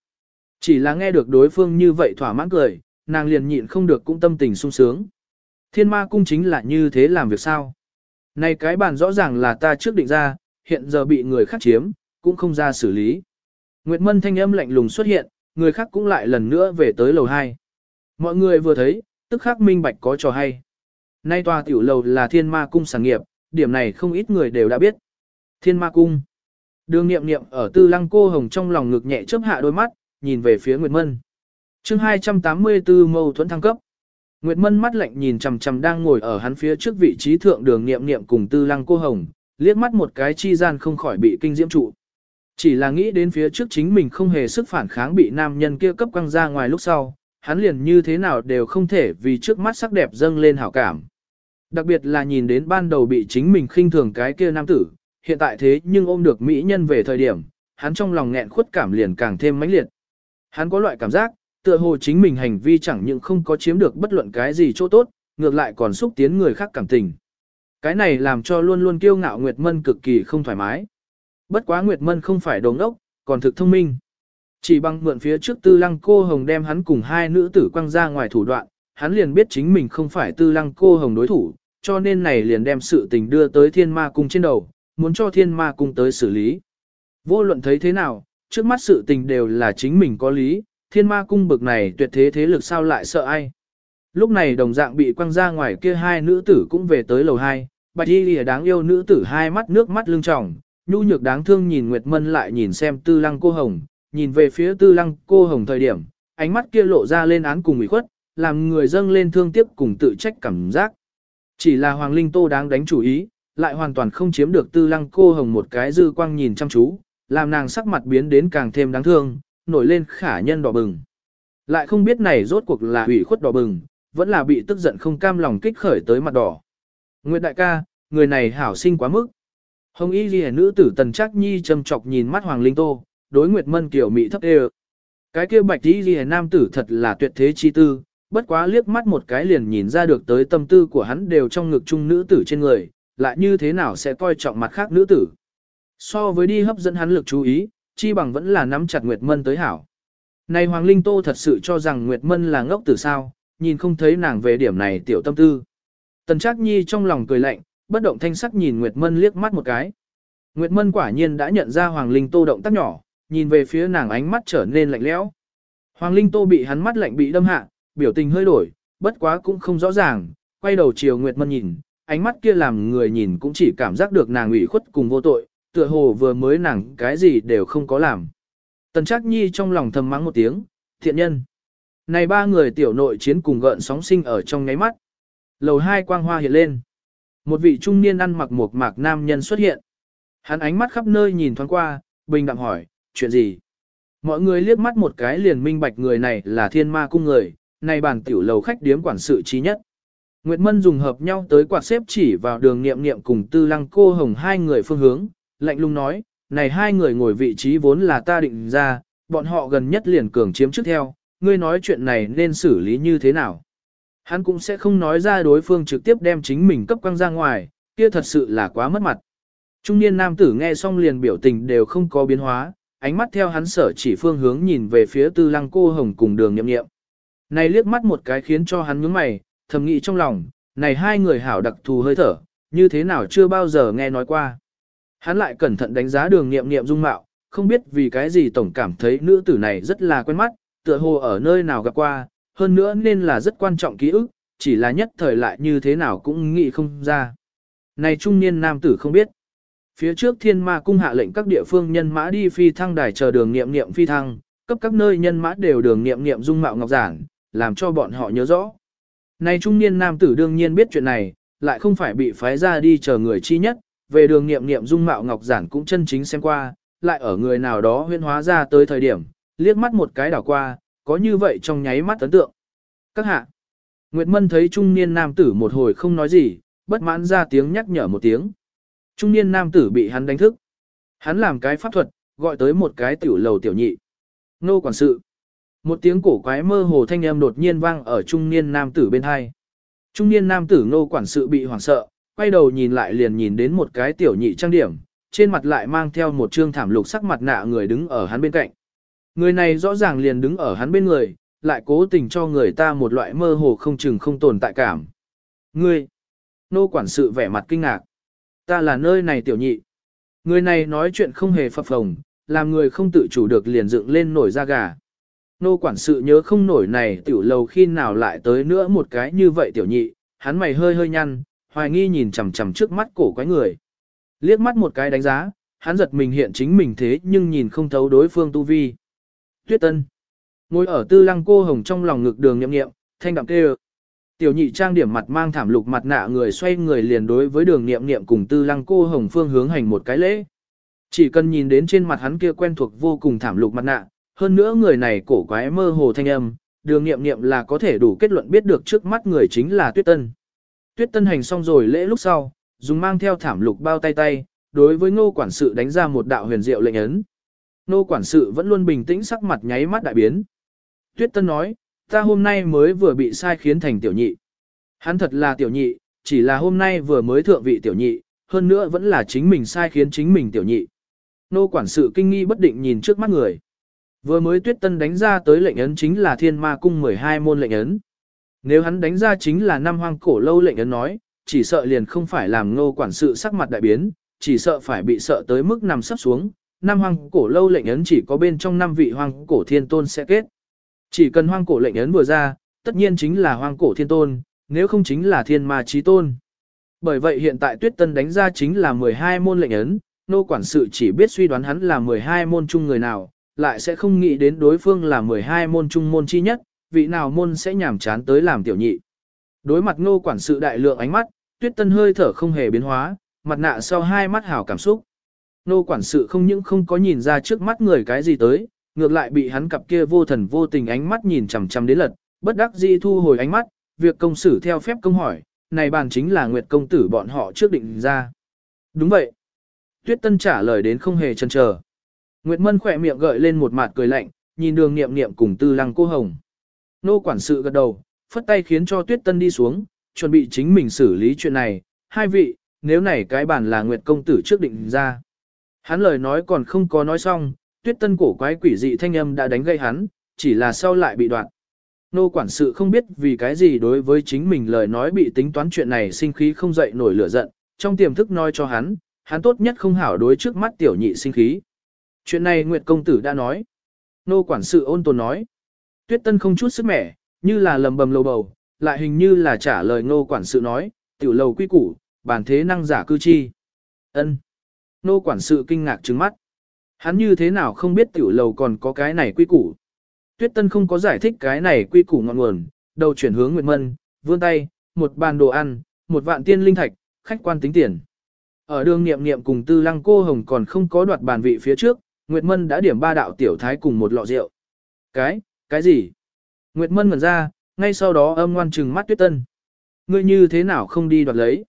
Chỉ là nghe được đối phương như vậy thỏa mãn cười, nàng liền nhịn không được cũng tâm tình sung sướng. Thiên ma cung chính là như thế làm việc sao? Này cái bàn rõ ràng là ta trước định ra, hiện giờ bị người khác chiếm, cũng không ra xử lý. Nguyệt Mân thanh âm lạnh lùng xuất hiện, người khác cũng lại lần nữa về tới lầu 2. Mọi người vừa thấy, tức khắc minh bạch có trò hay. Nay tòa tiểu lầu là thiên ma cung sản nghiệp, điểm này không ít người đều đã biết. Thiên ma cung. Đường nghiệm nghiệm ở tư lăng cô hồng trong lòng ngực nhẹ chớp hạ đôi mắt, nhìn về phía Nguyệt Mân. chương 284 mâu thuẫn thăng cấp. Nguyệt Mân mắt lạnh nhìn chằm chằm đang ngồi ở hắn phía trước vị trí thượng đường nghiệm nghiệm cùng tư lăng cô hồng, liếc mắt một cái chi gian không khỏi bị kinh diễm trụ. Chỉ là nghĩ đến phía trước chính mình không hề sức phản kháng bị nam nhân kia cấp quăng ra ngoài lúc sau, hắn liền như thế nào đều không thể vì trước mắt sắc đẹp dâng lên hảo cảm. Đặc biệt là nhìn đến ban đầu bị chính mình khinh thường cái kia nam tử, hiện tại thế nhưng ôm được mỹ nhân về thời điểm, hắn trong lòng nghẹn khuất cảm liền càng thêm mãnh liệt. Hắn có loại cảm giác, tựa hồ chính mình hành vi chẳng những không có chiếm được bất luận cái gì chỗ tốt, ngược lại còn xúc tiến người khác cảm tình. Cái này làm cho luôn luôn kiêu ngạo Nguyệt Mân cực kỳ không thoải mái. Bất quá Nguyệt Mân không phải đồng ốc, còn thực thông minh. Chỉ bằng mượn phía trước tư lăng cô hồng đem hắn cùng hai nữ tử quăng ra ngoài thủ đoạn, hắn liền biết chính mình không phải tư lăng cô hồng đối thủ, cho nên này liền đem sự tình đưa tới thiên ma cung trên đầu, muốn cho thiên ma cung tới xử lý. Vô luận thấy thế nào, trước mắt sự tình đều là chính mình có lý, thiên ma cung bực này tuyệt thế thế lực sao lại sợ ai. Lúc này đồng dạng bị quăng ra ngoài kia hai nữ tử cũng về tới lầu hai, bạch y lìa đáng yêu nữ tử hai mắt nước mắt lưng tròng, nhu nhược đáng thương nhìn Nguyệt Mân lại nhìn xem tư lăng cô hồng, nhìn về phía tư lăng cô hồng thời điểm, ánh mắt kia lộ ra lên án cùng ủy khuất, làm người dâng lên thương tiếc cùng tự trách cảm giác. Chỉ là Hoàng Linh Tô đáng đánh chủ ý, lại hoàn toàn không chiếm được tư lăng cô hồng một cái dư quang nhìn chăm chú, làm nàng sắc mặt biến đến càng thêm đáng thương, nổi lên khả nhân đỏ bừng. Lại không biết này rốt cuộc là ủy khuất đỏ bừng, vẫn là bị tức giận không cam lòng kích khởi tới mặt đỏ. Nguyệt đại ca, người này hảo sinh quá mức. Hồng y ghi nữ tử tần chắc nhi châm chọc nhìn mắt Hoàng Linh Tô, đối Nguyệt Mân kiểu mị thấp đê Cái kia bạch y ghi nam tử thật là tuyệt thế chi tư, bất quá liếc mắt một cái liền nhìn ra được tới tâm tư của hắn đều trong ngực chung nữ tử trên người, lại như thế nào sẽ coi trọng mặt khác nữ tử. So với đi hấp dẫn hắn lực chú ý, chi bằng vẫn là nắm chặt Nguyệt Mân tới hảo. Này Hoàng Linh Tô thật sự cho rằng Nguyệt Mân là ngốc tử sao, nhìn không thấy nàng về điểm này tiểu tâm tư. Tần Trác Nhi trong lòng cười lạnh, bất động thanh sắc nhìn Nguyệt Mân liếc mắt một cái. Nguyệt Mân quả nhiên đã nhận ra Hoàng Linh Tô động tác nhỏ, nhìn về phía nàng ánh mắt trở nên lạnh lẽo. Hoàng Linh Tô bị hắn mắt lạnh bị đâm hạ, biểu tình hơi đổi, bất quá cũng không rõ ràng, quay đầu chiều Nguyệt Mân nhìn, ánh mắt kia làm người nhìn cũng chỉ cảm giác được nàng ủy khuất cùng vô tội, tựa hồ vừa mới nàng cái gì đều không có làm. Tần Trác Nhi trong lòng thầm mắng một tiếng, thiện nhân. Này ba người tiểu nội chiến cùng gợn sóng sinh ở trong ngáy mắt. Lầu hai quang hoa hiện lên. Một vị trung niên ăn mặc một mạc nam nhân xuất hiện. Hắn ánh mắt khắp nơi nhìn thoáng qua, bình đạm hỏi, chuyện gì? Mọi người liếc mắt một cái liền minh bạch người này là thiên ma cung người, này bản tiểu lầu khách điếm quản sự trí nhất. Nguyệt Mân dùng hợp nhau tới quạt xếp chỉ vào đường nghiệm nghiệm cùng tư lăng cô hồng hai người phương hướng, lạnh lùng nói, này hai người ngồi vị trí vốn là ta định ra, bọn họ gần nhất liền cường chiếm trước theo, ngươi nói chuyện này nên xử lý như thế nào. Hắn cũng sẽ không nói ra đối phương trực tiếp đem chính mình cấp quăng ra ngoài, kia thật sự là quá mất mặt. Trung niên nam tử nghe xong liền biểu tình đều không có biến hóa, ánh mắt theo hắn sở chỉ phương hướng nhìn về phía tư lăng cô hồng cùng đường nhậm nghiệm. Này liếc mắt một cái khiến cho hắn nhướng mày, thầm nghĩ trong lòng, này hai người hảo đặc thù hơi thở, như thế nào chưa bao giờ nghe nói qua. Hắn lại cẩn thận đánh giá đường nghiệm nghiệm dung mạo, không biết vì cái gì tổng cảm thấy nữ tử này rất là quen mắt, tựa hồ ở nơi nào gặp qua, hơn nữa nên là rất quan trọng ký ức, chỉ là nhất thời lại như thế nào cũng nghĩ không ra. Này trung niên nam tử không biết. Phía trước thiên ma cung hạ lệnh các địa phương nhân mã đi phi thăng đài chờ đường nghiệm nghiệm phi thăng, cấp các nơi nhân mã đều đường nghiệm nghiệm dung mạo ngọc giản, làm cho bọn họ nhớ rõ. Này trung niên nam tử đương nhiên biết chuyện này, lại không phải bị phái ra đi chờ người chi nhất, về đường nghiệm nghiệm dung mạo ngọc giản cũng chân chính xem qua, lại ở người nào đó huyên hóa ra tới thời điểm, liếc mắt một cái đảo qua, có như vậy trong nháy mắt ấn tượng. Các hạ, Nguyệt Mân thấy trung niên nam tử một hồi không nói gì, bất mãn ra tiếng nhắc nhở một tiếng. Trung niên nam tử bị hắn đánh thức. Hắn làm cái pháp thuật, gọi tới một cái tiểu lầu tiểu nhị. Nô quản sự. Một tiếng cổ quái mơ hồ thanh âm đột nhiên vang ở trung niên nam tử bên hai. Trung niên nam tử nô quản sự bị hoảng sợ, quay đầu nhìn lại liền nhìn đến một cái tiểu nhị trang điểm, trên mặt lại mang theo một trương thảm lục sắc mặt nạ người đứng ở hắn bên cạnh. Người này rõ ràng liền đứng ở hắn bên người, lại cố tình cho người ta một loại mơ hồ không chừng không tồn tại cảm. Ngươi, nô quản sự vẻ mặt kinh ngạc. Ta là nơi này tiểu nhị. Người này nói chuyện không hề phập phồng, làm người không tự chủ được liền dựng lên nổi da gà. Nô quản sự nhớ không nổi này tiểu lầu khi nào lại tới nữa một cái như vậy tiểu nhị, hắn mày hơi hơi nhăn, hoài nghi nhìn chằm chằm trước mắt cổ quái người. Liếc mắt một cái đánh giá, hắn giật mình hiện chính mình thế nhưng nhìn không thấu đối phương tu vi. Tuyết Tân. Ngồi ở tư lăng cô hồng trong lòng ngực đường nhậm nghiệm, thanh đạm kêu. Tiểu nhị trang điểm mặt mang thảm lục mặt nạ người xoay người liền đối với đường nghiệm nghiệm cùng tư lăng cô hồng phương hướng hành một cái lễ. Chỉ cần nhìn đến trên mặt hắn kia quen thuộc vô cùng thảm lục mặt nạ, hơn nữa người này cổ quái mơ hồ thanh âm, đường nghiệm nghiệm là có thể đủ kết luận biết được trước mắt người chính là Tuyết Tân. Tuyết Tân hành xong rồi lễ lúc sau, dùng mang theo thảm lục bao tay tay, đối với ngô quản sự đánh ra một đạo huyền diệu lệnh ấn. Ngô quản sự vẫn luôn bình tĩnh sắc mặt nháy mắt đại biến. Tuyết Tân nói, ta hôm nay mới vừa bị sai khiến thành tiểu nhị. Hắn thật là tiểu nhị, chỉ là hôm nay vừa mới thượng vị tiểu nhị, hơn nữa vẫn là chính mình sai khiến chính mình tiểu nhị. Nô quản sự kinh nghi bất định nhìn trước mắt người. Vừa mới tuyết tân đánh ra tới lệnh ấn chính là thiên ma cung 12 môn lệnh ấn. Nếu hắn đánh ra chính là năm hoang cổ lâu lệnh ấn nói, chỉ sợ liền không phải làm nô quản sự sắc mặt đại biến, chỉ sợ phải bị sợ tới mức nằm sắp xuống. Năm hoang cổ lâu lệnh ấn chỉ có bên trong năm vị hoang cổ thiên tôn sẽ kết. Chỉ cần hoang cổ lệnh ấn vừa ra, tất nhiên chính là hoang cổ thiên tôn, nếu không chính là thiên ma trí tôn. Bởi vậy hiện tại tuyết tân đánh ra chính là 12 môn lệnh ấn, nô quản sự chỉ biết suy đoán hắn là 12 môn chung người nào, lại sẽ không nghĩ đến đối phương là 12 môn trung môn chi nhất, vị nào môn sẽ nhảm chán tới làm tiểu nhị. Đối mặt nô quản sự đại lượng ánh mắt, tuyết tân hơi thở không hề biến hóa, mặt nạ sau hai mắt hảo cảm xúc. Nô quản sự không những không có nhìn ra trước mắt người cái gì tới, ngược lại bị hắn cặp kia vô thần vô tình ánh mắt nhìn chằm chằm đến lật, bất đắc dĩ thu hồi ánh mắt, việc công xử theo phép công hỏi, này bàn chính là Nguyệt công tử bọn họ trước định ra. Đúng vậy. Tuyết Tân trả lời đến không hề chần chờ. Nguyệt Mân khỏe miệng gợi lên một mặt cười lạnh, nhìn đường niệm niệm cùng tư lăng cô hồng. Nô quản sự gật đầu, phất tay khiến cho Tuyết Tân đi xuống, chuẩn bị chính mình xử lý chuyện này. Hai vị, nếu này cái bản là Nguyệt công tử trước định ra. Hắn lời nói còn không có nói xong, Tuyết Tân cổ quái quỷ dị thanh âm đã đánh gây hắn, chỉ là sau lại bị đoạn. Nô quản sự không biết vì cái gì đối với chính mình lời nói bị tính toán chuyện này sinh khí không dậy nổi lửa giận, trong tiềm thức nói cho hắn, hắn tốt nhất không hảo đối trước mắt tiểu nhị sinh khí. Chuyện này Nguyệt công tử đã nói. Nô quản sự ôn tồn nói. Tuyết tân không chút sức mẻ, như là lầm bầm lầu bầu, lại hình như là trả lời nô quản sự nói, tiểu lầu quy củ, bản thế năng giả cư chi. ân Nô quản sự kinh ngạc trừng mắt. Hắn như thế nào không biết tiểu lầu còn có cái này quy củ. Tuyết Tân không có giải thích cái này quy củ ngọn nguồn, đầu chuyển hướng Nguyệt Mân, vươn tay, một bàn đồ ăn, một vạn tiên linh thạch, khách quan tính tiền. Ở đường niệm niệm cùng tư lăng cô hồng còn không có đoạt bàn vị phía trước, Nguyệt Mân đã điểm ba đạo tiểu thái cùng một lọ rượu. Cái, cái gì? Nguyệt Mân ngẩn ra, ngay sau đó âm ngoan trừng mắt Tuyết Tân. Ngươi như thế nào không đi đoạt lấy?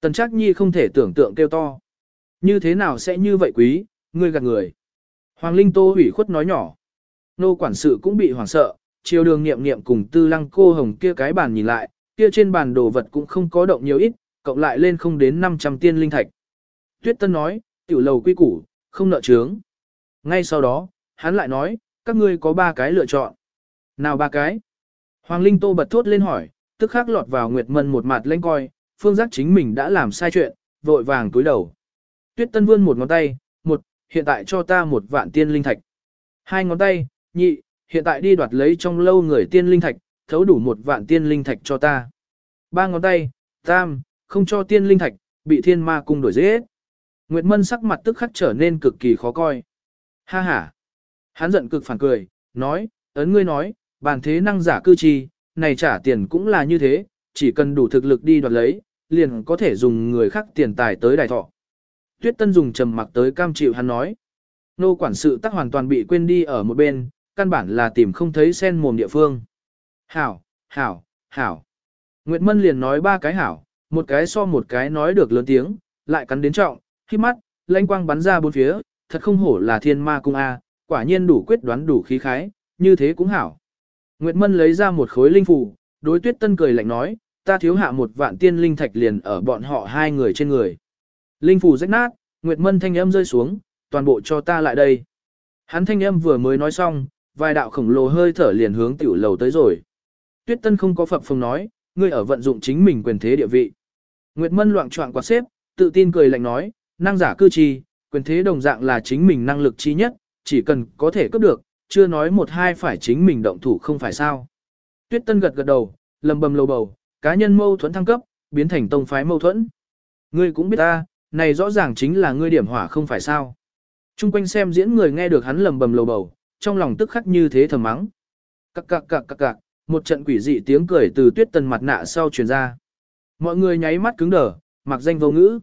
Tần Trác Nhi không thể tưởng tượng kêu to. Như thế nào sẽ như vậy quý, ngươi gạt người. Hoàng Linh Tô ủy khuất nói nhỏ. Nô quản sự cũng bị hoảng sợ, chiều đường nghiệm nghiệm cùng tư lăng cô hồng kia cái bàn nhìn lại, kia trên bàn đồ vật cũng không có động nhiều ít, cộng lại lên không đến 500 tiên linh thạch. Tuyết Tân nói, tiểu lầu quy củ, không nợ trướng. Ngay sau đó, hắn lại nói, các ngươi có ba cái lựa chọn. Nào ba cái? Hoàng Linh Tô bật thốt lên hỏi, tức khắc lọt vào Nguyệt Mân một mặt lên coi, phương giác chính mình đã làm sai chuyện, vội vàng túi đầu. Tuyết Tân vươn một ngón tay, một, hiện tại cho ta một vạn tiên linh thạch. Hai ngón tay, nhị, hiện tại đi đoạt lấy trong lâu người tiên linh thạch, thấu đủ một vạn tiên linh thạch cho ta. Ba ngón tay, tam, không cho tiên linh thạch, bị thiên ma cung đổi giết. Nguyệt Mân sắc mặt tức khắc trở nên cực kỳ khó coi. Ha ha. Hắn giận cực phản cười, nói, ấn ngươi nói, bàn thế năng giả cư trì, này trả tiền cũng là như thế, chỉ cần đủ thực lực đi đoạt lấy, liền có thể dùng người khác tiền tài tới đài thọ. Tuyết Tân dùng trầm mặc tới cam chịu hắn nói. Nô quản sự tắc hoàn toàn bị quên đi ở một bên, căn bản là tìm không thấy sen mồm địa phương. Hảo, hảo, hảo. Nguyệt Mân liền nói ba cái hảo, một cái so một cái nói được lớn tiếng, lại cắn đến trọng, khi mắt, lãnh quang bắn ra bốn phía, thật không hổ là thiên ma cung A, quả nhiên đủ quyết đoán đủ khí khái, như thế cũng hảo. Nguyệt Mân lấy ra một khối linh phủ, đối tuyết tân cười lạnh nói, ta thiếu hạ một vạn tiên linh thạch liền ở bọn họ hai người trên người. Linh phủ rách nát, Nguyệt Mân thanh âm rơi xuống, toàn bộ cho ta lại đây. Hắn thanh âm vừa mới nói xong, vài đạo khổng lồ hơi thở liền hướng tiểu lầu tới rồi. Tuyết Tân không có phập phồng nói, ngươi ở vận dụng chính mình quyền thế địa vị. Nguyệt Mân loạn choạng quạt xếp, tự tin cười lạnh nói, năng giả cư trì, quyền thế đồng dạng là chính mình năng lực chi nhất, chỉ cần có thể cướp được, chưa nói một hai phải chính mình động thủ không phải sao. Tuyết Tân gật gật đầu, lầm bầm lầu bầu, cá nhân mâu thuẫn thăng cấp, biến thành tông phái mâu thuẫn. Ngươi cũng biết ta, này rõ ràng chính là ngươi điểm hỏa không phải sao. Trung quanh xem diễn người nghe được hắn lầm bầm lầu bầu, trong lòng tức khắc như thế thầm mắng. Cạc cạc cạc cạc cạc, một trận quỷ dị tiếng cười từ tuyết tân mặt nạ sau truyền ra. Mọi người nháy mắt cứng đờ, mặc danh vô ngữ.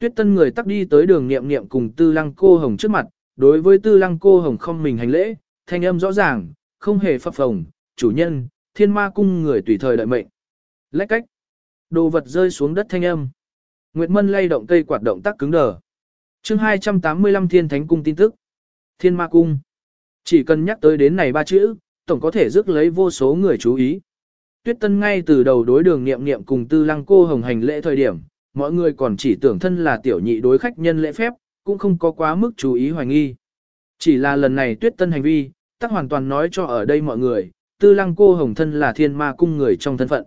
Tuyết tân người tắc đi tới đường niệm niệm cùng tư lăng cô hồng trước mặt, đối với tư lăng cô hồng không mình hành lễ, thanh âm rõ ràng, không hề phập phồng, chủ nhân, thiên ma cung người tùy thời đợi mệnh. Lách cách, đồ vật rơi xuống đất thanh âm. Nguyệt Mân lay động cây quạt động tác cứng đờ. chương 285 Thiên Thánh Cung tin tức. Thiên Ma Cung. Chỉ cần nhắc tới đến này ba chữ, tổng có thể rước lấy vô số người chú ý. Tuyết Tân ngay từ đầu đối đường nghiệm nghiệm cùng tư lăng cô hồng hành lễ thời điểm, mọi người còn chỉ tưởng thân là tiểu nhị đối khách nhân lễ phép, cũng không có quá mức chú ý hoài nghi. Chỉ là lần này Tuyết Tân hành vi, tắc hoàn toàn nói cho ở đây mọi người, tư lăng cô hồng thân là thiên ma cung người trong thân phận.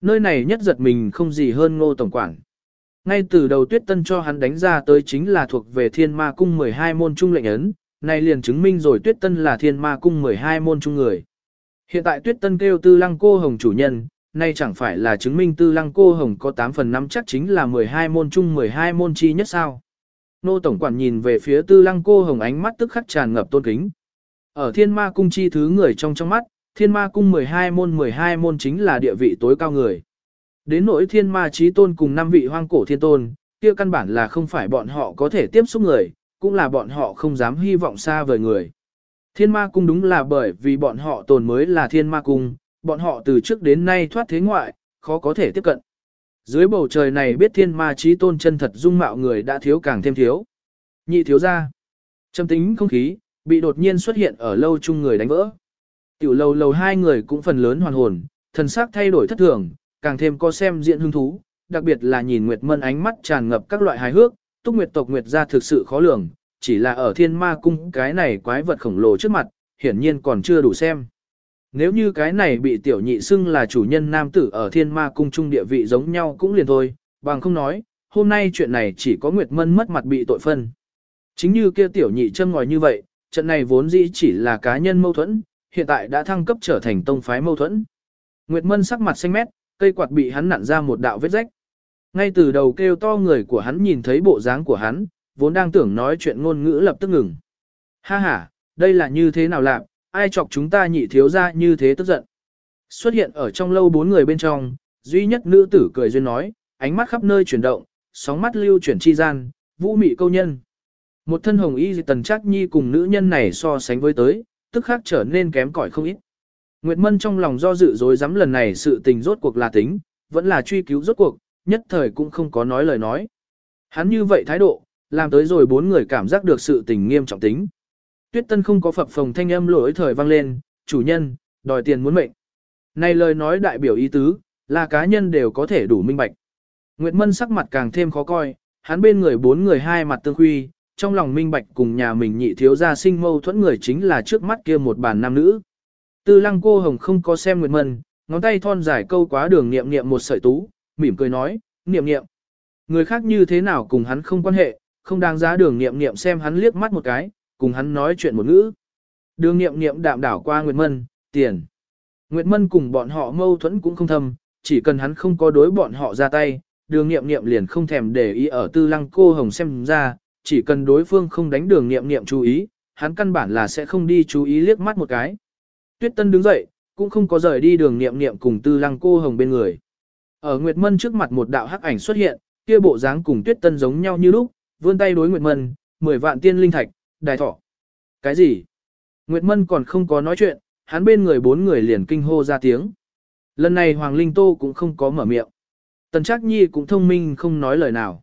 Nơi này nhất giật mình không gì hơn ngô tổng quản. Ngay từ đầu tuyết tân cho hắn đánh ra tới chính là thuộc về thiên ma cung 12 môn trung lệnh ấn, này liền chứng minh rồi tuyết tân là thiên ma cung 12 môn trung người. Hiện tại tuyết tân kêu tư lăng cô hồng chủ nhân, nay chẳng phải là chứng minh tư lăng cô hồng có 8 phần 5 chắc chính là 12 môn chung 12 môn chi nhất sao. Nô Tổng Quản nhìn về phía tư lăng cô hồng ánh mắt tức khắc tràn ngập tôn kính. Ở thiên ma cung chi thứ người trong trong mắt, thiên ma cung 12 môn 12 môn chính là địa vị tối cao người. Đến nỗi thiên ma trí tôn cùng năm vị hoang cổ thiên tôn, kia căn bản là không phải bọn họ có thể tiếp xúc người, cũng là bọn họ không dám hy vọng xa vời người. Thiên ma cung đúng là bởi vì bọn họ tồn mới là thiên ma cung, bọn họ từ trước đến nay thoát thế ngoại, khó có thể tiếp cận. Dưới bầu trời này biết thiên ma trí tôn chân thật dung mạo người đã thiếu càng thêm thiếu. Nhị thiếu ra. Trầm tính không khí, bị đột nhiên xuất hiện ở lâu chung người đánh vỡ. Tiểu lâu lâu hai người cũng phần lớn hoàn hồn, thần sắc thay đổi thất thường, càng thêm có xem diện hứng thú, đặc biệt là nhìn Nguyệt Mân ánh mắt tràn ngập các loại hài hước, Túc Nguyệt tộc Nguyệt gia thực sự khó lường, chỉ là ở Thiên Ma cung cái này quái vật khổng lồ trước mặt, hiển nhiên còn chưa đủ xem. Nếu như cái này bị tiểu nhị xưng là chủ nhân nam tử ở Thiên Ma cung trung địa vị giống nhau cũng liền thôi, bằng không nói, hôm nay chuyện này chỉ có Nguyệt Mân mất mặt bị tội phân. Chính như kia tiểu nhị châm ngòi như vậy, trận này vốn dĩ chỉ là cá nhân mâu thuẫn, hiện tại đã thăng cấp trở thành tông phái mâu thuẫn. Nguyệt Mân sắc mặt xanh mét, cây quạt bị hắn nặn ra một đạo vết rách. Ngay từ đầu kêu to người của hắn nhìn thấy bộ dáng của hắn, vốn đang tưởng nói chuyện ngôn ngữ lập tức ngừng. Ha ha, đây là như thế nào làm, ai chọc chúng ta nhị thiếu ra như thế tức giận. Xuất hiện ở trong lâu bốn người bên trong, duy nhất nữ tử cười duyên nói, ánh mắt khắp nơi chuyển động, sóng mắt lưu chuyển chi gian, vũ mị câu nhân. Một thân hồng y tần chắc nhi cùng nữ nhân này so sánh với tới, tức khác trở nên kém cỏi không ít. Nguyệt Mân trong lòng do dự dối dám lần này sự tình rốt cuộc là tính, vẫn là truy cứu rốt cuộc, nhất thời cũng không có nói lời nói. Hắn như vậy thái độ, làm tới rồi bốn người cảm giác được sự tình nghiêm trọng tính. Tuyết Tân không có phập phồng thanh âm lỗi thời vang lên, chủ nhân, đòi tiền muốn mệnh. Này lời nói đại biểu ý tứ, là cá nhân đều có thể đủ minh bạch. Nguyệt Mân sắc mặt càng thêm khó coi, hắn bên người bốn người hai mặt tương huy, trong lòng minh bạch cùng nhà mình nhị thiếu gia sinh mâu thuẫn người chính là trước mắt kia một bàn nam nữ. Tư lăng cô hồng không có xem Nguyệt Mân, ngón tay thon dài câu quá đường niệm niệm một sợi tú, mỉm cười nói, niệm niệm. Người khác như thế nào cùng hắn không quan hệ, không đáng giá đường niệm niệm xem hắn liếc mắt một cái, cùng hắn nói chuyện một ngữ. Đường niệm niệm đạm đảo qua Nguyệt Mân, tiền. Nguyệt Mân cùng bọn họ mâu thuẫn cũng không thâm, chỉ cần hắn không có đối bọn họ ra tay, đường nghiệm nghiệm liền không thèm để ý ở tư lăng cô hồng xem ra, chỉ cần đối phương không đánh đường nghiệm nghiệm chú ý, hắn căn bản là sẽ không đi chú ý liếc mắt một cái. Tuyết Tân đứng dậy, cũng không có rời đi đường nghiệm nghiệm cùng tư lăng cô hồng bên người. Ở Nguyệt Mân trước mặt một đạo hắc ảnh xuất hiện, kia bộ dáng cùng Tuyết Tân giống nhau như lúc, vươn tay đối Nguyệt Mân, 10 vạn tiên linh thạch, đài thọ. Cái gì? Nguyệt Mân còn không có nói chuyện, hắn bên người bốn người liền kinh hô ra tiếng. Lần này Hoàng Linh Tô cũng không có mở miệng. Tần Trác Nhi cũng thông minh không nói lời nào.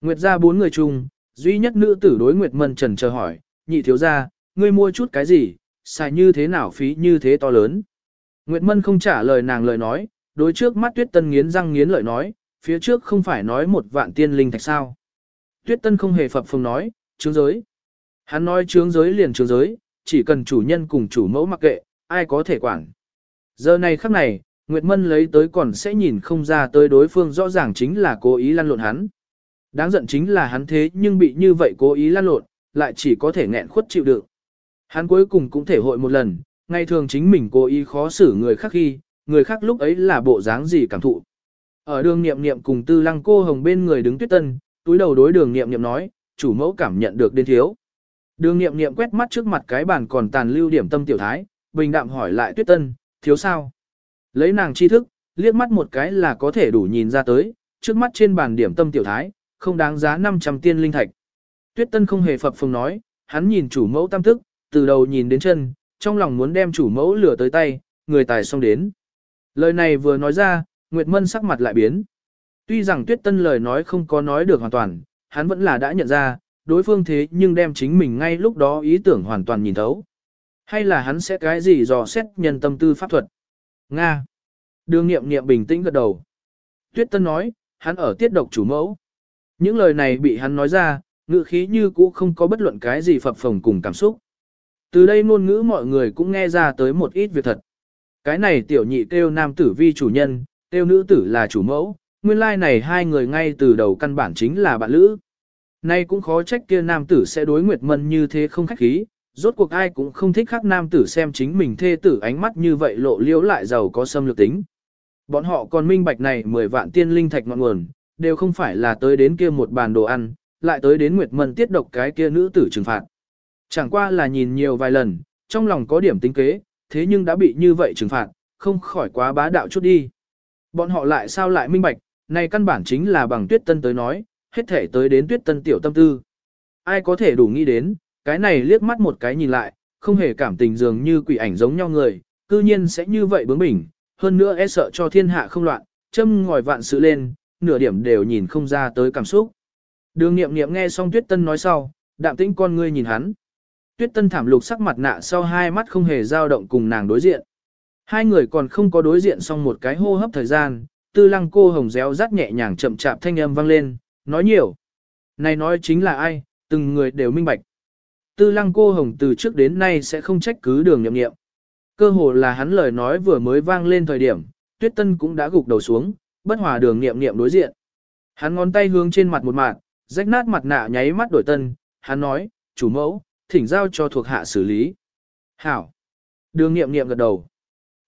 Nguyệt gia bốn người chung, duy nhất nữ tử đối Nguyệt Mân trần chờ hỏi, nhị thiếu gia, ngươi mua chút cái gì, xài như thế nào phí như thế to lớn. Nguyệt Mân không trả lời nàng lời nói, đối trước mắt Tuyết Tân nghiến răng nghiến lợi nói, phía trước không phải nói một vạn tiên linh thạch sao. Tuyết Tân không hề phập phồng nói, trướng giới. Hắn nói trướng giới liền trướng giới, chỉ cần chủ nhân cùng chủ mẫu mặc kệ, ai có thể quản. Giờ này khắc này, Nguyệt Mân lấy tới còn sẽ nhìn không ra tới đối phương rõ ràng chính là cố ý lăn lộn hắn. Đáng giận chính là hắn thế nhưng bị như vậy cố ý lăn lộn, lại chỉ có thể nghẹn khuất chịu đựng. Hắn cuối cùng cũng thể hội một lần, ngày thường chính mình cố ý khó xử người khác khi, người khác lúc ấy là bộ dáng gì cảm thụ. Ở đường niệm niệm cùng tư lăng cô hồng bên người đứng tuyết tân, túi đầu đối đường niệm niệm nói, chủ mẫu cảm nhận được đến thiếu. Đường niệm niệm quét mắt trước mặt cái bàn còn tàn lưu điểm tâm tiểu thái, bình đạm hỏi lại tuyết tân, thiếu sao? Lấy nàng tri thức, liếc mắt một cái là có thể đủ nhìn ra tới, trước mắt trên bàn điểm tâm tiểu thái, không đáng giá 500 tiên linh thạch. Tuyết Tân không hề phập phồng nói, hắn nhìn chủ mẫu tam thức, từ đầu nhìn đến chân, trong lòng muốn đem chủ mẫu lửa tới tay, người tài xong đến. Lời này vừa nói ra, Nguyệt Mân sắc mặt lại biến. Tuy rằng Tuyết Tân lời nói không có nói được hoàn toàn, hắn vẫn là đã nhận ra, đối phương thế nhưng đem chính mình ngay lúc đó ý tưởng hoàn toàn nhìn thấu. Hay là hắn sẽ cái gì dò xét nhân tâm tư pháp thuật. Nga. Đường nghiệm nghiệm bình tĩnh gật đầu. Tuyết Tân nói, hắn ở tiết độc chủ mẫu. Những lời này bị hắn nói ra, ngữ khí như cũ không có bất luận cái gì phập phồng cùng cảm xúc. Từ đây ngôn ngữ mọi người cũng nghe ra tới một ít việc thật. Cái này tiểu nhị kêu nam tử vi chủ nhân, kêu nữ tử là chủ mẫu, nguyên lai like này hai người ngay từ đầu căn bản chính là bạn lữ. Nay cũng khó trách kia nam tử sẽ đối Nguyệt Mân như thế không khách khí, rốt cuộc ai cũng không thích khác nam tử xem chính mình thê tử ánh mắt như vậy lộ liễu lại giàu có xâm lược tính. Bọn họ còn minh bạch này 10 vạn tiên linh thạch ngọn nguồn, đều không phải là tới đến kia một bàn đồ ăn, lại tới đến Nguyệt Mân tiết độc cái kia nữ tử trừng phạt. Chẳng qua là nhìn nhiều vài lần, trong lòng có điểm tính kế, thế nhưng đã bị như vậy trừng phạt, không khỏi quá bá đạo chút đi. Bọn họ lại sao lại minh bạch, này căn bản chính là bằng tuyết tân tới nói, hết thể tới đến tuyết tân tiểu tâm tư. Ai có thể đủ nghĩ đến, cái này liếc mắt một cái nhìn lại, không hề cảm tình dường như quỷ ảnh giống nhau người, cư nhiên sẽ như vậy bướng bỉnh, hơn nữa e sợ cho thiên hạ không loạn, châm ngòi vạn sự lên, nửa điểm đều nhìn không ra tới cảm xúc. Đường nghiệm nghiệm nghe xong Tuyết Tân nói sau, đạm tĩnh con ngươi nhìn hắn. Tuyết Tân thảm lục sắc mặt nạ sau hai mắt không hề dao động cùng nàng đối diện. Hai người còn không có đối diện xong một cái hô hấp thời gian, tư lăng cô hồng réo rắt nhẹ nhàng chậm chạp thanh âm vang lên, nói nhiều. Này nói chính là ai, từng người đều minh bạch. Tư lăng cô hồng từ trước đến nay sẽ không trách cứ đường nhậm nghiệm. Cơ hồ là hắn lời nói vừa mới vang lên thời điểm, tuyết tân cũng đã gục đầu xuống, bất hòa đường nghiệm nghiệm đối diện. Hắn ngón tay hướng trên mặt một mạng, rách nát mặt nạ nháy mắt đổi tân, hắn nói, chủ mẫu, thỉnh giao cho thuộc hạ xử lý. Hảo. Đường nghiệm nghiệm gật đầu.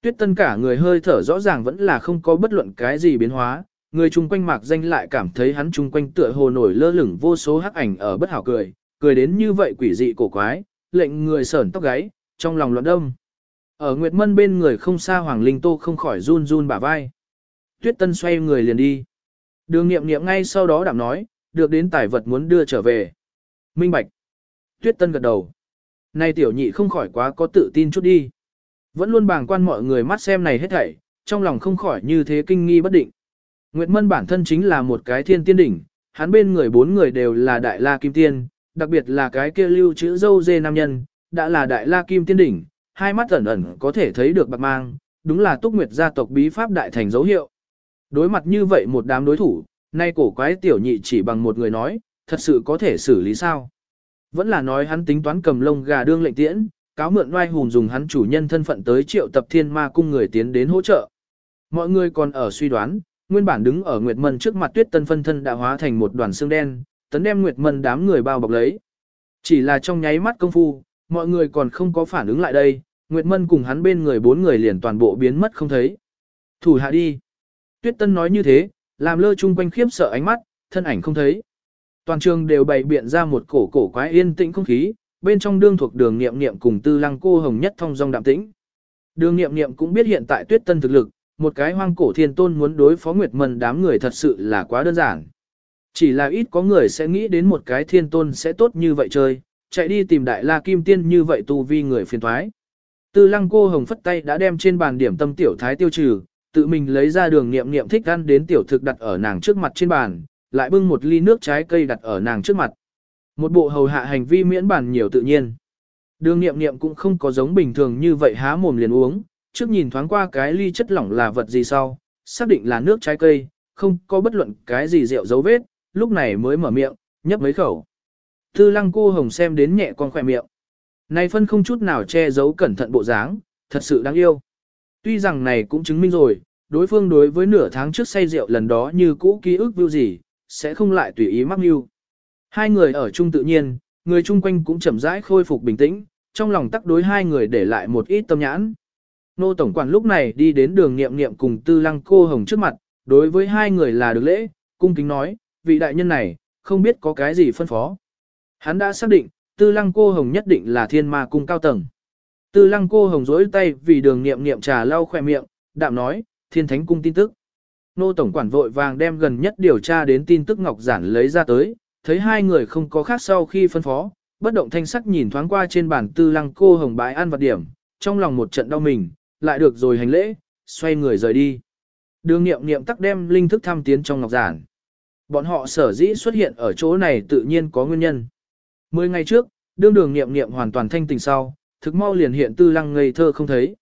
Tuyết tân cả người hơi thở rõ ràng vẫn là không có bất luận cái gì biến hóa, người chung quanh mạc danh lại cảm thấy hắn chung quanh tựa hồ nổi lơ lửng vô số hắc ảnh ở bất hảo cười, cười đến như vậy quỷ dị cổ quái, lệnh người sởn tóc gáy, trong lòng loạn đông. Ở Nguyệt Mân bên người không xa Hoàng Linh Tô không khỏi run run bả vai. Tuyết Tân xoay người liền đi. Đường nghiệm nghiệm ngay sau đó đảm nói, được đến tài vật muốn đưa trở về. Minh Bạch. Tuyết Tân gật đầu. Này tiểu nhị không khỏi quá có tự tin chút đi. Vẫn luôn bàng quan mọi người mắt xem này hết thảy, trong lòng không khỏi như thế kinh nghi bất định. Nguyệt Mân bản thân chính là một cái thiên tiên đỉnh, hắn bên người bốn người đều là đại la kim tiên, đặc biệt là cái kia lưu chữ dâu dê nam nhân, đã là đại la kim tiên đỉnh, hai mắt ẩn ẩn có thể thấy được bạc mang, đúng là túc nguyệt gia tộc bí pháp đại thành dấu hiệu. Đối mặt như vậy một đám đối thủ, nay cổ quái tiểu nhị chỉ bằng một người nói, thật sự có thể xử lý sao? Vẫn là nói hắn tính toán cầm lông gà đương lệnh tiễn, cáo mượn oai hùng dùng hắn chủ nhân thân phận tới triệu tập thiên ma cung người tiến đến hỗ trợ. Mọi người còn ở suy đoán, nguyên bản đứng ở Nguyệt Mân trước mặt tuyết tân phân thân đã hóa thành một đoàn xương đen, tấn đem Nguyệt Mân đám người bao bọc lấy. Chỉ là trong nháy mắt công phu, mọi người còn không có phản ứng lại đây, Nguyệt Mân cùng hắn bên người bốn người liền toàn bộ biến mất không thấy. Thủ hạ đi. Tuyết Tân nói như thế, làm lơ chung quanh khiếp sợ ánh mắt, thân ảnh không thấy. Toàn trường đều bày biện ra một cổ cổ quái yên tĩnh không khí, bên trong đương thuộc đường nghiệm nghiệm cùng tư lăng cô hồng nhất thông dong đạm tĩnh. Đường nghiệm nghiệm cũng biết hiện tại tuyết tân thực lực, một cái hoang cổ thiên tôn muốn đối phó Nguyệt Mân đám người thật sự là quá đơn giản. Chỉ là ít có người sẽ nghĩ đến một cái thiên tôn sẽ tốt như vậy chơi, chạy đi tìm đại la kim tiên như vậy tu vi người phiền thoái. Tư lăng cô hồng phất tay đã đem trên bàn điểm tâm tiểu thái tiêu trừ, tự mình lấy ra đường nghiệm nghiệm thích ăn đến tiểu thực đặt ở nàng trước mặt trên bàn, lại bưng một ly nước trái cây đặt ở nàng trước mặt. Một bộ hầu hạ hành vi miễn bàn nhiều tự nhiên. Đường nghiệm nghiệm cũng không có giống bình thường như vậy há mồm liền uống, trước nhìn thoáng qua cái ly chất lỏng là vật gì sau, xác định là nước trái cây, không có bất luận cái gì rượu dấu vết, lúc này mới mở miệng, nhấp mấy khẩu. Tư lăng cô hồng xem đến nhẹ con khỏe miệng. Này phân không chút nào che giấu cẩn thận bộ dáng, thật sự đáng yêu. Tuy rằng này cũng chứng minh rồi, đối phương đối với nửa tháng trước say rượu lần đó như cũ ký ức view gì, sẽ không lại tùy ý mắc mưu. Hai người ở chung tự nhiên, người chung quanh cũng chậm rãi khôi phục bình tĩnh, trong lòng tắc đối hai người để lại một ít tâm nhãn. Nô Tổng quản lúc này đi đến đường nghiệm nghiệm cùng tư lăng cô hồng trước mặt, đối với hai người là được lễ, cung kính nói, vị đại nhân này, không biết có cái gì phân phó. Hắn đã xác định, tư lăng cô hồng nhất định là thiên ma cung cao tầng. Tư lăng cô hồng rối tay vì đường nghiệm nghiệm trà lau khỏe miệng, đạm nói, thiên thánh cung tin tức. Nô Tổng quản vội vàng đem gần nhất điều tra đến tin tức Ngọc Giản lấy ra tới, thấy hai người không có khác sau khi phân phó, bất động thanh sắc nhìn thoáng qua trên bàn tư lăng cô hồng bãi ăn vật điểm, trong lòng một trận đau mình, lại được rồi hành lễ, xoay người rời đi. Đường nghiệm nghiệm tắc đem linh thức thăm tiến trong Ngọc Giản. Bọn họ sở dĩ xuất hiện ở chỗ này tự nhiên có nguyên nhân. Mười ngày trước, đương đường nghiệm nghiệm hoàn toàn thanh tình sau, thực mau liền hiện tư lăng ngây thơ không thấy.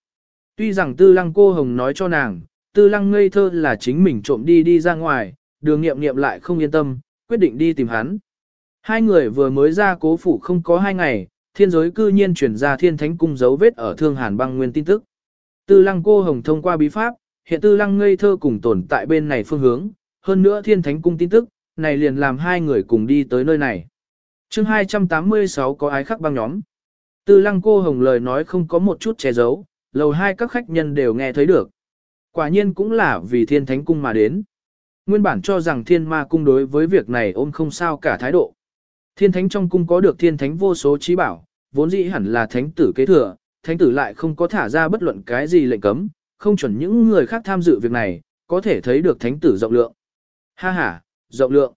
Tuy rằng tư lăng cô hồng nói cho nàng, tư lăng ngây thơ là chính mình trộm đi đi ra ngoài, đường nghiệm nghiệm lại không yên tâm, quyết định đi tìm hắn. Hai người vừa mới ra cố phủ không có hai ngày, thiên giới cư nhiên chuyển ra thiên thánh cung dấu vết ở thương hàn băng nguyên tin tức. Tư lăng cô hồng thông qua bí pháp, hiện tư lăng ngây thơ cùng tồn tại bên này phương hướng, hơn nữa thiên thánh cung tin tức, này liền làm hai người cùng đi tới nơi này. chương 286 có ái khắc băng nhóm. Tư lăng cô hồng lời nói không có một chút che giấu, lầu hai các khách nhân đều nghe thấy được. Quả nhiên cũng là vì thiên thánh cung mà đến. Nguyên bản cho rằng thiên ma cung đối với việc này ôm không sao cả thái độ. Thiên thánh trong cung có được thiên thánh vô số trí bảo, vốn dĩ hẳn là thánh tử kế thừa, thánh tử lại không có thả ra bất luận cái gì lệnh cấm, không chuẩn những người khác tham dự việc này, có thể thấy được thánh tử rộng lượng. Ha ha, rộng lượng.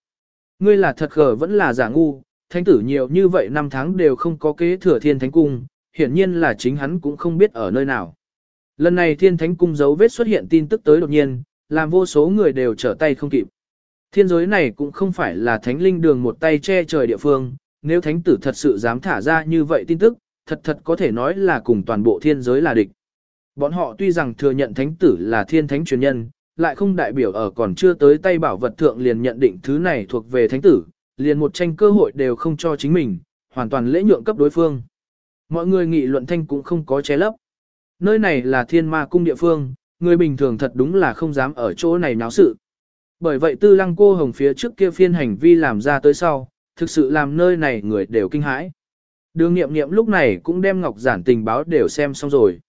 Ngươi là thật gờ vẫn là giả ngu, thánh tử nhiều như vậy năm tháng đều không có kế thừa thiên thánh cung, hiển nhiên là chính hắn cũng không biết ở nơi nào. Lần này thiên thánh cung dấu vết xuất hiện tin tức tới đột nhiên, làm vô số người đều trở tay không kịp. Thiên giới này cũng không phải là thánh linh đường một tay che trời địa phương, nếu thánh tử thật sự dám thả ra như vậy tin tức, thật thật có thể nói là cùng toàn bộ thiên giới là địch. Bọn họ tuy rằng thừa nhận thánh tử là thiên thánh truyền nhân, lại không đại biểu ở còn chưa tới tay bảo vật thượng liền nhận định thứ này thuộc về thánh tử, liền một tranh cơ hội đều không cho chính mình, hoàn toàn lễ nhượng cấp đối phương. Mọi người nghị luận thanh cũng không có che lấp. Nơi này là thiên ma cung địa phương, người bình thường thật đúng là không dám ở chỗ này náo sự. Bởi vậy tư lăng cô hồng phía trước kia phiên hành vi làm ra tới sau, thực sự làm nơi này người đều kinh hãi. Đường nghiệm nghiệm lúc này cũng đem ngọc giản tình báo đều xem xong rồi.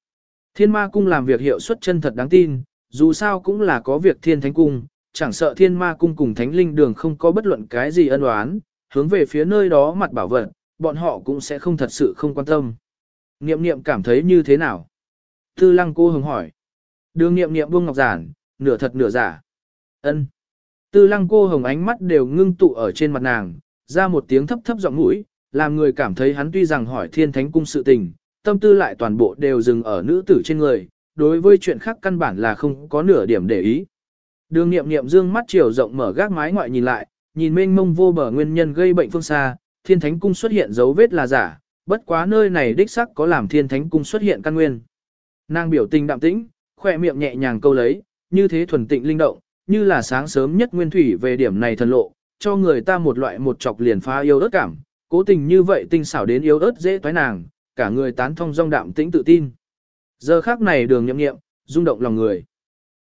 Thiên ma cung làm việc hiệu suất chân thật đáng tin, dù sao cũng là có việc thiên thánh cung, chẳng sợ thiên ma cung cùng thánh linh đường không có bất luận cái gì ân oán, hướng về phía nơi đó mặt bảo vật, bọn họ cũng sẽ không thật sự không quan tâm. Niệm niệm cảm thấy như thế nào? Tư lăng cô hứng hỏi. Đường niệm niệm buông ngọc giản, nửa thật nửa giả. ân Tư lăng cô hồng ánh mắt đều ngưng tụ ở trên mặt nàng, ra một tiếng thấp thấp giọng mũi, làm người cảm thấy hắn tuy rằng hỏi thiên thánh cung sự tình, tâm tư lại toàn bộ đều dừng ở nữ tử trên người, đối với chuyện khác căn bản là không có nửa điểm để ý. Đường nghiệm nghiệm dương mắt chiều rộng mở gác mái ngoại nhìn lại, nhìn mênh mông vô bờ nguyên nhân gây bệnh phương xa, thiên thánh cung xuất hiện dấu vết là giả, bất quá nơi này đích sắc có làm thiên thánh cung xuất hiện căn nguyên. Nàng biểu tình đạm tĩnh, khỏe miệng nhẹ nhàng câu lấy, như thế thuần tịnh linh động, như là sáng sớm nhất nguyên thủy về điểm này thần lộ, cho người ta một loại một chọc liền phá yêu đất cảm, cố tình như vậy tinh xảo đến yếu ớt dễ toái nàng, cả người tán thông rong đạm tĩnh tự tin. Giờ khác này đường nhậm nghiệm, rung động lòng người.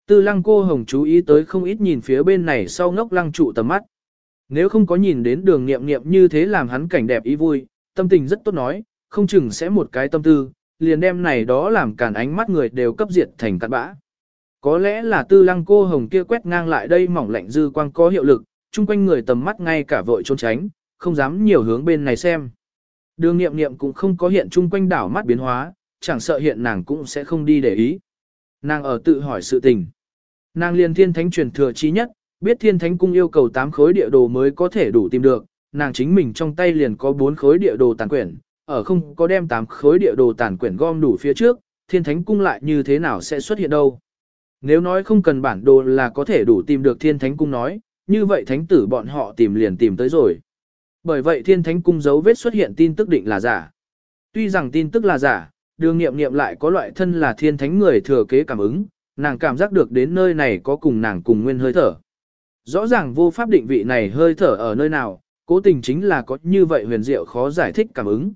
Tư lăng cô hồng chú ý tới không ít nhìn phía bên này sau ngốc lăng trụ tầm mắt. Nếu không có nhìn đến đường nghiệm nghiệm như thế làm hắn cảnh đẹp ý vui, tâm tình rất tốt nói, không chừng sẽ một cái tâm tư, liền đem này đó làm cản ánh mắt người đều cấp diệt thành cát bã. Có lẽ là tư lăng cô hồng kia quét ngang lại đây mỏng lạnh dư quang có hiệu lực, chung quanh người tầm mắt ngay cả vội trốn tránh, không dám nhiều hướng bên này xem. Đường nghiệm nghiệm cũng không có hiện chung quanh đảo mắt biến hóa, chẳng sợ hiện nàng cũng sẽ không đi để ý. Nàng ở tự hỏi sự tình. Nàng liền thiên thánh truyền thừa trí nhất, biết thiên thánh cung yêu cầu 8 khối địa đồ mới có thể đủ tìm được, nàng chính mình trong tay liền có 4 khối địa đồ tàn quyển, ở không có đem 8 khối địa đồ tàn quyển gom đủ phía trước, thiên thánh cung lại như thế nào sẽ xuất hiện đâu. Nếu nói không cần bản đồ là có thể đủ tìm được thiên thánh cung nói, như vậy thánh tử bọn họ tìm liền tìm tới rồi. Bởi vậy thiên thánh cung dấu vết xuất hiện tin tức định là giả. Tuy rằng tin tức là giả, đường nghiệm nghiệm lại có loại thân là thiên thánh người thừa kế cảm ứng, nàng cảm giác được đến nơi này có cùng nàng cùng nguyên hơi thở. Rõ ràng vô pháp định vị này hơi thở ở nơi nào, cố tình chính là có như vậy huyền diệu khó giải thích cảm ứng.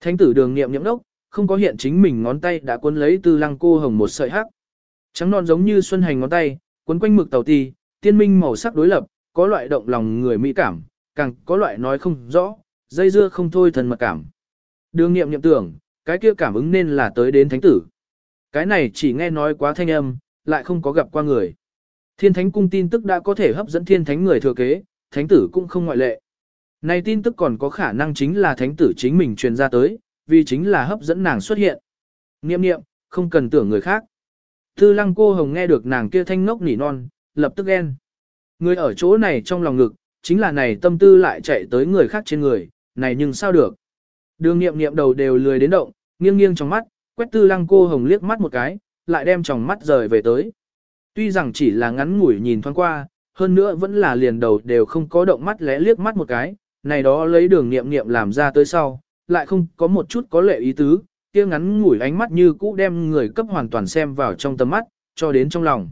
Thánh tử đường nghiệm nhậm đốc, không có hiện chính mình ngón tay đã cuốn lấy từ lăng cô hồng một sợi hắc. Trắng non giống như xuân hành ngón tay, cuốn quanh mực tàu ti, tiên minh màu sắc đối lập, có loại động lòng người mỹ cảm, càng có loại nói không rõ, dây dưa không thôi thần mật cảm. Đường nghiệm nhậm tưởng, cái kia cảm ứng nên là tới đến thánh tử. Cái này chỉ nghe nói quá thanh âm, lại không có gặp qua người. Thiên thánh cung tin tức đã có thể hấp dẫn thiên thánh người thừa kế, thánh tử cũng không ngoại lệ. Này tin tức còn có khả năng chính là thánh tử chính mình truyền ra tới, vì chính là hấp dẫn nàng xuất hiện. Niệm niệm, không cần tưởng người khác. Tư lăng cô hồng nghe được nàng kia thanh ngốc nỉ non, lập tức ghen. Người ở chỗ này trong lòng ngực, chính là này tâm tư lại chạy tới người khác trên người, này nhưng sao được. Đường nghiệm nghiệm đầu đều lười đến động, nghiêng nghiêng trong mắt, quét tư lăng cô hồng liếc mắt một cái, lại đem tròng mắt rời về tới. Tuy rằng chỉ là ngắn ngủi nhìn thoáng qua, hơn nữa vẫn là liền đầu đều không có động mắt lẽ liếc mắt một cái, này đó lấy đường nghiệm nghiệm làm ra tới sau, lại không có một chút có lệ ý tứ, kia ngắn ngủi ánh mắt như cũ đem người cấp hoàn toàn xem vào trong tầm mắt, cho đến trong lòng.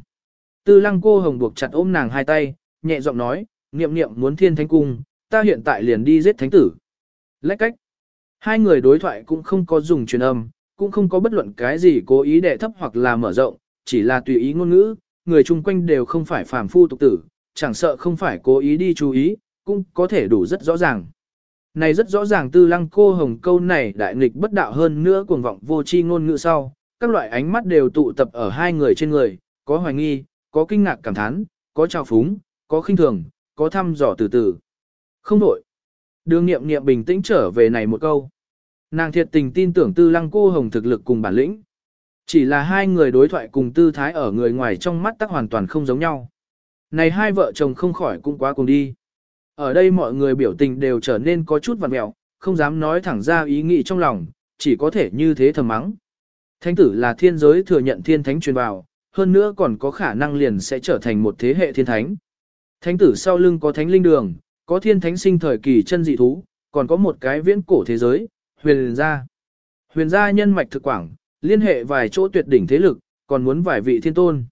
Tư lăng cô hồng buộc chặt ôm nàng hai tay, nhẹ giọng nói, niệm niệm muốn thiên thánh cung, ta hiện tại liền đi giết thánh tử. Lách cách. Hai người đối thoại cũng không có dùng truyền âm, cũng không có bất luận cái gì cố ý đệ thấp hoặc là mở rộng, chỉ là tùy ý ngôn ngữ, người chung quanh đều không phải phàm phu tục tử, chẳng sợ không phải cố ý đi chú ý, cũng có thể đủ rất rõ ràng. Này rất rõ ràng tư lăng cô hồng câu này đại nghịch bất đạo hơn nữa cuồng vọng vô chi ngôn ngữ sau, các loại ánh mắt đều tụ tập ở hai người trên người, có hoài nghi, có kinh ngạc cảm thán, có trào phúng, có khinh thường, có thăm dò từ từ. Không đổi. Đường nghiệm nghiệm bình tĩnh trở về này một câu. Nàng thiệt tình tin tưởng tư lăng cô hồng thực lực cùng bản lĩnh. Chỉ là hai người đối thoại cùng tư thái ở người ngoài trong mắt tắc hoàn toàn không giống nhau. Này hai vợ chồng không khỏi cũng quá cùng đi. Ở đây mọi người biểu tình đều trở nên có chút vặt mẹo, không dám nói thẳng ra ý nghĩ trong lòng, chỉ có thể như thế thầm mắng. Thánh tử là thiên giới thừa nhận thiên thánh truyền vào, hơn nữa còn có khả năng liền sẽ trở thành một thế hệ thiên thánh. Thánh tử sau lưng có thánh linh đường, có thiên thánh sinh thời kỳ chân dị thú, còn có một cái viễn cổ thế giới, huyền gia. Huyền gia nhân mạch thực quảng, liên hệ vài chỗ tuyệt đỉnh thế lực, còn muốn vài vị thiên tôn.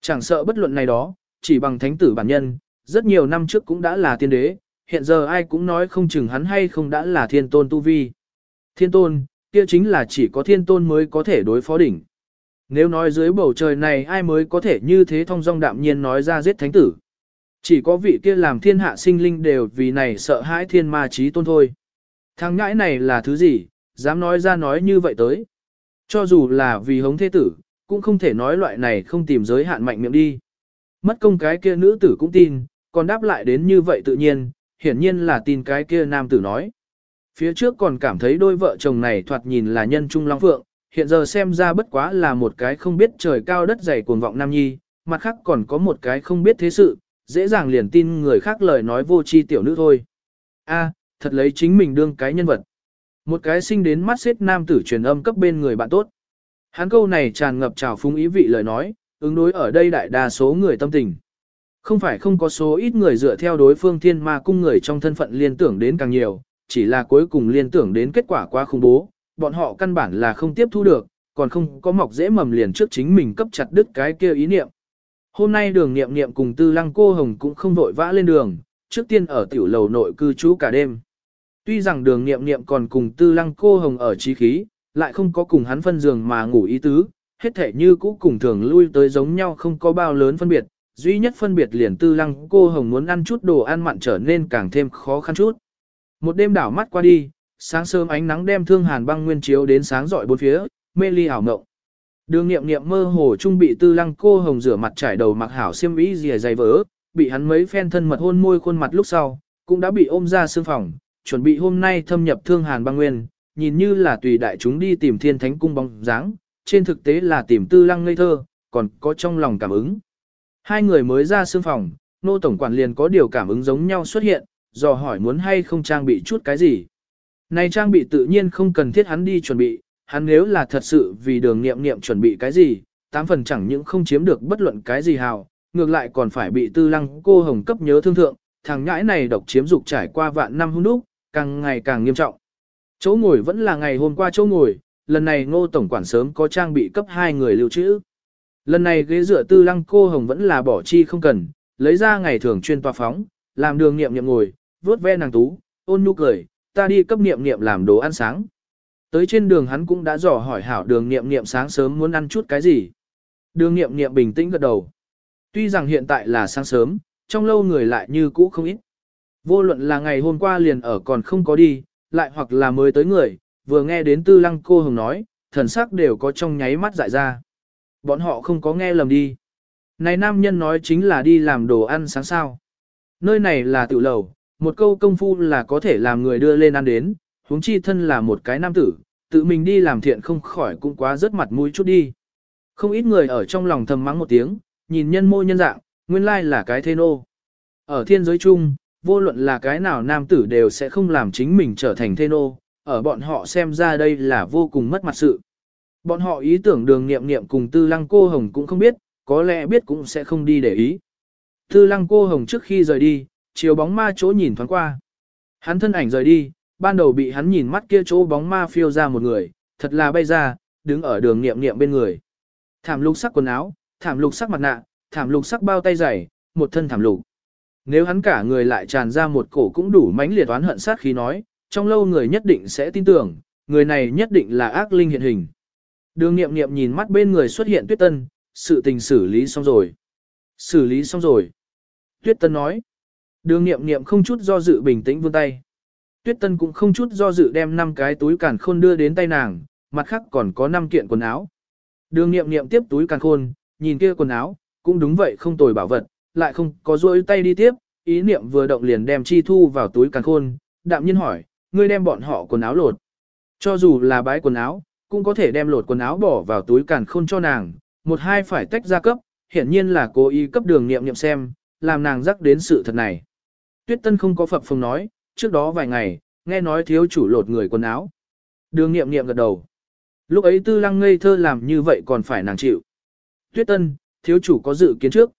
Chẳng sợ bất luận này đó, chỉ bằng thánh tử bản nhân, rất nhiều năm trước cũng đã là tiên đế, hiện giờ ai cũng nói không chừng hắn hay không đã là thiên tôn tu vi. Thiên tôn, kia chính là chỉ có thiên tôn mới có thể đối phó đỉnh. Nếu nói dưới bầu trời này ai mới có thể như thế thông dong đạm nhiên nói ra giết thánh tử. Chỉ có vị kia làm thiên hạ sinh linh đều vì này sợ hãi thiên ma trí tôn thôi. Thằng ngãi này là thứ gì, dám nói ra nói như vậy tới. Cho dù là vì hống thế tử, cũng không thể nói loại này không tìm giới hạn mạnh miệng đi. Mất công cái kia nữ tử cũng tin, còn đáp lại đến như vậy tự nhiên, hiển nhiên là tin cái kia nam tử nói. Phía trước còn cảm thấy đôi vợ chồng này thoạt nhìn là nhân trung long phượng, hiện giờ xem ra bất quá là một cái không biết trời cao đất dày cuồng vọng nam nhi, mặt khác còn có một cái không biết thế sự, dễ dàng liền tin người khác lời nói vô tri tiểu nữ thôi. A, thật lấy chính mình đương cái nhân vật. Một cái sinh đến mắt xếp nam tử truyền âm cấp bên người bạn tốt. Hắn câu này tràn ngập trào phúng ý vị lời nói, ứng đối ở đây đại đa số người tâm tình. Không phải không có số ít người dựa theo đối phương thiên ma cung người trong thân phận liên tưởng đến càng nhiều, chỉ là cuối cùng liên tưởng đến kết quả quá khủng bố, bọn họ căn bản là không tiếp thu được, còn không có mọc dễ mầm liền trước chính mình cấp chặt đứt cái kia ý niệm. Hôm nay đường niệm niệm cùng tư lăng cô hồng cũng không vội vã lên đường, trước tiên ở tiểu lầu nội cư trú cả đêm. Tuy rằng đường niệm niệm còn cùng tư lăng cô hồng ở trí khí, lại không có cùng hắn phân giường mà ngủ ý tứ, hết thể như cũ cùng thường lui tới giống nhau không có bao lớn phân biệt, duy nhất phân biệt liền tư lăng cô hồng muốn ăn chút đồ ăn mặn trở nên càng thêm khó khăn chút. Một đêm đảo mắt qua đi, sáng sớm ánh nắng đem thương hàn băng nguyên chiếu đến sáng rọi bốn phía, mê ly ảo mộng. Đường nghiệm nghiệm mơ hồ trung bị tư lăng cô hồng rửa mặt trải đầu mặc hảo xiêm ý dìa dày vỡ, bị hắn mấy phen thân mật hôn môi khuôn mặt lúc sau, cũng đã bị ôm ra sương phòng, chuẩn bị hôm nay thâm nhập thương hàn băng nguyên, nhìn như là tùy đại chúng đi tìm thiên thánh cung bóng dáng, trên thực tế là tìm tư lăng ngây thơ, còn có trong lòng cảm ứng. Hai người mới ra sương phòng, nô tổng quản liền có điều cảm ứng giống nhau xuất hiện, dò hỏi muốn hay không trang bị chút cái gì. Này trang bị tự nhiên không cần thiết hắn đi chuẩn bị, hắn nếu là thật sự vì đường nghiệm nghiệm chuẩn bị cái gì, tám phần chẳng những không chiếm được bất luận cái gì hào, ngược lại còn phải bị tư lăng cô hồng cấp nhớ thương thượng, thằng nhãi này độc chiếm dục trải qua vạn năm hung đúc, càng ngày càng nghiêm trọng. Chỗ ngồi vẫn là ngày hôm qua chỗ ngồi, lần này ngô tổng quản sớm có trang bị cấp hai người lưu trữ. Lần này ghế dựa tư lăng cô hồng vẫn là bỏ chi không cần, lấy ra ngày thường chuyên tòa phóng, làm đường nghiệm nghiệm ngồi, vuốt ve nàng tú, ôn nhu cười, ta đi cấp nghiệm nghiệm làm đồ ăn sáng. Tới trên đường hắn cũng đã dò hỏi hảo đường nghiệm nghiệm sáng sớm muốn ăn chút cái gì. Đường nghiệm nghiệm bình tĩnh gật đầu. Tuy rằng hiện tại là sáng sớm, trong lâu người lại như cũ không ít. Vô luận là ngày hôm qua liền ở còn không có đi, lại hoặc là mới tới người, vừa nghe đến tư lăng cô hồng nói, thần sắc đều có trong nháy mắt dại ra. Bọn họ không có nghe lầm đi. Này nam nhân nói chính là đi làm đồ ăn sáng sao. Nơi này là tiểu lầu, một câu công phu là có thể làm người đưa lên ăn đến, huống chi thân là một cái nam tử, tự mình đi làm thiện không khỏi cũng quá rớt mặt mũi chút đi. Không ít người ở trong lòng thầm mắng một tiếng, nhìn nhân mô nhân dạng, nguyên lai là cái thê nô. Ở thiên giới chung, vô luận là cái nào nam tử đều sẽ không làm chính mình trở thành thê nô, ở bọn họ xem ra đây là vô cùng mất mặt sự. Bọn họ ý tưởng đường nghiệm nghiệm cùng tư lăng cô hồng cũng không biết, có lẽ biết cũng sẽ không đi để ý. Tư lăng cô hồng trước khi rời đi, chiều bóng ma chỗ nhìn thoáng qua. Hắn thân ảnh rời đi, ban đầu bị hắn nhìn mắt kia chỗ bóng ma phiêu ra một người, thật là bay ra, đứng ở đường nghiệm nghiệm bên người. Thảm lục sắc quần áo, thảm lục sắc mặt nạ, thảm lục sắc bao tay dày, một thân thảm lục. Nếu hắn cả người lại tràn ra một cổ cũng đủ mãnh liệt oán hận sát khí nói, trong lâu người nhất định sẽ tin tưởng, người này nhất định là ác linh hiện hình. Đường nghiệm nghiệm nhìn mắt bên người xuất hiện tuyết tân, sự tình xử lý xong rồi. Xử lý xong rồi. Tuyết tân nói. Đường nghiệm nghiệm không chút do dự bình tĩnh vươn tay. Tuyết tân cũng không chút do dự đem 5 cái túi càn khôn đưa đến tay nàng, mặt khác còn có 5 kiện quần áo. Đường nghiệm nghiệm tiếp túi càn khôn, nhìn kia quần áo, cũng đúng vậy không tồi bảo vật, lại không có rôi tay đi tiếp, ý niệm vừa động liền đem chi thu vào túi càn khôn, đạm nhiên hỏi, ngươi đem bọn họ quần áo lột. Cho dù là bái quần áo, cũng có thể đem lột quần áo bỏ vào túi càn khôn cho nàng, một hai phải tách ra cấp, hiển nhiên là cố ý cấp đường nghiệm nghiệm xem, làm nàng rắc đến sự thật này. Tuyết Tân không có phập phồng nói, trước đó vài ngày, nghe nói thiếu chủ lột người quần áo. Đường nghiệm nghiệm gật đầu. Lúc ấy tư lăng ngây thơ làm như vậy còn phải nàng chịu. Tuyết Tân, thiếu chủ có dự kiến trước.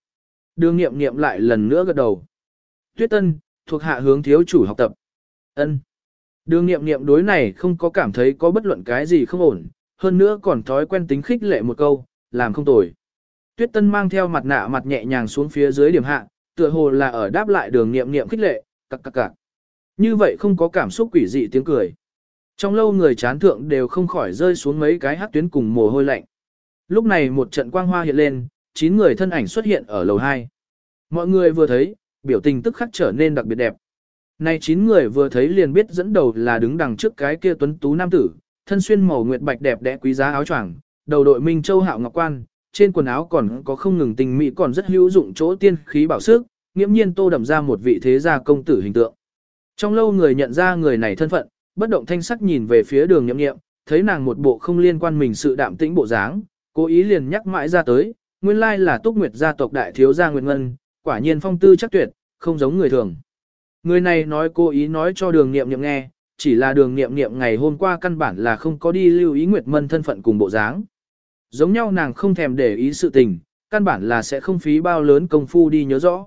Đường nghiệm nghiệm lại lần nữa gật đầu. Tuyết Tân, thuộc hạ hướng thiếu chủ học tập. ân Đường nghiệm nghiệm đối này không có cảm thấy có bất luận cái gì không ổn, hơn nữa còn thói quen tính khích lệ một câu, làm không tồi. Tuyết Tân mang theo mặt nạ mặt nhẹ nhàng xuống phía dưới điểm hạ, tựa hồ là ở đáp lại đường nghiệm nghiệm khích lệ, cặc cặc cặc. Như vậy không có cảm xúc quỷ dị tiếng cười. Trong lâu người chán thượng đều không khỏi rơi xuống mấy cái hát tuyến cùng mồ hôi lạnh. Lúc này một trận quang hoa hiện lên, chín người thân ảnh xuất hiện ở lầu 2. Mọi người vừa thấy, biểu tình tức khắc trở nên đặc biệt đẹp. Này chín người vừa thấy liền biết dẫn đầu là đứng đằng trước cái kia tuấn tú nam tử, thân xuyên màu nguyệt bạch đẹp đẽ quý giá áo choàng, đầu đội minh châu hạo ngọc quan, trên quần áo còn có không ngừng tình mỹ còn rất hữu dụng chỗ tiên khí bảo sức, nghiễm nhiên tô đậm ra một vị thế gia công tử hình tượng. Trong lâu người nhận ra người này thân phận, bất động thanh sắc nhìn về phía đường nhậm nghiệm, thấy nàng một bộ không liên quan mình sự đạm tĩnh bộ dáng, cố ý liền nhắc mãi ra tới, nguyên lai là túc nguyệt gia tộc đại thiếu gia Nguyệt Ngân, quả nhiên phong tư chắc tuyệt, không giống người thường. Người này nói cố ý nói cho đường nghiệm nghiệm nghe, chỉ là đường nghiệm nghiệm ngày hôm qua căn bản là không có đi lưu ý Nguyệt Mân thân phận cùng bộ dáng. Giống nhau nàng không thèm để ý sự tình, căn bản là sẽ không phí bao lớn công phu đi nhớ rõ.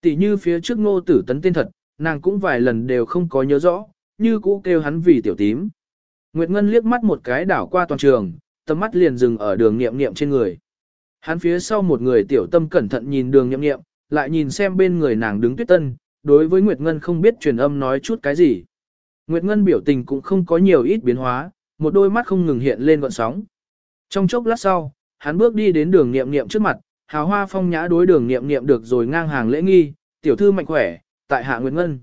Tỷ như phía trước ngô tử tấn tên thật, nàng cũng vài lần đều không có nhớ rõ, như cũ kêu hắn vì tiểu tím. Nguyệt Ngân liếc mắt một cái đảo qua toàn trường, tầm mắt liền dừng ở đường nghiệm nghiệm trên người. Hắn phía sau một người tiểu tâm cẩn thận nhìn đường nghiệm nghiệm, lại nhìn xem bên người nàng đứng tuyết tân, đối với Nguyệt Ngân không biết truyền âm nói chút cái gì. Nguyệt Ngân biểu tình cũng không có nhiều ít biến hóa, một đôi mắt không ngừng hiện lên gọn sóng. Trong chốc lát sau, hắn bước đi đến đường nghiệm nghiệm trước mặt, hào hoa phong nhã đối đường nghiệm nghiệm được rồi ngang hàng lễ nghi, tiểu thư mạnh khỏe, tại hạ Nguyệt Ngân.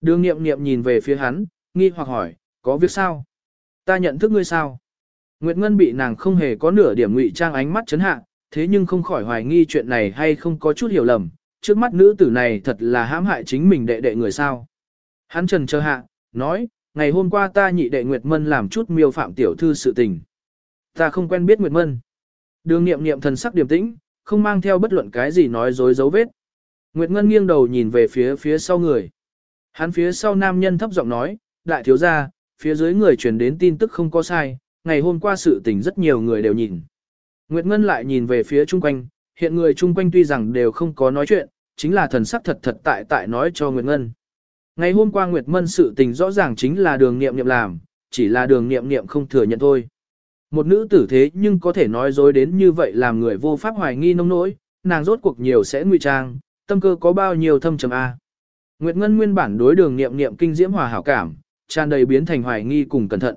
Đường nghiệm nghiệm nhìn về phía hắn, nghi hoặc hỏi, có việc sao? Ta nhận thức ngươi sao? Nguyệt Ngân bị nàng không hề có nửa điểm ngụy trang ánh mắt chấn hạ, thế nhưng không khỏi hoài nghi chuyện này hay không có chút hiểu lầm, trước mắt nữ tử này thật là hãm hại chính mình đệ đệ người sao. Hắn trần chờ hạ, nói, ngày hôm qua ta nhị đệ Nguyệt Mân làm chút miêu phạm tiểu thư sự tình. Ta không quen biết Nguyệt Mân. Đường nghiệm nghiệm thần sắc điềm tĩnh, không mang theo bất luận cái gì nói dối dấu vết. Nguyệt Ngân nghiêng đầu nhìn về phía phía sau người. Hắn phía sau nam nhân thấp giọng nói, đại thiếu gia, phía dưới người truyền đến tin tức không có sai, ngày hôm qua sự tình rất nhiều người đều nhìn. Nguyệt Ngân lại nhìn về phía chung quanh, hiện người chung quanh tuy rằng đều không có nói chuyện, chính là thần sắc thật thật tại tại nói cho Nguyệt Ngân. Ngày hôm qua Nguyệt Mân sự tình rõ ràng chính là đường nghiệm nghiệm làm, chỉ là đường nghiệm nghiệm không thừa nhận thôi. Một nữ tử thế nhưng có thể nói dối đến như vậy làm người vô pháp hoài nghi nông nỗi, nàng rốt cuộc nhiều sẽ ngụy trang, tâm cơ có bao nhiêu thâm trầm A. Nguyệt Ngân nguyên bản đối đường nghiệm nghiệm kinh diễm hòa hảo cảm, tràn đầy biến thành hoài nghi cùng cẩn thận.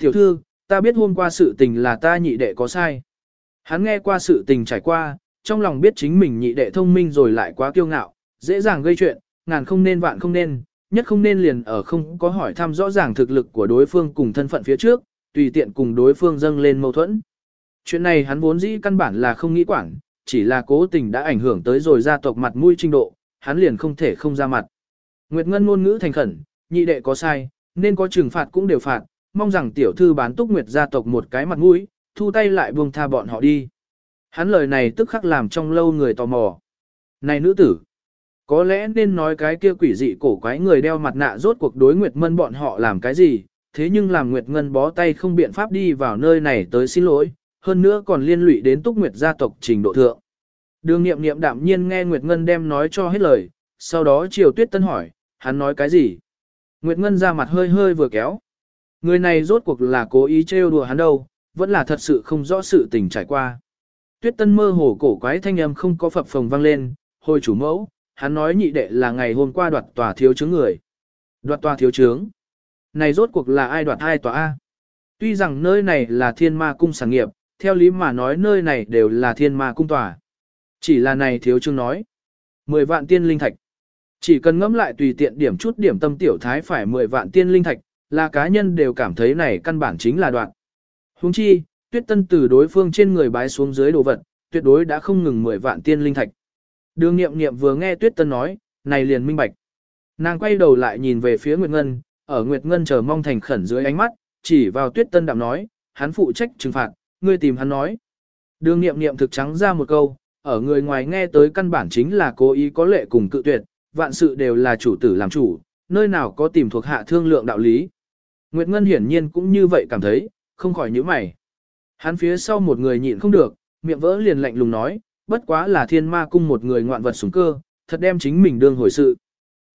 Tiểu thư, ta biết hôm qua sự tình là ta nhị đệ có sai. Hắn nghe qua sự tình trải qua, trong lòng biết chính mình nhị đệ thông minh rồi lại quá kiêu ngạo, dễ dàng gây chuyện, ngàn không nên vạn không nên, nhất không nên liền ở không có hỏi thăm rõ ràng thực lực của đối phương cùng thân phận phía trước, tùy tiện cùng đối phương dâng lên mâu thuẫn. Chuyện này hắn vốn dĩ căn bản là không nghĩ quản, chỉ là cố tình đã ảnh hưởng tới rồi gia tộc mặt mũi trình độ, hắn liền không thể không ra mặt. Nguyệt Ngân ngôn ngữ thành khẩn, nhị đệ có sai, nên có trừng phạt cũng đều phạt, mong rằng tiểu thư bán túc Nguyệt gia tộc một cái mặt mũi, thu tay lại buông tha bọn họ đi. Hắn lời này tức khắc làm trong lâu người tò mò. Này nữ tử, có lẽ nên nói cái kia quỷ dị cổ quái người đeo mặt nạ rốt cuộc đối Nguyệt Mân bọn họ làm cái gì, thế nhưng làm Nguyệt Ngân bó tay không biện pháp đi vào nơi này tới xin lỗi, hơn nữa còn liên lụy đến Túc Nguyệt gia tộc trình độ thượng. Đường nghiệm nghiệm đạm nhiên nghe Nguyệt Ngân đem nói cho hết lời, sau đó Triều Tuyết Tân hỏi, hắn nói cái gì? Nguyệt Ngân ra mặt hơi hơi vừa kéo. Người này rốt cuộc là cố ý trêu đùa hắn đâu, vẫn là thật sự không rõ sự tình trải qua. Tuyết Tân mơ hồ cổ quái thanh âm không có phập phồng vang lên, hồi chủ mẫu, hắn nói nhị đệ là ngày hôm qua đoạt tòa thiếu chứng người. Đoạt tòa thiếu chứng. Này rốt cuộc là ai đoạt hai tòa A? Tuy rằng nơi này là thiên ma cung sản nghiệp, theo lý mà nói nơi này đều là thiên ma cung tòa. Chỉ là này thiếu chương nói. mười vạn tiên linh thạch. Chỉ cần ngẫm lại tùy tiện điểm chút điểm tâm tiểu thái phải mười vạn tiên linh thạch, là cá nhân đều cảm thấy này căn bản chính là đoạn. Huống chi, tuyết tân từ đối phương trên người bái xuống dưới đồ vật, tuyệt đối đã không ngừng mười vạn tiên linh thạch. Đường nghiệm nghiệm vừa nghe tuyết tân nói, này liền minh bạch. Nàng quay đầu lại nhìn về phía Nguyệt Ngân, ở Nguyệt Ngân chờ mong thành khẩn dưới ánh mắt, chỉ vào tuyết tân đạm nói, hắn phụ trách trừng phạt, ngươi tìm hắn nói. Đường nghiệm nghiệm thực trắng ra một câu, ở người ngoài nghe tới căn bản chính là cố ý có lệ cùng cự tuyệt, vạn sự đều là chủ tử làm chủ, nơi nào có tìm thuộc hạ thương lượng đạo lý. Nguyệt Ngân hiển nhiên cũng như vậy cảm thấy, không khỏi nhíu mày. Hắn phía sau một người nhịn không được, miệng vỡ liền lạnh lùng nói, bất quá là thiên ma cung một người ngoạn vật súng cơ, thật đem chính mình đương hồi sự.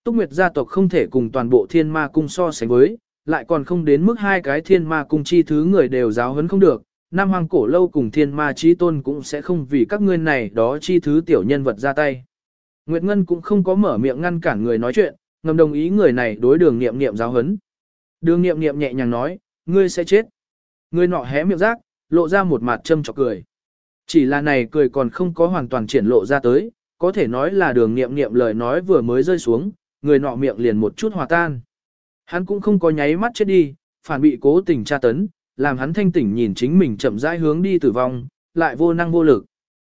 Túc Nguyệt gia tộc không thể cùng toàn bộ thiên ma cung so sánh với, lại còn không đến mức hai cái thiên ma cung chi thứ người đều giáo huấn không được. Nam Hoàng Cổ Lâu cùng thiên ma chi tôn cũng sẽ không vì các ngươi này đó chi thứ tiểu nhân vật ra tay. Nguyệt Ngân cũng không có mở miệng ngăn cản người nói chuyện, ngầm đồng ý người này đối đường nghiệm nghiệm giáo huấn. Đường nghiệm nghiệm nhẹ nhàng nói, ngươi sẽ chết. Người nọ hé miệng rác, lộ ra một mặt châm chọc cười. Chỉ là này cười còn không có hoàn toàn triển lộ ra tới, có thể nói là đường nghiệm nghiệm lời nói vừa mới rơi xuống, người nọ miệng liền một chút hòa tan. Hắn cũng không có nháy mắt chết đi, phản bị cố tình tra tấn, làm hắn thanh tỉnh nhìn chính mình chậm rãi hướng đi tử vong, lại vô năng vô lực.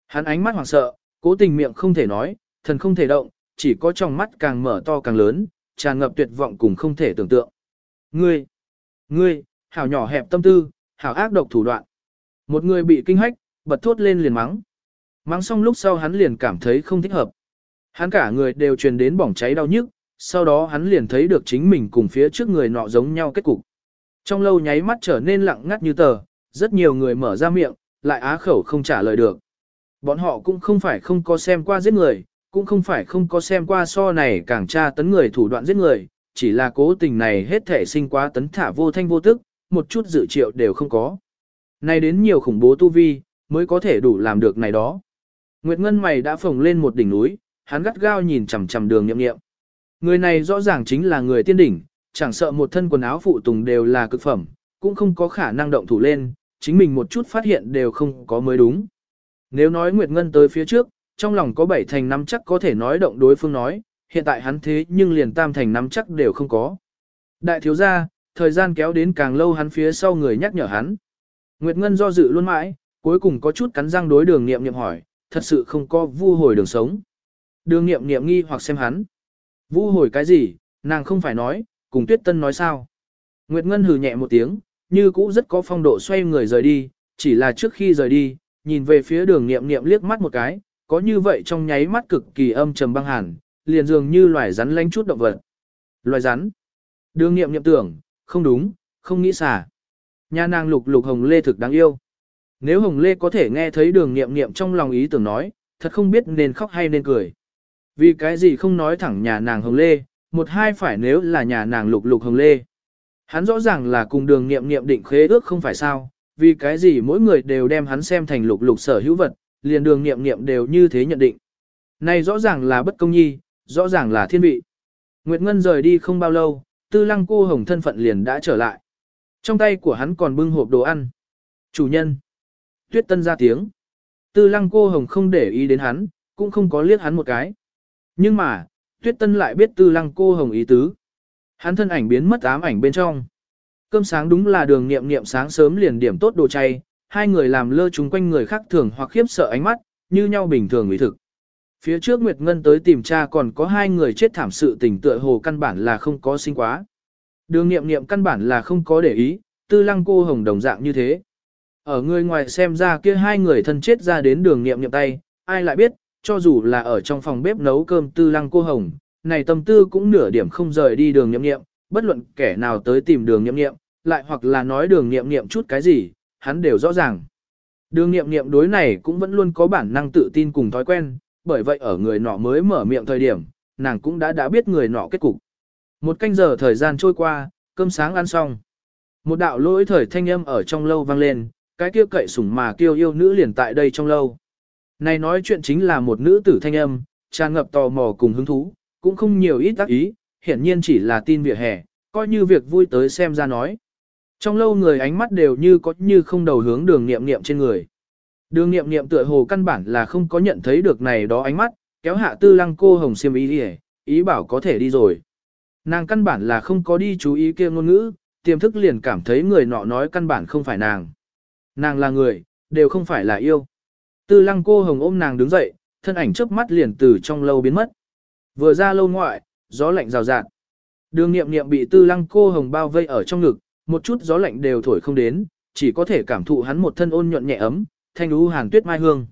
Hắn ánh mắt hoảng sợ, cố tình miệng không thể nói, thần không thể động, chỉ có trong mắt càng mở to càng lớn, tràn ngập tuyệt vọng cùng không thể tưởng tượng. Ngươi, ngươi, hảo nhỏ hẹp tâm tư, hảo ác độc thủ đoạn. Một người bị kinh hách, bật thốt lên liền mắng. Mắng xong lúc sau hắn liền cảm thấy không thích hợp. Hắn cả người đều truyền đến bỏng cháy đau nhức, sau đó hắn liền thấy được chính mình cùng phía trước người nọ giống nhau kết cục. Trong lâu nháy mắt trở nên lặng ngắt như tờ, rất nhiều người mở ra miệng, lại á khẩu không trả lời được. Bọn họ cũng không phải không có xem qua giết người, cũng không phải không có xem qua so này càng tra tấn người thủ đoạn giết người, chỉ là cố tình này hết thể sinh quá tấn thả vô thanh vô tức, một chút dự triệu đều không có. Này đến nhiều khủng bố tu vi, mới có thể đủ làm được này đó. Nguyệt Ngân mày đã phồng lên một đỉnh núi, hắn gắt gao nhìn chằm chằm đường nhậm nghiệm. Người này rõ ràng chính là người tiên đỉnh, chẳng sợ một thân quần áo phụ tùng đều là cực phẩm, cũng không có khả năng động thủ lên, chính mình một chút phát hiện đều không có mới đúng. Nếu nói Nguyệt Ngân tới phía trước, trong lòng có bảy thành năm chắc có thể nói động đối phương nói, hiện tại hắn thế nhưng liền tam thành năm chắc đều không có. Đại thiếu gia, thời gian kéo đến càng lâu hắn phía sau người nhắc nhở hắn. Nguyệt Ngân do dự luôn mãi, cuối cùng có chút cắn răng đối đường nghiệm nghiệm hỏi, thật sự không có vu hồi đường sống. Đường nghiệm nghiệm nghi hoặc xem hắn. Vu hồi cái gì, nàng không phải nói, cùng tuyết tân nói sao. Nguyệt Ngân hừ nhẹ một tiếng, như cũ rất có phong độ xoay người rời đi, chỉ là trước khi rời đi, nhìn về phía đường nghiệm nghiệm liếc mắt một cái, có như vậy trong nháy mắt cực kỳ âm trầm băng hàn, liền dường như loài rắn lánh chút động vật. Loài rắn. Đường nghiệm nghiệm tưởng, không đúng, không nghĩ xả. Nhà nàng lục lục hồng lê thực đáng yêu. Nếu hồng lê có thể nghe thấy đường nghiệm nghiệm trong lòng ý tưởng nói, thật không biết nên khóc hay nên cười. Vì cái gì không nói thẳng nhà nàng hồng lê, một hai phải nếu là nhà nàng lục lục hồng lê. Hắn rõ ràng là cùng đường nghiệm nghiệm định khế ước không phải sao, vì cái gì mỗi người đều đem hắn xem thành lục lục sở hữu vật, liền đường nghiệm nghiệm đều như thế nhận định. Này rõ ràng là bất công nhi, rõ ràng là thiên vị. Nguyệt Ngân rời đi không bao lâu, tư lăng cô hồng thân phận liền đã trở lại. Trong tay của hắn còn bưng hộp đồ ăn. Chủ nhân. Tuyết tân ra tiếng. Tư lăng cô hồng không để ý đến hắn, cũng không có liếc hắn một cái. Nhưng mà, tuyết tân lại biết tư lăng cô hồng ý tứ. Hắn thân ảnh biến mất ám ảnh bên trong. Cơm sáng đúng là đường nghiệm nghiệm sáng sớm liền điểm tốt đồ chay, hai người làm lơ chúng quanh người khác thường hoặc khiếp sợ ánh mắt, như nhau bình thường ủy thực. Phía trước Nguyệt Ngân tới tìm cha còn có hai người chết thảm sự tình tựa hồ căn bản là không có sinh quá. Đường nghiệm nghiệm căn bản là không có để ý, tư lăng cô hồng đồng dạng như thế. Ở người ngoài xem ra kia hai người thân chết ra đến đường nghiệm nghiệm tay, ai lại biết, cho dù là ở trong phòng bếp nấu cơm tư lăng cô hồng, này tâm tư cũng nửa điểm không rời đi đường nhậm nghiệm, bất luận kẻ nào tới tìm đường nhậm nghiệm, lại hoặc là nói đường nghiệm nghiệm chút cái gì, hắn đều rõ ràng. Đường nghiệm nghiệm đối này cũng vẫn luôn có bản năng tự tin cùng thói quen, bởi vậy ở người nọ mới mở miệng thời điểm, nàng cũng đã đã biết người nọ kết cục. Một canh giờ thời gian trôi qua, cơm sáng ăn xong. Một đạo lỗi thời thanh âm ở trong lâu vang lên, cái kia cậy sủng mà kêu yêu nữ liền tại đây trong lâu. Này nói chuyện chính là một nữ tử thanh âm, tràn ngập tò mò cùng hứng thú, cũng không nhiều ít tác ý, hiển nhiên chỉ là tin vỉa hè, coi như việc vui tới xem ra nói. Trong lâu người ánh mắt đều như có như không đầu hướng đường nghiệm nghiệm trên người. Đường nghiệm nghiệm tựa hồ căn bản là không có nhận thấy được này đó ánh mắt, kéo hạ tư lăng cô hồng xiêm ý đi ý bảo có thể đi rồi. Nàng căn bản là không có đi chú ý kia ngôn ngữ, tiềm thức liền cảm thấy người nọ nói căn bản không phải nàng. Nàng là người, đều không phải là yêu. Tư lăng cô hồng ôm nàng đứng dậy, thân ảnh chớp mắt liền từ trong lâu biến mất. Vừa ra lâu ngoại, gió lạnh rào rạt. Đường nghiệm nghiệm bị tư lăng cô hồng bao vây ở trong ngực, một chút gió lạnh đều thổi không đến, chỉ có thể cảm thụ hắn một thân ôn nhuận nhẹ ấm, thanh đú hàn tuyết mai hương.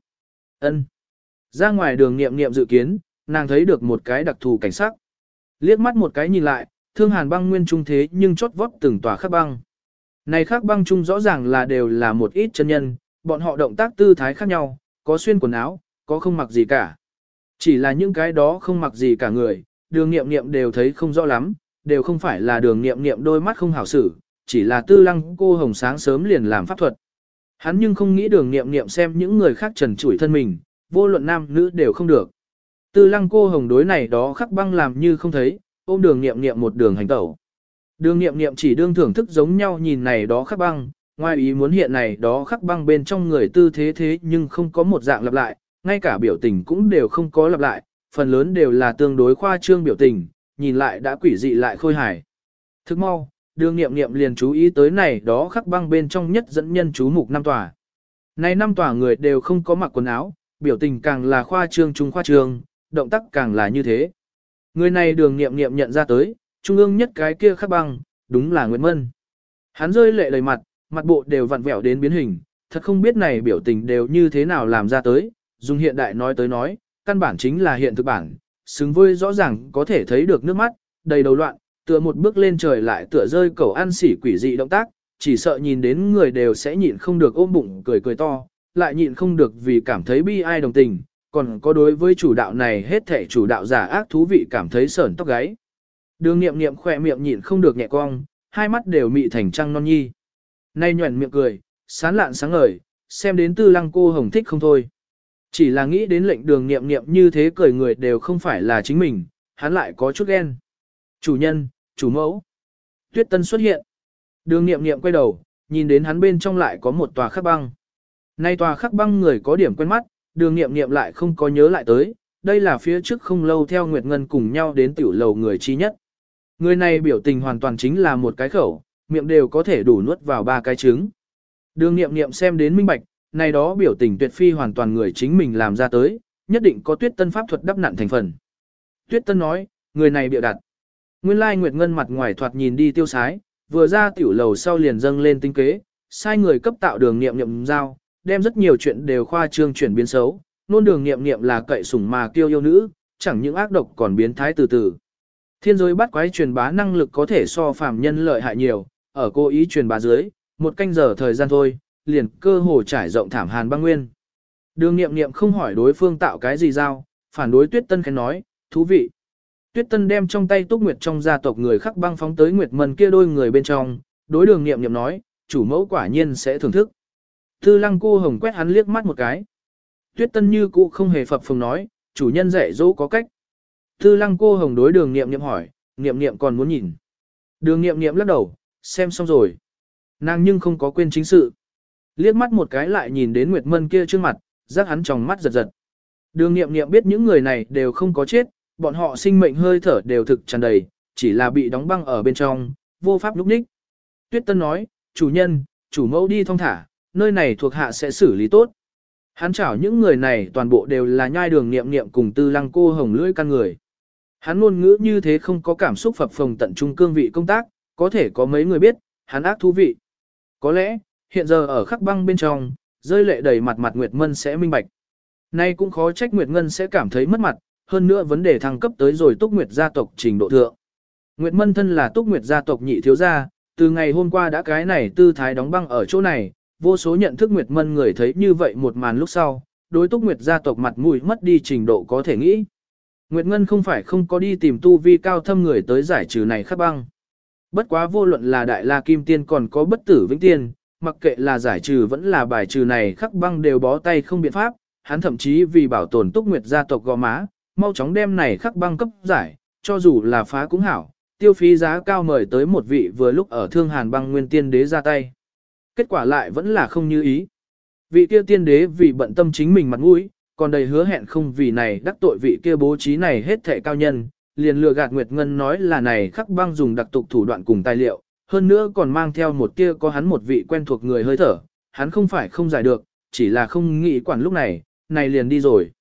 ân Ra ngoài đường nghiệm nghiệm dự kiến, nàng thấy được một cái đặc thù cảnh sắc. Liếc mắt một cái nhìn lại, thương hàn băng nguyên trung thế nhưng chót vót từng tòa khắc băng. Này khắc băng trung rõ ràng là đều là một ít chân nhân, bọn họ động tác tư thái khác nhau, có xuyên quần áo, có không mặc gì cả. Chỉ là những cái đó không mặc gì cả người, đường nghiệm nghiệm đều thấy không rõ lắm, đều không phải là đường nghiệm nghiệm đôi mắt không hảo xử, chỉ là tư lăng cô hồng sáng sớm liền làm pháp thuật. Hắn nhưng không nghĩ đường nghiệm nghiệm xem những người khác trần trụi thân mình, vô luận nam nữ đều không được. Tư lăng cô hồng đối này đó khắc băng làm như không thấy, ôm đường nghiệm nghiệm một đường hành tẩu. Đường nghiệm nghiệm chỉ đương thưởng thức giống nhau nhìn này đó khắc băng, ngoài ý muốn hiện này đó khắc băng bên trong người tư thế thế nhưng không có một dạng lặp lại, ngay cả biểu tình cũng đều không có lặp lại, phần lớn đều là tương đối khoa trương biểu tình, nhìn lại đã quỷ dị lại khôi hài. Thức mau, đường nghiệm nghiệm liền chú ý tới này đó khắc băng bên trong nhất dẫn nhân chú mục năm tòa. Này năm tòa người đều không có mặc quần áo, biểu tình càng là khoa trương trung khoa trương, động tác càng là như thế. Người này đường nghiệm nghiệm nhận ra tới, trung ương nhất cái kia khắc băng, đúng là Nguyễn Mân. Hắn rơi lệ đầy mặt, mặt bộ đều vặn vẹo đến biến hình, thật không biết này biểu tình đều như thế nào làm ra tới, dùng hiện đại nói tới nói, căn bản chính là hiện thực bản, xứng với rõ ràng có thể thấy được nước mắt, đầy đầu loạn, tựa một bước lên trời lại tựa rơi cầu ăn xỉ quỷ dị động tác, chỉ sợ nhìn đến người đều sẽ nhịn không được ôm bụng cười cười to, lại nhịn không được vì cảm thấy bi ai đồng tình, còn có đối với chủ đạo này hết thể chủ đạo giả ác thú vị cảm thấy sởn tóc gáy. Đường nghiệm nghiệm khỏe miệng nhịn không được nhẹ cong, hai mắt đều mị thành trăng non nhi. Nay nhuẩn miệng cười, sán lạn sáng ngời, xem đến tư lăng cô hồng thích không thôi. Chỉ là nghĩ đến lệnh đường nghiệm nghiệm như thế cười người đều không phải là chính mình, hắn lại có chút ghen. Chủ nhân, chủ mẫu. Tuyết tân xuất hiện. Đường nghiệm nghiệm quay đầu, nhìn đến hắn bên trong lại có một tòa khắc băng. Nay tòa khắc băng người có điểm quen mắt, đường nghiệm nghiệm lại không có nhớ lại tới, đây là phía trước không lâu theo Nguyệt Ngân cùng nhau đến tiểu lầu người chi nhất. Người này biểu tình hoàn toàn chính là một cái khẩu, miệng đều có thể đủ nuốt vào ba cái trứng. Đường nghiệm nghiệm xem đến minh bạch, này đó biểu tình tuyệt phi hoàn toàn người chính mình làm ra tới, nhất định có tuyết tân pháp thuật đắp nặn thành phần. Tuyết tân nói, người này biểu đặt. Nguyên lai Nguyệt Ngân mặt ngoài thoạt nhìn đi tiêu sái, vừa ra tiểu lầu sau liền dâng lên tinh kế, sai người cấp tạo đường nghiệm nghiệm giao, đem rất nhiều chuyện đều khoa trương chuyển biến xấu, nôn đường nghiệm nghiệm là cậy sủng mà kiêu yêu nữ, chẳng những ác độc còn biến thái từ từ. Thiên giới bắt quái truyền bá năng lực có thể so phàm nhân lợi hại nhiều, ở cố ý truyền bá dưới, một canh giờ thời gian thôi, liền cơ hồ trải rộng thảm hàn băng nguyên. Đường nghiệm nghiệm không hỏi đối phương tạo cái gì giao, phản đối tuyết tân khen nói, thú vị. Tuyết tân đem trong tay túc nguyệt trong gia tộc người khắc băng phóng tới nguyệt mần kia đôi người bên trong, đối đường nghiệm nghiệm nói, chủ mẫu quả nhiên sẽ thưởng thức. Tư lăng cô hồng quét hắn liếc mắt một cái. Tuyết tân như cũ không hề phập phồng nói, chủ nhân dạy dỗ có cách. Tư lăng cô hồng đối đường nghiệm nghiệm hỏi, nghiệm nghiệm còn muốn nhìn. Đường nghiệm nghiệm lắc đầu, xem xong rồi. Nàng nhưng không có quên chính sự. Liếc mắt một cái lại nhìn đến Nguyệt Mân kia trước mặt, rắc hắn trong mắt giật giật. Đường nghiệm nghiệm biết những người này đều không có chết, bọn họ sinh mệnh hơi thở đều thực tràn đầy, chỉ là bị đóng băng ở bên trong, vô pháp lúc ních. Tuyết Tân nói, chủ nhân, chủ mẫu đi thong thả, nơi này thuộc hạ sẽ xử lý tốt. Hắn chảo những người này toàn bộ đều là nhai đường nghiệm nghiệm cùng tư lăng cô hồng lưỡi căn người. Hắn ngôn ngữ như thế không có cảm xúc phập phồng tận trung cương vị công tác, có thể có mấy người biết, hắn ác thú vị. Có lẽ, hiện giờ ở khắc băng bên trong, rơi lệ đầy mặt mặt Nguyệt Mân sẽ minh bạch. Nay cũng khó trách Nguyệt Ngân sẽ cảm thấy mất mặt, hơn nữa vấn đề thăng cấp tới rồi Túc Nguyệt gia tộc trình độ thượng. Nguyệt Mân thân là Túc Nguyệt gia tộc nhị thiếu gia, từ ngày hôm qua đã cái này tư thái đóng băng ở chỗ này, vô số nhận thức Nguyệt Mân người thấy như vậy một màn lúc sau, đối Túc Nguyệt gia tộc mặt mũi mất đi trình độ có thể nghĩ. Nguyệt Ngân không phải không có đi tìm tu vi cao thâm người tới giải trừ này khắc băng. Bất quá vô luận là Đại La Kim Tiên còn có bất tử vĩnh tiên, mặc kệ là giải trừ vẫn là bài trừ này khắc băng đều bó tay không biện pháp, hắn thậm chí vì bảo tồn Túc Nguyệt gia tộc gò má, mau chóng đem này khắc băng cấp giải, cho dù là phá cũng hảo, tiêu phí giá cao mời tới một vị vừa lúc ở thương hàn băng nguyên tiên đế ra tay. Kết quả lại vẫn là không như ý. Vị kia tiên đế vì bận tâm chính mình mặt mũi, còn đầy hứa hẹn không vì này đắc tội vị kia bố trí này hết thệ cao nhân, liền lừa gạt Nguyệt Ngân nói là này khắc băng dùng đặc tục thủ đoạn cùng tài liệu, hơn nữa còn mang theo một kia có hắn một vị quen thuộc người hơi thở, hắn không phải không giải được, chỉ là không nghĩ quản lúc này, này liền đi rồi.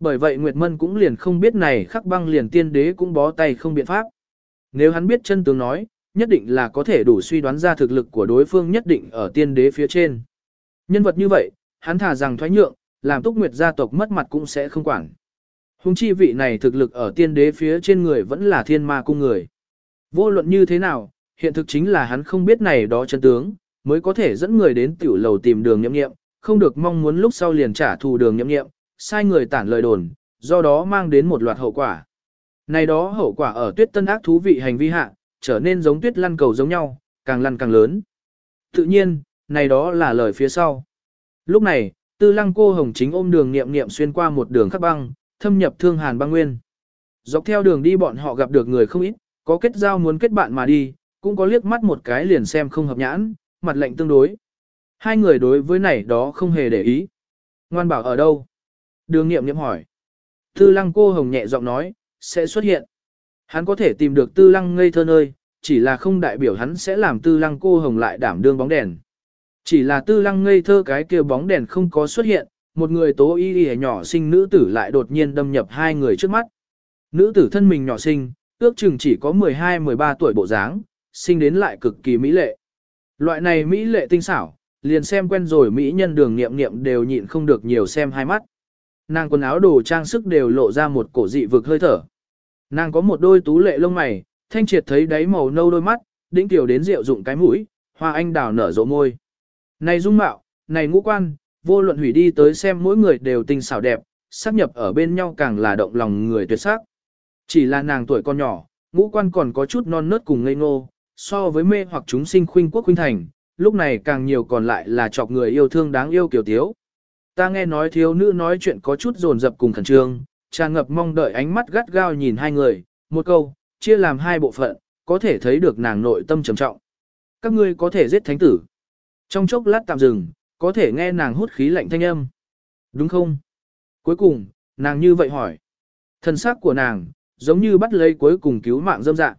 Bởi vậy Nguyệt Mân cũng liền không biết này khắc băng liền tiên đế cũng bó tay không biện pháp. Nếu hắn biết chân tướng nói, nhất định là có thể đủ suy đoán ra thực lực của đối phương nhất định ở tiên đế phía trên. Nhân vật như vậy, hắn thả rằng thoái nhượng, làm túc nguyệt gia tộc mất mặt cũng sẽ không quản. Hùng chi vị này thực lực ở tiên đế phía trên người vẫn là thiên ma cung người. Vô luận như thế nào, hiện thực chính là hắn không biết này đó chân tướng, mới có thể dẫn người đến tiểu lầu tìm đường nhậm nghiệm, không được mong muốn lúc sau liền trả thù đường nhậm nghiệm, sai người tản lời đồn, do đó mang đến một loạt hậu quả. Này đó hậu quả ở tuyết tân ác thú vị hành vi hạ, trở nên giống tuyết lăn cầu giống nhau, càng lăn càng lớn. Tự nhiên, này đó là lời phía sau. Lúc này, tư lăng cô hồng chính ôm đường nghiệm nghiệm xuyên qua một đường khắc băng, thâm nhập thương hàn băng nguyên. Dọc theo đường đi bọn họ gặp được người không ít, có kết giao muốn kết bạn mà đi, cũng có liếc mắt một cái liền xem không hợp nhãn, mặt lạnh tương đối. Hai người đối với này đó không hề để ý. Ngoan bảo ở đâu? Đường nghiệm nghiệm hỏi. Tư lăng cô hồng nhẹ giọng nói, sẽ xuất hiện. Hắn có thể tìm được tư lăng ngây thơ nơi, chỉ là không đại biểu hắn sẽ làm tư lăng cô hồng lại đảm đương bóng đèn. Chỉ là tư lăng ngây thơ cái kia bóng đèn không có xuất hiện, một người tố y y nhỏ sinh nữ tử lại đột nhiên đâm nhập hai người trước mắt. Nữ tử thân mình nhỏ sinh, ước chừng chỉ có 12-13 tuổi bộ dáng, sinh đến lại cực kỳ mỹ lệ. Loại này mỹ lệ tinh xảo, liền xem quen rồi mỹ nhân đường nghiệm nghiệm đều nhịn không được nhiều xem hai mắt. Nàng quần áo đồ trang sức đều lộ ra một cổ dị vực hơi thở. Nàng có một đôi tú lệ lông mày, thanh triệt thấy đáy màu nâu đôi mắt, đĩnh tiểu đến rượu dụng cái mũi, hoa anh đào nở rộ môi. Này dung mạo, này ngũ quan, vô luận hủy đi tới xem mỗi người đều tinh xảo đẹp, sắp nhập ở bên nhau càng là động lòng người tuyệt sắc. Chỉ là nàng tuổi con nhỏ, ngũ quan còn có chút non nớt cùng ngây ngô, so với mê hoặc chúng sinh khuynh quốc khuynh thành, lúc này càng nhiều còn lại là chọc người yêu thương đáng yêu kiểu tiếu. Ta nghe nói thiếu nữ nói chuyện có chút dồn dập cùng khẩn trương, tràn ngập mong đợi ánh mắt gắt gao nhìn hai người, một câu, chia làm hai bộ phận, có thể thấy được nàng nội tâm trầm trọng. Các ngươi có thể giết thánh tử. Trong chốc lát tạm dừng, có thể nghe nàng hút khí lạnh thanh âm. Đúng không? Cuối cùng, nàng như vậy hỏi. Thân xác của nàng, giống như bắt lấy cuối cùng cứu mạng dâm dạ.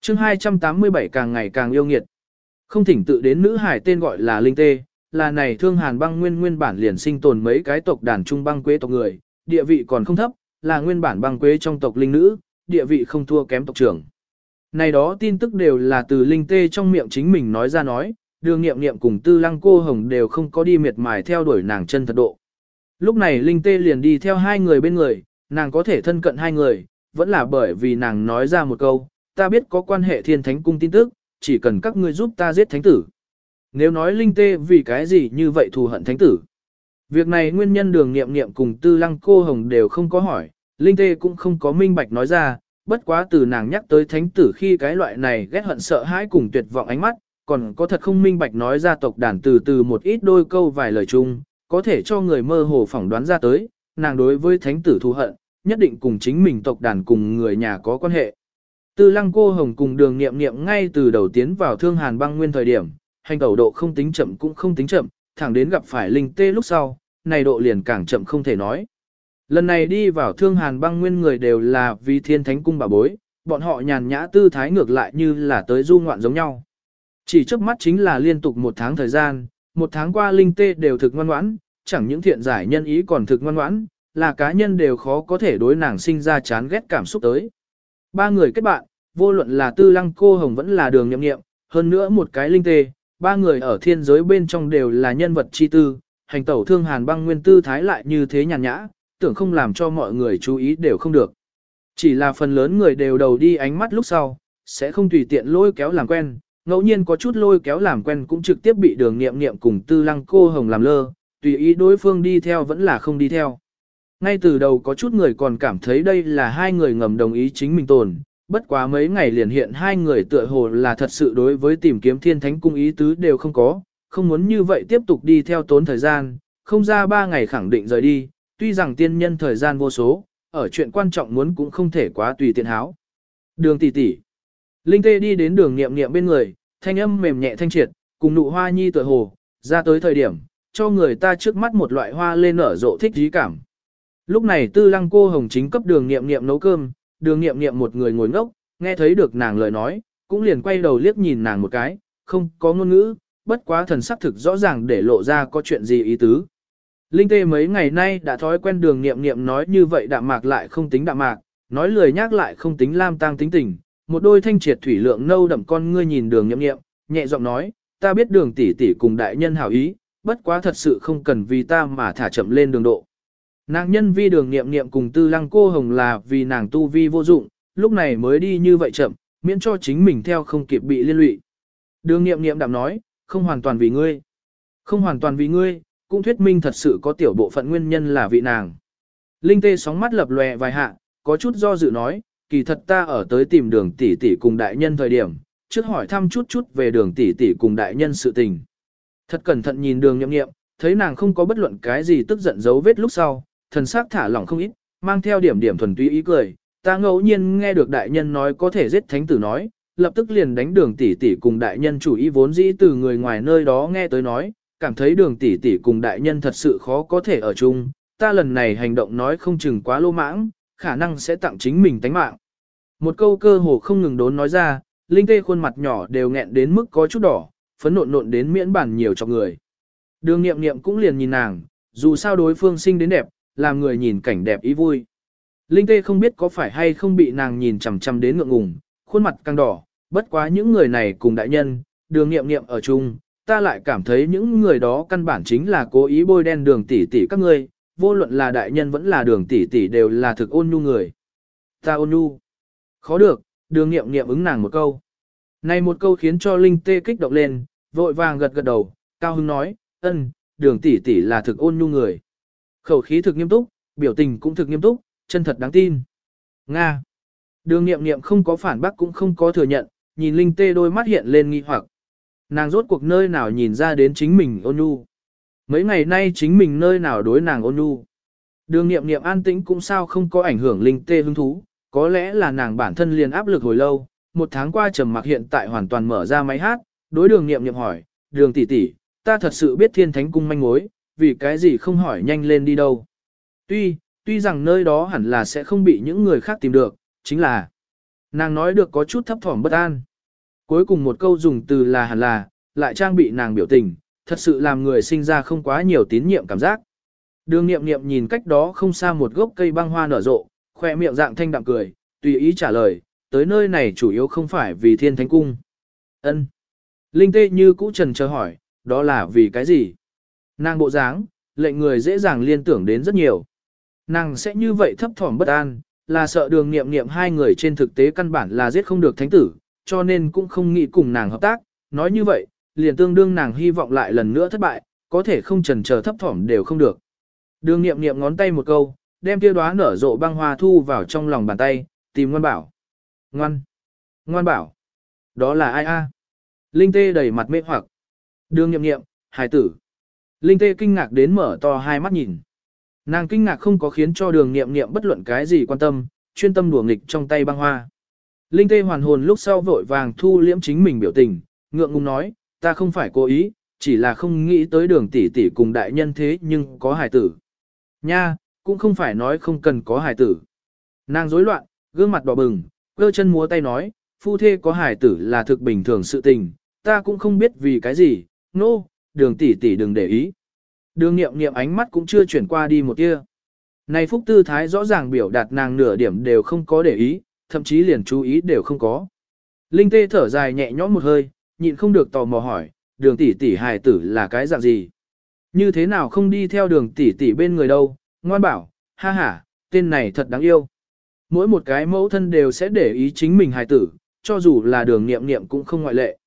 chương 287 càng ngày càng yêu nghiệt. Không thỉnh tự đến nữ hải tên gọi là Linh Tê, là này thương hàn băng nguyên nguyên bản liền sinh tồn mấy cái tộc đàn trung băng quế tộc người, địa vị còn không thấp, là nguyên bản băng quế trong tộc linh nữ, địa vị không thua kém tộc trưởng. Này đó tin tức đều là từ Linh Tê trong miệng chính mình nói ra nói, đường nghiệm nghiệm cùng tư lăng cô hồng đều không có đi miệt mài theo đuổi nàng chân thật độ. Lúc này Linh Tê liền đi theo hai người bên người, nàng có thể thân cận hai người, vẫn là bởi vì nàng nói ra một câu, ta biết có quan hệ thiên thánh cung tin tức, chỉ cần các ngươi giúp ta giết thánh tử. Nếu nói Linh Tê vì cái gì như vậy thù hận thánh tử. Việc này nguyên nhân đường nghiệm nghiệm cùng tư lăng cô hồng đều không có hỏi, Linh Tê cũng không có minh bạch nói ra, bất quá từ nàng nhắc tới thánh tử khi cái loại này ghét hận sợ hãi cùng tuyệt vọng ánh mắt, còn có thật không minh bạch nói ra tộc đàn từ từ một ít đôi câu vài lời chung, có thể cho người mơ hồ phỏng đoán ra tới, nàng đối với thánh tử thù hận, nhất định cùng chính mình tộc đàn cùng người nhà có quan hệ. Tư lăng cô hồng cùng đường nghiệm nghiệm ngay từ đầu tiến vào thương hàn băng nguyên thời điểm, hành tẩu độ không tính chậm cũng không tính chậm, thẳng đến gặp phải linh tê lúc sau, này độ liền càng chậm không thể nói. Lần này đi vào thương hàn băng nguyên người đều là vì thiên thánh cung bà bối, bọn họ nhàn nhã tư thái ngược lại như là tới du ngoạn giống nhau. Chỉ trước mắt chính là liên tục một tháng thời gian, một tháng qua linh tê đều thực ngoan ngoãn, chẳng những thiện giải nhân ý còn thực ngoan ngoãn, là cá nhân đều khó có thể đối nàng sinh ra chán ghét cảm xúc tới. Ba người kết bạn, vô luận là tư lăng cô hồng vẫn là đường nhậm nghiệm, hơn nữa một cái linh tê, ba người ở thiên giới bên trong đều là nhân vật chi tư, hành tẩu thương hàn băng nguyên tư thái lại như thế nhàn nhã, tưởng không làm cho mọi người chú ý đều không được. Chỉ là phần lớn người đều đầu đi ánh mắt lúc sau, sẽ không tùy tiện lôi kéo làm quen, ngẫu nhiên có chút lôi kéo làm quen cũng trực tiếp bị đường nghiệm nghiệm cùng tư lăng cô hồng làm lơ, tùy ý đối phương đi theo vẫn là không đi theo. Ngay từ đầu có chút người còn cảm thấy đây là hai người ngầm đồng ý chính mình tồn, bất quá mấy ngày liền hiện hai người tựa hồ là thật sự đối với tìm kiếm thiên thánh cung ý tứ đều không có, không muốn như vậy tiếp tục đi theo tốn thời gian, không ra ba ngày khẳng định rời đi, tuy rằng tiên nhân thời gian vô số, ở chuyện quan trọng muốn cũng không thể quá tùy tiện háo. Đường tỷ tỷ. Linh tê đi đến đường niệm niệm bên người, thanh âm mềm nhẹ thanh triệt, cùng nụ hoa nhi tựa hồ, ra tới thời điểm, cho người ta trước mắt một loại hoa lên nở rộ thích dí cảm. Lúc này tư lăng cô hồng chính cấp đường nghiệm nghiệm nấu cơm, đường nghiệm nghiệm một người ngồi ngốc, nghe thấy được nàng lời nói, cũng liền quay đầu liếc nhìn nàng một cái, không có ngôn ngữ, bất quá thần sắc thực rõ ràng để lộ ra có chuyện gì ý tứ. Linh tê mấy ngày nay đã thói quen đường nghiệm nghiệm nói như vậy đạm mạc lại không tính đạm mạc, nói lười nhắc lại không tính lam tang tính tình, một đôi thanh triệt thủy lượng nâu đậm con ngươi nhìn đường nhậm nghiệm, nhẹ giọng nói, ta biết đường tỷ tỷ cùng đại nhân hảo ý, bất quá thật sự không cần vì ta mà thả chậm lên đường độ. Nàng nhân vi đường nghiệm nghiệm cùng tư lăng cô hồng là vì nàng tu vi vô dụng, lúc này mới đi như vậy chậm, miễn cho chính mình theo không kịp bị liên lụy. Đường nghiệm nghiệm đạm nói, không hoàn toàn vì ngươi. Không hoàn toàn vì ngươi, cũng thuyết minh thật sự có tiểu bộ phận nguyên nhân là vị nàng. Linh tê sóng mắt lập lòe vài hạ, có chút do dự nói, kỳ thật ta ở tới tìm đường tỷ tỷ cùng đại nhân thời điểm, trước hỏi thăm chút chút về đường tỷ tỷ cùng đại nhân sự tình. Thật cẩn thận nhìn đường nhậm nghiệm, thấy nàng không có bất luận cái gì tức giận dấu vết lúc sau, thần sắc thả lỏng không ít, mang theo điểm điểm thuần túy ý cười. Ta ngẫu nhiên nghe được đại nhân nói có thể giết thánh tử nói, lập tức liền đánh đường tỷ tỷ cùng đại nhân chủ ý vốn dĩ từ người ngoài nơi đó nghe tới nói, cảm thấy đường tỷ tỷ cùng đại nhân thật sự khó có thể ở chung. Ta lần này hành động nói không chừng quá lô mãng, khả năng sẽ tặng chính mình tánh mạng. Một câu cơ hồ không ngừng đốn nói ra, linh tê khuôn mặt nhỏ đều nghẹn đến mức có chút đỏ, phấn nộn nộn đến miễn bản nhiều cho người. Đường nghiệm nghiệm cũng liền nhìn nàng, dù sao đối phương sinh đến đẹp, làm người nhìn cảnh đẹp ý vui. Linh tê không biết có phải hay không bị nàng nhìn chằm chằm đến ngượng ngùng, khuôn mặt căng đỏ, bất quá những người này cùng đại nhân, đường nghiệm nghiệm ở chung, ta lại cảm thấy những người đó căn bản chính là cố ý bôi đen đường tỷ tỷ các ngươi, vô luận là đại nhân vẫn là đường tỷ tỷ đều là thực ôn nhu người. Ta ôn nhu. Khó được, đường nghiệm nghiệm ứng nàng một câu. Này một câu khiến cho Linh tê kích động lên, vội vàng gật gật đầu, cao hưng nói, ân, đường tỷ tỷ là thực ôn nhu người. Khẩu khí thực nghiêm túc, biểu tình cũng thực nghiêm túc, chân thật đáng tin. Nga. Đường nghiệm nghiệm không có phản bác cũng không có thừa nhận, nhìn Linh Tê đôi mắt hiện lên nghi hoặc. Nàng rốt cuộc nơi nào nhìn ra đến chính mình ôn nhu. Mấy ngày nay chính mình nơi nào đối nàng ôn nhu. Đường nghiệm nghiệm an tĩnh cũng sao không có ảnh hưởng Linh Tê hứng thú, có lẽ là nàng bản thân liền áp lực hồi lâu, một tháng qua trầm mặc hiện tại hoàn toàn mở ra máy hát, đối đường nghiệm nghiệm hỏi, đường tỷ tỷ, ta thật sự biết thiên thánh cung manh mối, vì cái gì không hỏi nhanh lên đi đâu. Tuy, tuy rằng nơi đó hẳn là sẽ không bị những người khác tìm được, chính là nàng nói được có chút thấp thỏm bất an. Cuối cùng một câu dùng từ là hẳn là, lại trang bị nàng biểu tình, thật sự làm người sinh ra không quá nhiều tín nhiệm cảm giác. Đường nghiệm nghiệm nhìn cách đó không xa một gốc cây băng hoa nở rộ, khoe miệng dạng thanh đạm cười, tùy ý trả lời, tới nơi này chủ yếu không phải vì thiên thánh cung. ân Linh tê như cũ trần chờ hỏi, đó là vì cái gì? Nàng bộ dáng, lệnh người dễ dàng liên tưởng đến rất nhiều. Nàng sẽ như vậy thấp thỏm bất an, là sợ đường nghiệm nghiệm hai người trên thực tế căn bản là giết không được thánh tử, cho nên cũng không nghĩ cùng nàng hợp tác. Nói như vậy, liền tương đương nàng hy vọng lại lần nữa thất bại, có thể không trần chờ thấp thỏm đều không được. Đường nghiệm nghiệm ngón tay một câu, đem tiêu đoá nở rộ băng hoa thu vào trong lòng bàn tay, tìm ngoan bảo. Ngoan! Ngoan bảo! Đó là ai a? Linh tê đầy mặt mê hoặc. Đường nghiệm nghiệm, hài tử. Linh tê kinh ngạc đến mở to hai mắt nhìn. Nàng kinh ngạc không có khiến cho đường nghiệm nghiệm bất luận cái gì quan tâm, chuyên tâm đùa nghịch trong tay băng hoa. Linh tê hoàn hồn lúc sau vội vàng thu liễm chính mình biểu tình, ngượng ngùng nói, ta không phải cố ý, chỉ là không nghĩ tới đường tỷ tỷ cùng đại nhân thế nhưng có hài tử. Nha, cũng không phải nói không cần có hài tử. Nàng rối loạn, gương mặt đỏ bừng, cơ chân múa tay nói, phu thê có hài tử là thực bình thường sự tình, ta cũng không biết vì cái gì, nô, no, đường tỷ tỷ đừng để ý. Đường nghiệm nghiệm ánh mắt cũng chưa chuyển qua đi một tia. Này phúc tư thái rõ ràng biểu đạt nàng nửa điểm đều không có để ý, thậm chí liền chú ý đều không có. Linh tê thở dài nhẹ nhõm một hơi, nhịn không được tò mò hỏi, đường tỷ tỷ hài tử là cái dạng gì? Như thế nào không đi theo đường tỷ tỷ bên người đâu? Ngoan bảo, ha ha, tên này thật đáng yêu. Mỗi một cái mẫu thân đều sẽ để ý chính mình hài tử, cho dù là đường nghiệm nghiệm cũng không ngoại lệ.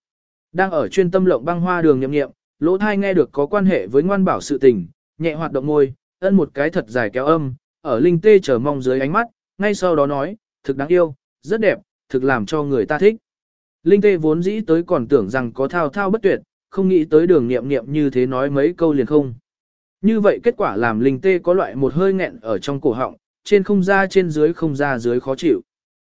Đang ở chuyên tâm lộng băng hoa đường nghiệm nghiệm, lỗ thai nghe được có quan hệ với ngoan bảo sự tình, nhẹ hoạt động môi, ân một cái thật dài kéo âm, ở linh tê chờ mong dưới ánh mắt, ngay sau đó nói, thực đáng yêu, rất đẹp, thực làm cho người ta thích. Linh tê vốn dĩ tới còn tưởng rằng có thao thao bất tuyệt, không nghĩ tới đường nghiệm nghiệm như thế nói mấy câu liền không. Như vậy kết quả làm linh tê có loại một hơi nghẹn ở trong cổ họng, trên không ra trên dưới không ra dưới khó chịu.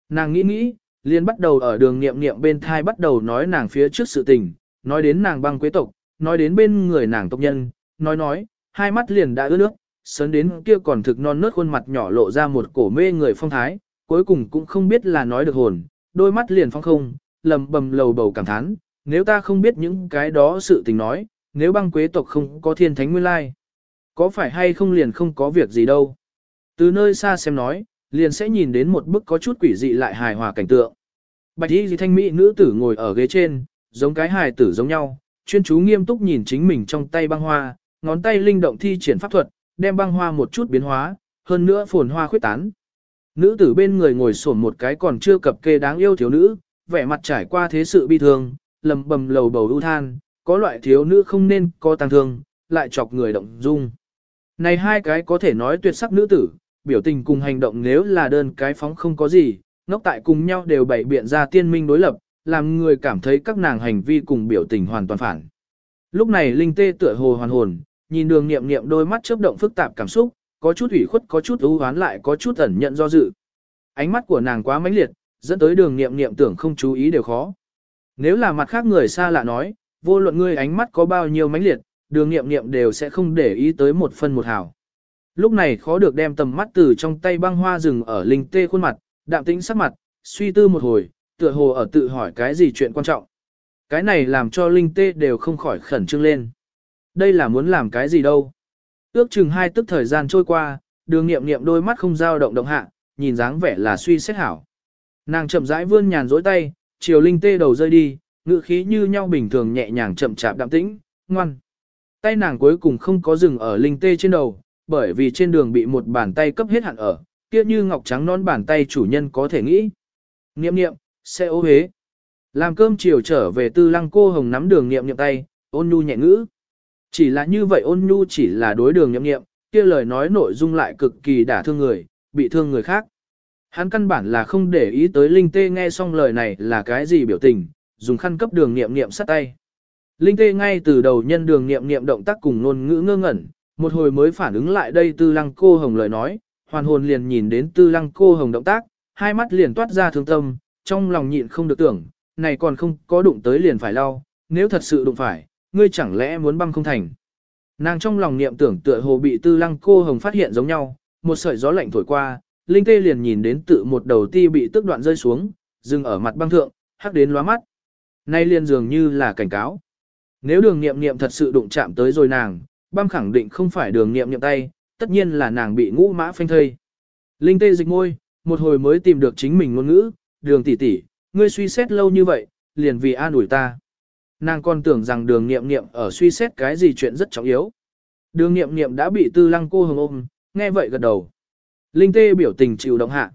Nàng nghĩ nghĩ, liền bắt đầu ở đường nghiệm nghiệm bên thai bắt đầu nói nàng phía trước sự tình, nói đến nàng băng quế tộc, nói đến bên người nàng tộc nhân, nói nói, hai mắt liền đã ướt nước, sớn đến kia còn thực non nớt khuôn mặt nhỏ lộ ra một cổ mê người phong thái, cuối cùng cũng không biết là nói được hồn, đôi mắt liền phong không, lầm bầm lầu bầu cảm thán, nếu ta không biết những cái đó sự tình nói, nếu băng quế tộc không có thiên thánh nguyên lai, có phải hay không liền không có việc gì đâu. Từ nơi xa xem nói, liền sẽ nhìn đến một bức có chút quỷ dị lại hài hòa cảnh tượng. Bạch y dì thanh mỹ nữ tử ngồi ở ghế trên, giống cái hài tử giống nhau, chuyên chú nghiêm túc nhìn chính mình trong tay băng hoa, ngón tay linh động thi triển pháp thuật, đem băng hoa một chút biến hóa, hơn nữa phồn hoa khuyết tán. Nữ tử bên người ngồi sổn một cái còn chưa cập kê đáng yêu thiếu nữ, vẻ mặt trải qua thế sự bi thương, lầm bầm lầu bầu ưu than, có loại thiếu nữ không nên có tăng thương, lại chọc người động dung. Này hai cái có thể nói tuyệt sắc nữ tử, biểu tình cùng hành động nếu là đơn cái phóng không có gì, ngốc tại cùng nhau đều bày biện ra tiên minh đối lập, làm người cảm thấy các nàng hành vi cùng biểu tình hoàn toàn phản. Lúc này Linh Tê tựa hồ hoàn hồn, nhìn đường nghiệm nghiệm đôi mắt chớp động phức tạp cảm xúc, có chút ủy khuất có chút ưu hoán lại có chút ẩn nhận do dự. Ánh mắt của nàng quá mãnh liệt, dẫn tới đường nghiệm nghiệm tưởng không chú ý đều khó. Nếu là mặt khác người xa lạ nói, vô luận ngươi ánh mắt có bao nhiêu mãnh liệt, đường nghiệm nghiệm đều sẽ không để ý tới một phân một hào. Lúc này khó được đem tầm mắt từ trong tay băng hoa rừng ở linh tê khuôn mặt, đạm tĩnh sắc mặt, suy tư một hồi, tựa hồ ở tự hỏi cái gì chuyện quan trọng. Cái này làm cho linh tê đều không khỏi khẩn trương lên. Đây là muốn làm cái gì đâu. Ước chừng hai tức thời gian trôi qua, đường nghiệm nghiệm đôi mắt không dao động động hạ, nhìn dáng vẻ là suy xét hảo. Nàng chậm rãi vươn nhàn dối tay, chiều linh tê đầu rơi đi, ngự khí như nhau bình thường nhẹ nhàng chậm chạp đạm tĩnh, ngoan. Tay nàng cuối cùng không có dừng ở linh tê trên đầu, bởi vì trên đường bị một bàn tay cấp hết hạn ở, kia như ngọc trắng non bàn tay chủ nhân có thể nghĩ. Niệm niệm, sẽ ô hế. Làm cơm chiều trở về tư lăng cô hồng nắm đường niệm niệm tay, ôn nhu nhẹ ngữ. Chỉ là như vậy ôn nhu chỉ là đối đường niệm niệm, kia lời nói nội dung lại cực kỳ đả thương người, bị thương người khác. Hắn căn bản là không để ý tới Linh Tê nghe xong lời này là cái gì biểu tình, dùng khăn cấp đường nghiệm nghiệm sát tay. Linh Tê ngay từ đầu nhân đường nghiệm nghiệm động tác cùng ngôn ngữ ngơ ngẩn, một hồi mới phản ứng lại đây tư lăng cô hồng lời nói, hoàn hồn liền nhìn đến tư lăng cô hồng động tác, hai mắt liền toát ra thương tâm, trong lòng nhịn không được tưởng, này còn không có đụng tới liền phải lau, nếu thật sự đụng phải, ngươi chẳng lẽ muốn băng không thành. Nàng trong lòng niệm tưởng tựa hồ bị tư lăng cô hồng phát hiện giống nhau, một sợi gió lạnh thổi qua, Linh Tê liền nhìn đến tự một đầu ti bị tức đoạn rơi xuống, dừng ở mặt băng thượng, hắc đến lóa mắt. Nay liền dường như là cảnh cáo. Nếu đường niệm niệm thật sự đụng chạm tới rồi nàng, băng khẳng định không phải đường niệm niệm tay, tất nhiên là nàng bị ngũ mã phanh thây. Linh Tê dịch môi, một hồi mới tìm được chính mình ngôn ngữ, đường tỷ tỷ, ngươi suy xét lâu như vậy, liền vì an ủi ta. Nàng còn tưởng rằng đường nghiệm nghiệm ở suy xét cái gì chuyện rất trọng yếu. Đường nghiệm nghiệm đã bị tư lăng cô hồng ôm, nghe vậy gật đầu. Linh tê biểu tình chịu động hạ.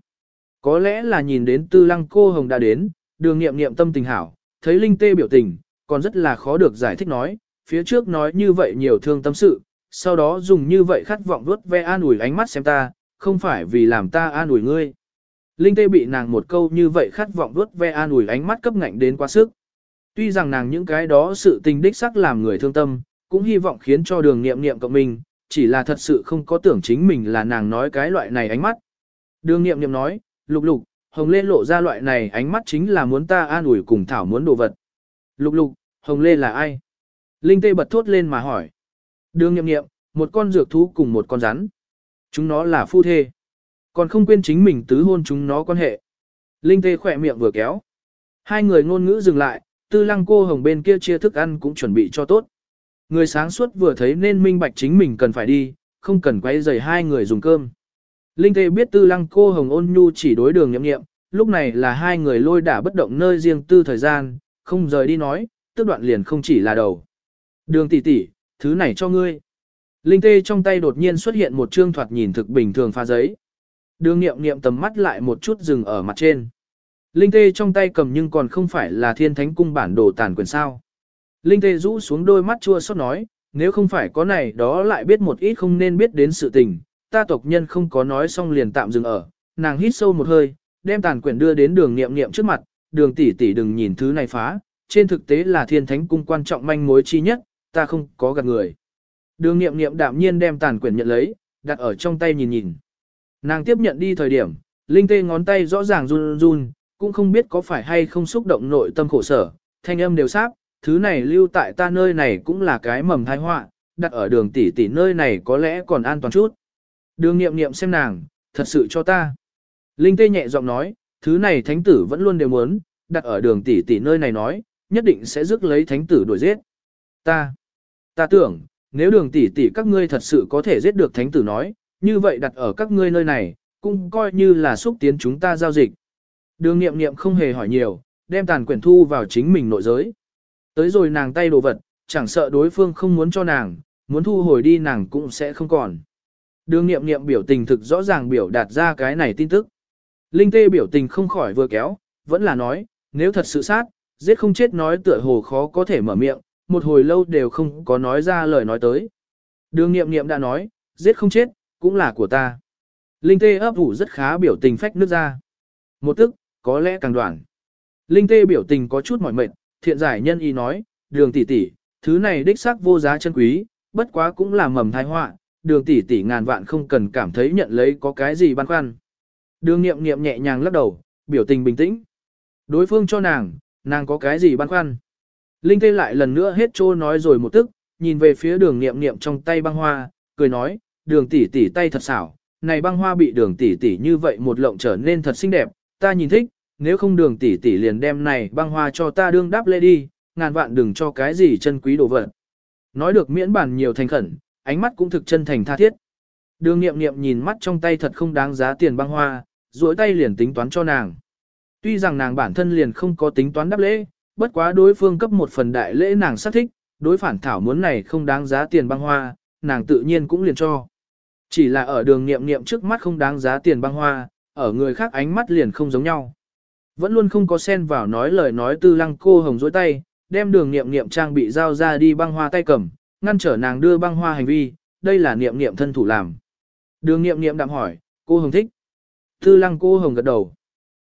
Có lẽ là nhìn đến tư lăng cô hồng đã đến, đường nghiệm nghiệm tâm tình hảo, thấy linh tê biểu tình, còn rất là khó được giải thích nói, phía trước nói như vậy nhiều thương tâm sự, sau đó dùng như vậy khát vọng vuốt ve an ủi ánh mắt xem ta, không phải vì làm ta an ủi ngươi. Linh tê bị nàng một câu như vậy khát vọng vuốt ve an ủi ánh mắt cấp ngạnh đến quá sức. Tuy rằng nàng những cái đó sự tình đích sắc làm người thương tâm, cũng hy vọng khiến cho đường nghiệm nghiệm cộng mình, chỉ là thật sự không có tưởng chính mình là nàng nói cái loại này ánh mắt. Đường nghiệm nghiệm nói, lục lục, hồng lê lộ ra loại này ánh mắt chính là muốn ta an ủi cùng thảo muốn đồ vật. Lục lục, hồng lê là ai? Linh tê bật thốt lên mà hỏi. Đường nghiệm nghiệm, một con dược thú cùng một con rắn. Chúng nó là phu thê. Còn không quên chính mình tứ hôn chúng nó quan hệ. Linh tê khỏe miệng vừa kéo. Hai người ngôn ngữ dừng lại, tư lăng cô hồng bên kia chia thức ăn cũng chuẩn bị cho tốt. Người sáng suốt vừa thấy nên minh bạch chính mình cần phải đi, không cần quay rời hai người dùng cơm. Linh Tê biết tư lăng cô hồng ôn nhu chỉ đối đường nhậm nghiệm, lúc này là hai người lôi đả bất động nơi riêng tư thời gian, không rời đi nói, tức đoạn liền không chỉ là đầu. Đường tỷ tỷ, thứ này cho ngươi. Linh Tê trong tay đột nhiên xuất hiện một trương thoạt nhìn thực bình thường pha giấy. Đường nghiệm nghiệm tầm mắt lại một chút dừng ở mặt trên. Linh tê trong tay cầm nhưng còn không phải là thiên thánh cung bản đồ tàn quyền sao. Linh tê rũ xuống đôi mắt chua xót nói, nếu không phải có này đó lại biết một ít không nên biết đến sự tình, ta tộc nhân không có nói xong liền tạm dừng ở, nàng hít sâu một hơi, đem tàn quyển đưa đến đường niệm niệm trước mặt, đường tỷ tỷ đừng nhìn thứ này phá, trên thực tế là thiên thánh cung quan trọng manh mối chi nhất, ta không có gạt người. Đường niệm niệm đạm nhiên đem tàn quyển nhận lấy, đặt ở trong tay nhìn nhìn. Nàng tiếp nhận đi thời điểm, linh tê ngón tay rõ ràng run run, cũng không biết có phải hay không xúc động nội tâm khổ sở, thanh âm đều sáp, thứ này lưu tại ta nơi này cũng là cái mầm thai họa, đặt ở đường tỷ tỷ nơi này có lẽ còn an toàn chút. Đường nghiệm nghiệm xem nàng, thật sự cho ta. Linh tê nhẹ giọng nói, thứ này thánh tử vẫn luôn đều muốn, đặt ở đường tỷ tỷ nơi này nói, nhất định sẽ rước lấy thánh tử đuổi giết. Ta, ta tưởng, nếu đường tỷ tỷ các ngươi thật sự có thể giết được thánh tử nói, như vậy đặt ở các ngươi nơi này, cũng coi như là xúc tiến chúng ta giao dịch. Đường nghiệm nghiệm không hề hỏi nhiều, đem tàn quyển thu vào chính mình nội giới. Tới rồi nàng tay đồ vật, chẳng sợ đối phương không muốn cho nàng, muốn thu hồi đi nàng cũng sẽ không còn. Đường nghiệm nghiệm biểu tình thực rõ ràng biểu đạt ra cái này tin tức. Linh tê biểu tình không khỏi vừa kéo, vẫn là nói, nếu thật sự sát, giết không chết nói tựa hồ khó có thể mở miệng, một hồi lâu đều không có nói ra lời nói tới. Đường nghiệm nghiệm đã nói, giết không chết, cũng là của ta. Linh tê ấp ủ rất khá biểu tình phách nước ra. Một tức, có lẽ càng đoạn. Linh tê biểu tình có chút mỏi mệt, thiện giải nhân y nói, đường tỷ tỷ, thứ này đích xác vô giá chân quý, bất quá cũng là mầm thai họa, đường tỷ tỷ ngàn vạn không cần cảm thấy nhận lấy có cái gì băn khoăn. Đường nghiệm nghiệm nhẹ nhàng lắc đầu, biểu tình bình tĩnh. Đối phương cho nàng, nàng có cái gì băn khoăn. Linh tê lại lần nữa hết trô nói rồi một tức, nhìn về phía đường nghiệm nghiệm trong tay băng hoa, cười nói, đường tỷ tỷ tay thật xảo, này băng hoa bị đường tỷ tỷ như vậy một lộng trở nên thật xinh đẹp, ta nhìn thích, nếu không đường tỷ tỷ liền đem này băng hoa cho ta đương đáp lễ đi, ngàn vạn đừng cho cái gì chân quý đồ vật. Nói được miễn bản nhiều thành khẩn, ánh mắt cũng thực chân thành tha thiết. Đường nghiệm nghiệm nhìn mắt trong tay thật không đáng giá tiền băng hoa, duỗi tay liền tính toán cho nàng. Tuy rằng nàng bản thân liền không có tính toán đáp lễ, bất quá đối phương cấp một phần đại lễ nàng xác thích, đối phản thảo muốn này không đáng giá tiền băng hoa, nàng tự nhiên cũng liền cho. Chỉ là ở đường nghiệm nghiệm trước mắt không đáng giá tiền băng hoa, ở người khác ánh mắt liền không giống nhau. Vẫn luôn không có sen vào nói lời nói tư lăng cô hồng dối tay, đem đường nghiệm nghiệm trang bị giao ra đi băng hoa tay cầm, ngăn trở nàng đưa băng hoa hành vi, đây là nghiệm nghiệm thân thủ làm. Đường nghiệm nghiệm đạm hỏi, cô hồng thích. Tư lăng cô hồng gật đầu.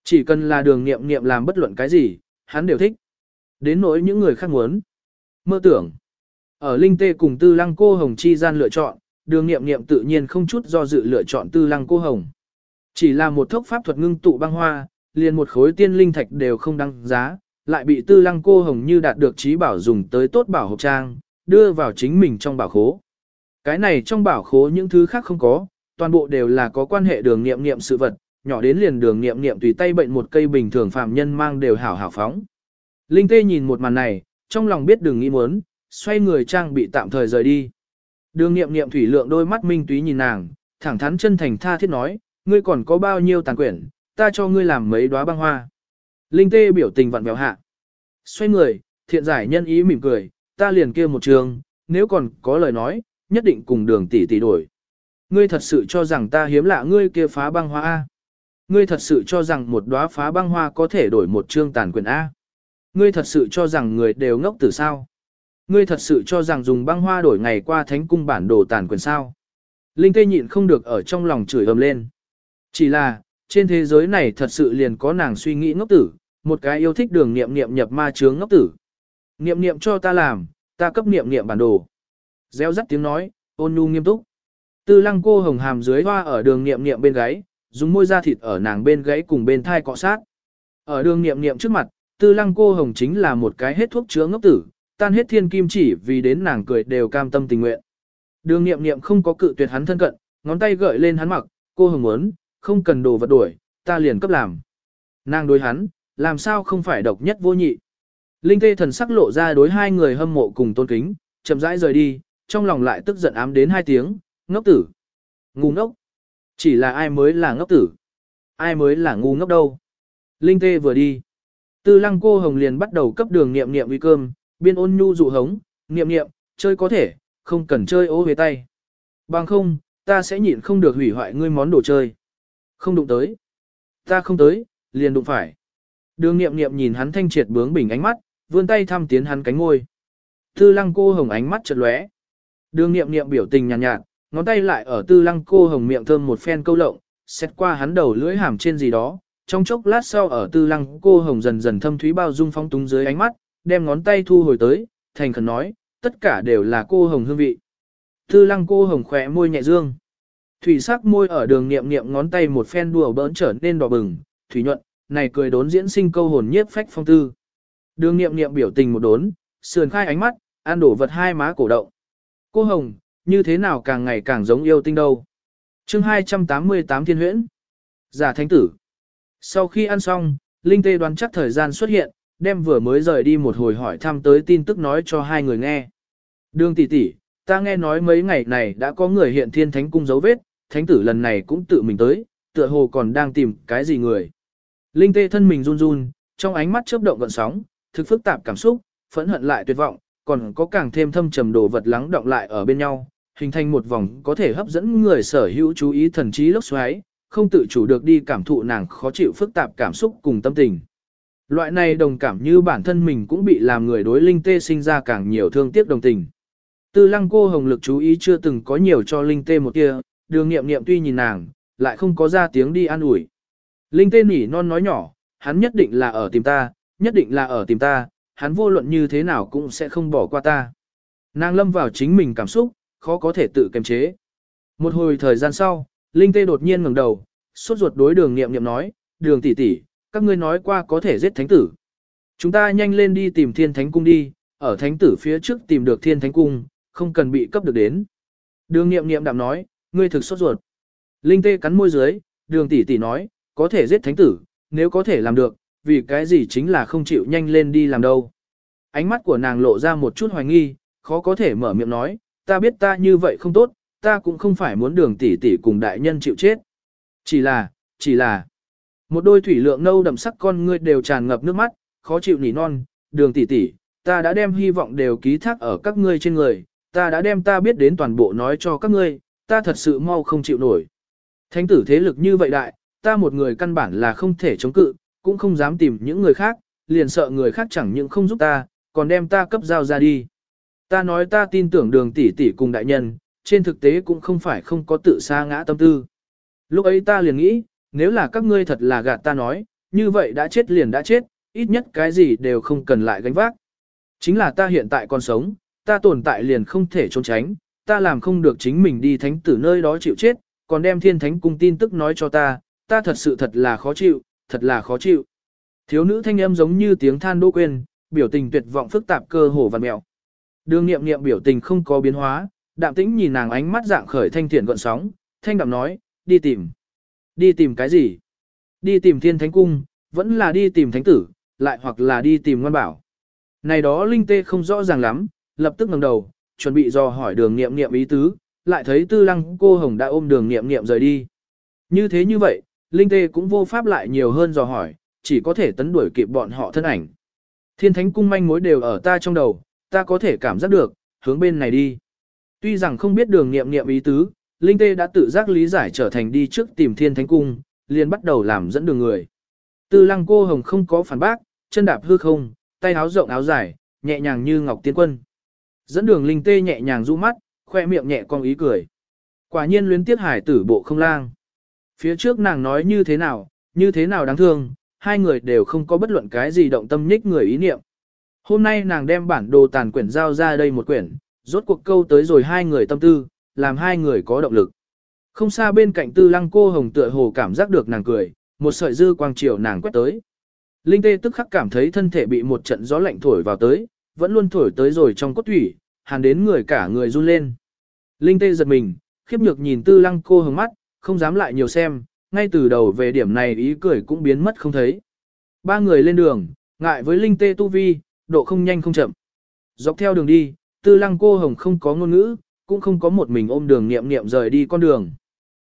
Chỉ cần là đường nghiệm nghiệm làm bất luận cái gì, hắn đều thích. Đến nỗi những người khác muốn. Mơ tưởng. Ở Linh Tê cùng Tư Lăng Cô Hồng chi gian lựa chọn, đường nghiệm nghiệm tự nhiên không chút do dự lựa chọn Tư Lăng Cô Hồng. Chỉ là một thốc pháp thuật ngưng tụ băng hoa, liền một khối tiên linh thạch đều không đăng giá, lại bị Tư Lăng Cô Hồng như đạt được trí bảo dùng tới tốt bảo hộp trang, đưa vào chính mình trong bảo khố. Cái này trong bảo khố những thứ khác không có, toàn bộ đều là có quan hệ đường nghiệm nghiệm sự vật, nhỏ đến liền đường nghiệm nghiệm tùy tay bệnh một cây bình thường phàm nhân mang đều hảo hảo phóng. Linh Tê nhìn một màn này, trong lòng biết đừng nghĩ muốn, xoay người trang bị tạm thời rời đi. Đường nghiệm nghiệm thủy lượng đôi mắt minh túy nhìn nàng, thẳng thắn chân thành tha thiết nói, ngươi còn có bao nhiêu tàn quyển, ta cho ngươi làm mấy đóa băng hoa. Linh Tê biểu tình vặn vẹo hạ. Xoay người, thiện giải nhân ý mỉm cười, ta liền kia một trường, nếu còn có lời nói, nhất định cùng đường tỷ tỷ đổi. Ngươi thật sự cho rằng ta hiếm lạ ngươi kia phá băng hoa A. Ngươi thật sự cho rằng một đóa phá băng hoa có thể đổi một chương tàn quyền A. Ngươi thật sự cho rằng người đều ngốc từ sao. Ngươi thật sự cho rằng dùng băng hoa đổi ngày qua thánh cung bản đồ tàn quyền sao. Linh tê nhịn không được ở trong lòng chửi ầm lên. Chỉ là, trên thế giới này thật sự liền có nàng suy nghĩ ngốc tử, một cái yêu thích đường niệm niệm nhập ma chướng ngốc tử. Niệm niệm cho ta làm, ta cấp niệm niệm bản đồ. Gieo rắt tiếng nói, ôn nhu nghiêm túc. Tư lăng cô hồng hàm dưới hoa ở đường niệm niệm bên gáy, dùng môi da thịt ở nàng bên gáy cùng bên thai cọ sát. Ở đường niệm niệm trước mặt, tư lăng cô hồng chính là một cái hết thuốc chữa ngốc tử, tan hết thiên kim chỉ vì đến nàng cười đều cam tâm tình nguyện. Đường niệm niệm không có cự tuyệt hắn thân cận, ngón tay gợi lên hắn mặc, cô hồng muốn, không cần đồ vật đuổi, ta liền cấp làm. Nàng đối hắn, làm sao không phải độc nhất vô nhị. Linh tê thần sắc lộ ra đối hai người hâm mộ cùng tôn kính, chậm rãi rời đi, trong lòng lại tức giận ám đến hai tiếng, ngốc tử. Ngu ngốc. Chỉ là ai mới là ngốc tử. Ai mới là ngu ngốc đâu. Linh tê vừa đi. Tư lăng cô hồng liền bắt đầu cấp đường niệm niệm uy cơm, biên ôn nhu dụ hống, niệm niệm, chơi có thể, không cần chơi ô về tay. Bằng không, ta sẽ nhịn không được hủy hoại ngươi món đồ chơi. Không đụng tới. Ta không tới, liền đụng phải. Đường niệm niệm nhìn hắn thanh triệt bướng bình ánh mắt, vươn tay thăm tiến hắn cánh ngôi. Tư lăng cô hồng ánh mắt chợt lóe. Đường niệm niệm biểu tình nhàn nhạt, nhạt, ngón tay lại ở tư lăng cô hồng miệng thơm một phen câu lộng, xét qua hắn đầu lưỡi hàm trên gì đó. Trong chốc lát sau ở tư lăng cô hồng dần dần thâm thúy bao dung phong túng dưới ánh mắt, đem ngón tay thu hồi tới, thành khẩn nói, tất cả đều là cô hồng hương vị. Tư lăng cô hồng khỏe môi nhẹ dương. Thủy sắc môi ở đường niệm niệm ngón tay một phen đùa bỡn trở nên đỏ bừng, thủy nhuận, này cười đốn diễn sinh câu hồn nhiếp phách phong tư. Đường niệm niệm biểu tình một đốn, sườn khai ánh mắt, an đổ vật hai má cổ động. Cô Hồng, như thế nào càng ngày càng giống yêu tinh đâu. chương 288 thiên huyễn. Giả thánh tử. Sau khi ăn xong, Linh Tê đoán chắc thời gian xuất hiện, đem vừa mới rời đi một hồi hỏi thăm tới tin tức nói cho hai người nghe. Đường tỷ tỷ, ta nghe nói mấy ngày này đã có người hiện thiên thánh cung dấu vết, thánh tử lần này cũng tự mình tới, tựa hồ còn đang tìm cái gì người. Linh tê thân mình run run, trong ánh mắt chớp động gợn sóng, thực phức tạp cảm xúc, phẫn hận lại tuyệt vọng, còn có càng thêm thâm trầm đồ vật lắng động lại ở bên nhau, hình thành một vòng có thể hấp dẫn người sở hữu chú ý thần trí lốc xoáy, không tự chủ được đi cảm thụ nàng khó chịu phức tạp cảm xúc cùng tâm tình. Loại này đồng cảm như bản thân mình cũng bị làm người đối linh tê sinh ra càng nhiều thương tiếc đồng tình. Tư lăng cô hồng lực chú ý chưa từng có nhiều cho linh tê một kia, đường nghiệm nghiệm tuy nhìn nàng, lại không có ra tiếng đi an ủi. Linh tê nỉ non nói nhỏ, hắn nhất định là ở tìm ta, nhất định là ở tìm ta, hắn vô luận như thế nào cũng sẽ không bỏ qua ta. Nàng lâm vào chính mình cảm xúc, khó có thể tự kiềm chế. Một hồi thời gian sau, Linh tê đột nhiên ngẩng đầu, suốt ruột đối đường nghiệm nghiệm nói, đường tỷ tỷ, các ngươi nói qua có thể giết thánh tử. Chúng ta nhanh lên đi tìm thiên thánh cung đi, ở thánh tử phía trước tìm được thiên thánh cung, không cần bị cấp được đến. Đường nghiệm nghiệm đạm nói, ngươi thực sốt ruột. Linh tê cắn môi dưới, đường tỷ tỷ nói, có thể giết thánh tử, nếu có thể làm được, vì cái gì chính là không chịu nhanh lên đi làm đâu. Ánh mắt của nàng lộ ra một chút hoài nghi, khó có thể mở miệng nói, ta biết ta như vậy không tốt, ta cũng không phải muốn đường tỷ tỷ cùng đại nhân chịu chết. Chỉ là, chỉ là, một đôi thủy lượng nâu đậm sắc con ngươi đều tràn ngập nước mắt, khó chịu nỉ non, đường tỷ tỷ, ta đã đem hy vọng đều ký thác ở các ngươi trên người, ta đã đem ta biết đến toàn bộ nói cho các ngươi, ta thật sự mau không chịu nổi. Thánh tử thế lực như vậy đại, ta một người căn bản là không thể chống cự, cũng không dám tìm những người khác, liền sợ người khác chẳng những không giúp ta, còn đem ta cấp giao ra đi. Ta nói ta tin tưởng đường tỷ tỷ cùng đại nhân, trên thực tế cũng không phải không có tự xa ngã tâm tư. Lúc ấy ta liền nghĩ, nếu là các ngươi thật là gạt ta nói, như vậy đã chết liền đã chết, ít nhất cái gì đều không cần lại gánh vác. Chính là ta hiện tại còn sống, ta tồn tại liền không thể trốn tránh, ta làm không được chính mình đi thánh tử nơi đó chịu chết, còn đem thiên thánh cung tin tức nói cho ta, ta thật sự thật là khó chịu, thật là khó chịu. Thiếu nữ thanh âm giống như tiếng than đô quên, biểu tình tuyệt vọng phức tạp cơ hồ và mẹo. Đường nghiệm nghiệm biểu tình không có biến hóa, đạm tĩnh nhìn nàng ánh mắt dạng khởi thanh thiện gọn sóng, thanh đạm nói, đi tìm. Đi tìm cái gì? Đi tìm thiên thánh cung, vẫn là đi tìm thánh tử, lại hoặc là đi tìm ngoan bảo. Này đó Linh Tê không rõ ràng lắm, lập tức ngẩng đầu, chuẩn bị dò hỏi đường nghiệm nghiệm ý tứ, lại thấy tư lăng cô hồng đã ôm đường nghiệm nghiệm rời đi. Như thế như vậy, Linh Tê cũng vô pháp lại nhiều hơn dò hỏi, chỉ có thể tấn đuổi kịp bọn họ thân ảnh. Thiên thánh cung manh mối đều ở ta trong đầu, ta có thể cảm giác được, hướng bên này đi. Tuy rằng không biết đường nghiệm nghiệm ý tứ, Linh Tê đã tự giác lý giải trở thành đi trước tìm thiên thánh cung, liền bắt đầu làm dẫn đường người. Tư lăng cô hồng không có phản bác, chân đạp hư không, tay áo rộng áo dài, nhẹ nhàng như ngọc tiên quân. Dẫn đường Linh Tê nhẹ nhàng du mắt, khoe miệng nhẹ con ý cười. Quả nhiên luyến tiếc hải tử bộ không lang. Phía trước nàng nói như thế nào, như thế nào đáng thương, hai người đều không có bất luận cái gì động tâm nhích người ý niệm. Hôm nay nàng đem bản đồ tàn quyển giao ra đây một quyển, rốt cuộc câu tới rồi hai người tâm tư, làm hai người có động lực. Không xa bên cạnh tư lăng cô hồng tựa hồ cảm giác được nàng cười, một sợi dư quang chiều nàng quét tới. Linh tê tức khắc cảm thấy thân thể bị một trận gió lạnh thổi vào tới, vẫn luôn thổi tới rồi trong cốt thủy, hàn đến người cả người run lên. Linh tê giật mình, khiếp nhược nhìn tư lăng cô hướng mắt, không dám lại nhiều xem, ngay từ đầu về điểm này ý cười cũng biến mất không thấy. Ba người lên đường, ngại với Linh tê tu vi, độ không nhanh không chậm. Dọc theo đường đi, tư lăng cô hồng không có ngôn ngữ, cũng không có một mình ôm đường niệm niệm rời đi con đường.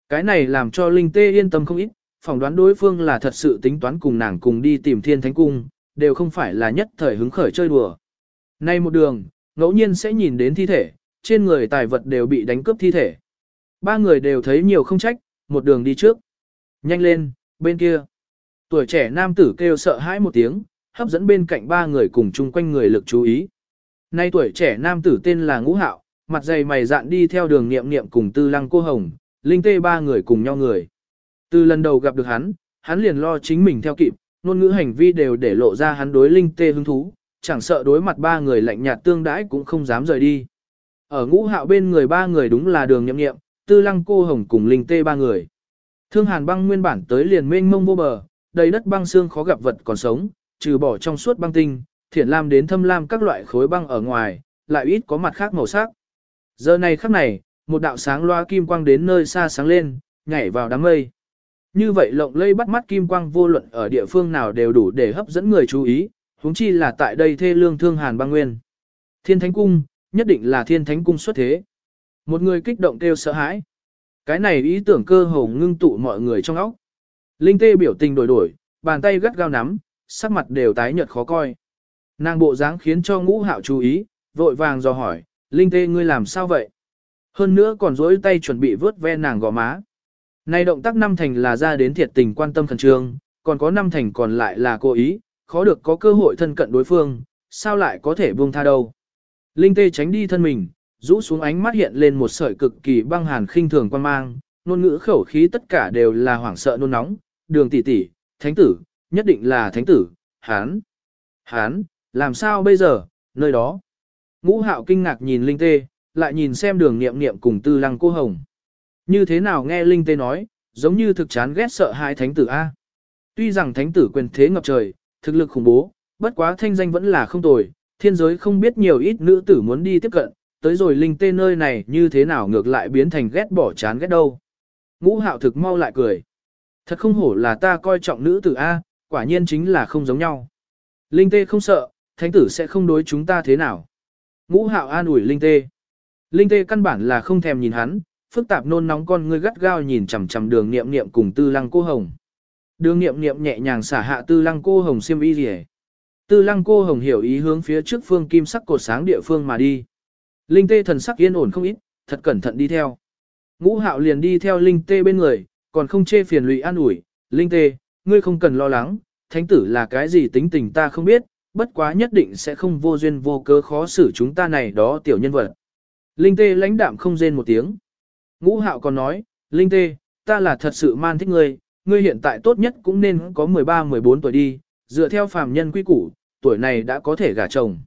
Cái này làm cho Linh tê yên tâm không ít, phỏng đoán đối phương là thật sự tính toán cùng nàng cùng đi tìm thiên thánh cung, đều không phải là nhất thời hứng khởi chơi đùa. Nay một đường, ngẫu nhiên sẽ nhìn đến thi thể, trên người tài vật đều bị đánh cướp thi thể. Ba người đều thấy nhiều không trách, một đường đi trước. Nhanh lên, bên kia. Tuổi trẻ nam tử kêu sợ hãi một tiếng, hấp dẫn bên cạnh ba người cùng chung quanh người lực chú ý. Nay tuổi trẻ nam tử tên là Ngũ Hạo, mặt dày mày dạn đi theo đường nghiệm nghiệm cùng tư lăng cô hồng, linh tê ba người cùng nhau người. Từ lần đầu gặp được hắn, hắn liền lo chính mình theo kịp, ngôn ngữ hành vi đều để lộ ra hắn đối linh tê hứng thú, chẳng sợ đối mặt ba người lạnh nhạt tương đãi cũng không dám rời đi. Ở ngũ hạo bên người ba người đúng là đường nhậm nghiệm, tư lăng cô hồng cùng linh tê ba người. Thương hàn băng nguyên bản tới liền mênh mông vô bờ, đầy đất băng xương khó gặp vật còn sống, trừ bỏ trong suốt băng tinh, thiển lam đến thâm lam các loại khối băng ở ngoài, lại ít có mặt khác màu sắc. Giờ này khắc này, một đạo sáng loa kim quang đến nơi xa sáng lên, nhảy vào đám mây. Như vậy lộng lây bắt mắt kim quang vô luận ở địa phương nào đều đủ để hấp dẫn người chú ý, huống chi là tại đây thê lương thương hàn băng nguyên. Thiên Thánh Cung, nhất định là Thiên Thánh Cung xuất thế. Một người kích động kêu sợ hãi. Cái này ý tưởng cơ hồ ngưng tụ mọi người trong óc. Linh tê biểu tình đổi đổi, bàn tay gắt gao nắm, sắc mặt đều tái nhợt khó coi. Nàng bộ dáng khiến cho ngũ hạo chú ý, vội vàng dò hỏi, Linh tê ngươi làm sao vậy? Hơn nữa còn dối tay chuẩn bị vớt ve nàng gò má. Này động tác năm thành là ra đến thiệt tình quan tâm khẩn trương, còn có năm thành còn lại là cố ý, khó được có cơ hội thân cận đối phương, sao lại có thể buông tha đâu. Linh tê tránh đi thân mình, rũ xuống ánh mắt hiện lên một sợi cực kỳ băng hàn khinh thường quan mang, nôn ngữ khẩu khí tất cả đều là hoảng sợ nôn nóng, đường tỷ tỷ, thánh tử, nhất định là thánh tử, hán, hán, làm sao bây giờ, nơi đó. Ngũ hạo kinh ngạc nhìn Linh tê, lại nhìn xem đường niệm niệm cùng tư lăng cô hồng. Như thế nào nghe Linh tê nói, giống như thực chán ghét sợ hai thánh tử A. Tuy rằng thánh tử quyền thế ngập trời, thực lực khủng bố, bất quá thanh danh vẫn là không tồi, thiên giới không biết nhiều ít nữ tử muốn đi tiếp cận, tới rồi linh tê nơi này như thế nào ngược lại biến thành ghét bỏ chán ghét đâu. Ngũ hạo thực mau lại cười. Thật không hổ là ta coi trọng nữ tử A, quả nhiên chính là không giống nhau. Linh tê không sợ, thánh tử sẽ không đối chúng ta thế nào. Ngũ hạo an ủi linh tê. Linh tê căn bản là không thèm nhìn hắn, phức tạp nôn nóng con ngươi gắt gao nhìn chằm chằm đường niệm niệm cùng tư lăng cô hồng. Đường nghiệm nghiệm nhẹ nhàng xả hạ tư lăng cô hồng xiêm y rỉ. Tư lăng cô hồng hiểu ý hướng phía trước phương kim sắc cột sáng địa phương mà đi. Linh tê thần sắc yên ổn không ít, thật cẩn thận đi theo. Ngũ hạo liền đi theo linh tê bên người, còn không chê phiền lụy an ủi. Linh tê, ngươi không cần lo lắng, thánh tử là cái gì tính tình ta không biết, bất quá nhất định sẽ không vô duyên vô cớ khó xử chúng ta này đó tiểu nhân vật. Linh tê lãnh đạm không rên một tiếng. Ngũ hạo còn nói, Linh tê, ta là thật sự man thích ngươi, ngươi hiện tại tốt nhất cũng nên có 13-14 tuổi đi, dựa theo phàm nhân quy củ, tuổi này đã có thể gả chồng.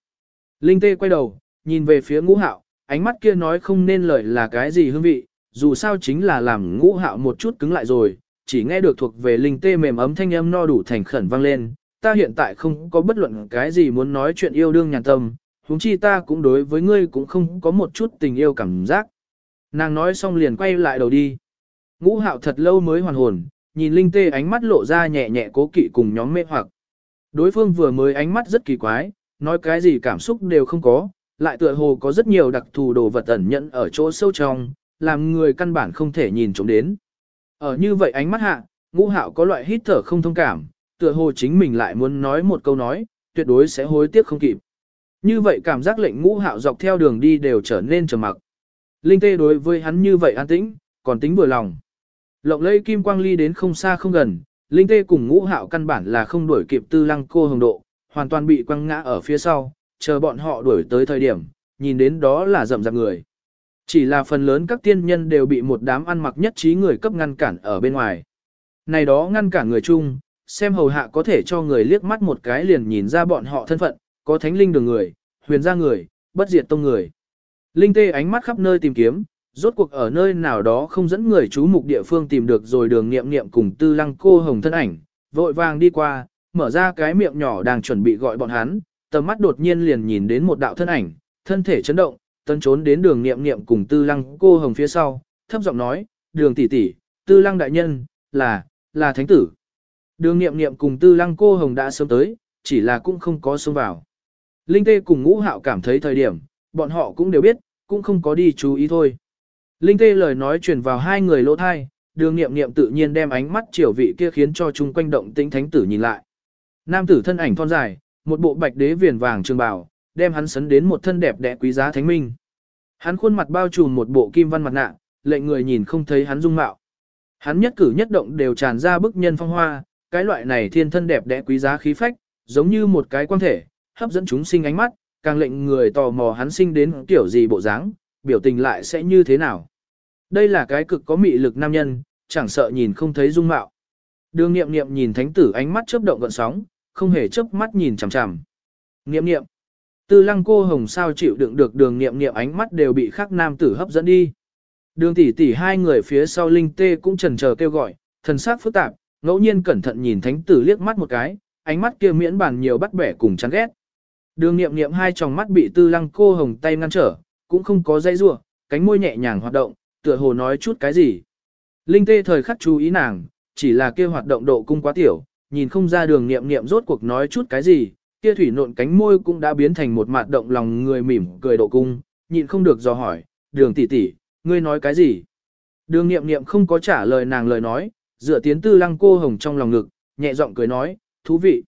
Linh Tê quay đầu, nhìn về phía ngũ hạo, ánh mắt kia nói không nên lời là cái gì hương vị, dù sao chính là làm ngũ hạo một chút cứng lại rồi, chỉ nghe được thuộc về Linh Tê mềm ấm thanh âm no đủ thành khẩn vang lên, ta hiện tại không có bất luận cái gì muốn nói chuyện yêu đương nhàn tâm, huống chi ta cũng đối với ngươi cũng không có một chút tình yêu cảm giác. Nàng nói xong liền quay lại đầu đi. Ngũ hạo thật lâu mới hoàn hồn, nhìn Linh Tê ánh mắt lộ ra nhẹ nhẹ cố kỵ cùng nhóm mê hoặc. Đối phương vừa mới ánh mắt rất kỳ quái, nói cái gì cảm xúc đều không có, lại tựa hồ có rất nhiều đặc thù đồ vật ẩn nhận ở chỗ sâu trong, làm người căn bản không thể nhìn trộm đến. Ở như vậy ánh mắt hạ, ngũ hạo có loại hít thở không thông cảm, tựa hồ chính mình lại muốn nói một câu nói, tuyệt đối sẽ hối tiếc không kịp. Như vậy cảm giác lệnh ngũ hạo dọc theo đường đi đều trở nên trầm mặc. Linh tê đối với hắn như vậy an tĩnh, còn tính vừa lòng. Lộng lây kim quang ly đến không xa không gần, Linh tê cùng ngũ hạo căn bản là không đuổi kịp tư lăng cô hồng độ, hoàn toàn bị quăng ngã ở phía sau, chờ bọn họ đuổi tới thời điểm, nhìn đến đó là rậm rạp người. Chỉ là phần lớn các tiên nhân đều bị một đám ăn mặc nhất trí người cấp ngăn cản ở bên ngoài. Này đó ngăn cản người chung, xem hầu hạ có thể cho người liếc mắt một cái liền nhìn ra bọn họ thân phận, có thánh linh đường người, huyền gia người, bất diệt tông người. Linh tê ánh mắt khắp nơi tìm kiếm, rốt cuộc ở nơi nào đó không dẫn người chú mục địa phương tìm được rồi đường nghiệm nghiệm cùng tư lăng cô hồng thân ảnh, vội vàng đi qua, mở ra cái miệng nhỏ đang chuẩn bị gọi bọn hắn, tầm mắt đột nhiên liền nhìn đến một đạo thân ảnh, thân thể chấn động, tân trốn đến đường nghiệm nghiệm cùng tư lăng cô hồng phía sau, thấp giọng nói, đường tỷ tỷ, tư lăng đại nhân, là, là thánh tử. Đường nghiệm nghiệm cùng tư lăng cô hồng đã sớm tới, chỉ là cũng không có xông vào. Linh tê cùng ngũ hạo cảm thấy thời điểm, bọn họ cũng đều biết, cũng không có đi chú ý thôi. Linh tê lời nói truyền vào hai người lỗ thai, đường nghiệm nghiệm tự nhiên đem ánh mắt chiều vị kia khiến cho chung quanh động tĩnh thánh tử nhìn lại. Nam tử thân ảnh thon dài, một bộ bạch đế viền vàng trường bào, đem hắn sấn đến một thân đẹp đẽ quý giá thánh minh. Hắn khuôn mặt bao trùm một bộ kim văn mặt nạ, lệnh người nhìn không thấy hắn dung mạo. Hắn nhất cử nhất động đều tràn ra bức nhân phong hoa, cái loại này thiên thân đẹp đẽ quý giá khí phách, giống như một cái quan thể, hấp dẫn chúng sinh ánh mắt, càng lệnh người tò mò hắn sinh đến kiểu gì bộ dáng, biểu tình lại sẽ như thế nào. Đây là cái cực có mị lực nam nhân, chẳng sợ nhìn không thấy dung mạo. Đường nghiệm nghiệm nhìn thánh tử ánh mắt chớp động gợn sóng, không hề chớp mắt nhìn chằm chằm. Nghiệm nghiệm. Tư lăng cô hồng sao chịu đựng được đường nghiệm nghiệm ánh mắt đều bị khắc nam tử hấp dẫn đi. Đường tỷ tỷ hai người phía sau linh tê cũng trần chờ kêu gọi, thần sắc phức tạp, ngẫu nhiên cẩn thận nhìn thánh tử liếc mắt một cái, ánh mắt kia miễn bàn nhiều bắt bẻ cùng chán ghét. Đường nghiệm nghiệm hai tròng mắt bị tư lăng cô hồng tay ngăn trở, cũng không có dây rua, cánh môi nhẹ nhàng hoạt động, tựa hồ nói chút cái gì. Linh tê thời khắc chú ý nàng, chỉ là kia hoạt động độ cung quá tiểu, nhìn không ra đường nghiệm nghiệm rốt cuộc nói chút cái gì, kia thủy nộn cánh môi cũng đã biến thành một mạt động lòng người mỉm cười độ cung, nhịn không được dò hỏi, đường tỷ tỷ, ngươi nói cái gì? Đường nghiệm nghiệm không có trả lời nàng lời nói, dựa tiến tư lăng cô hồng trong lòng ngực, nhẹ giọng cười nói, thú vị.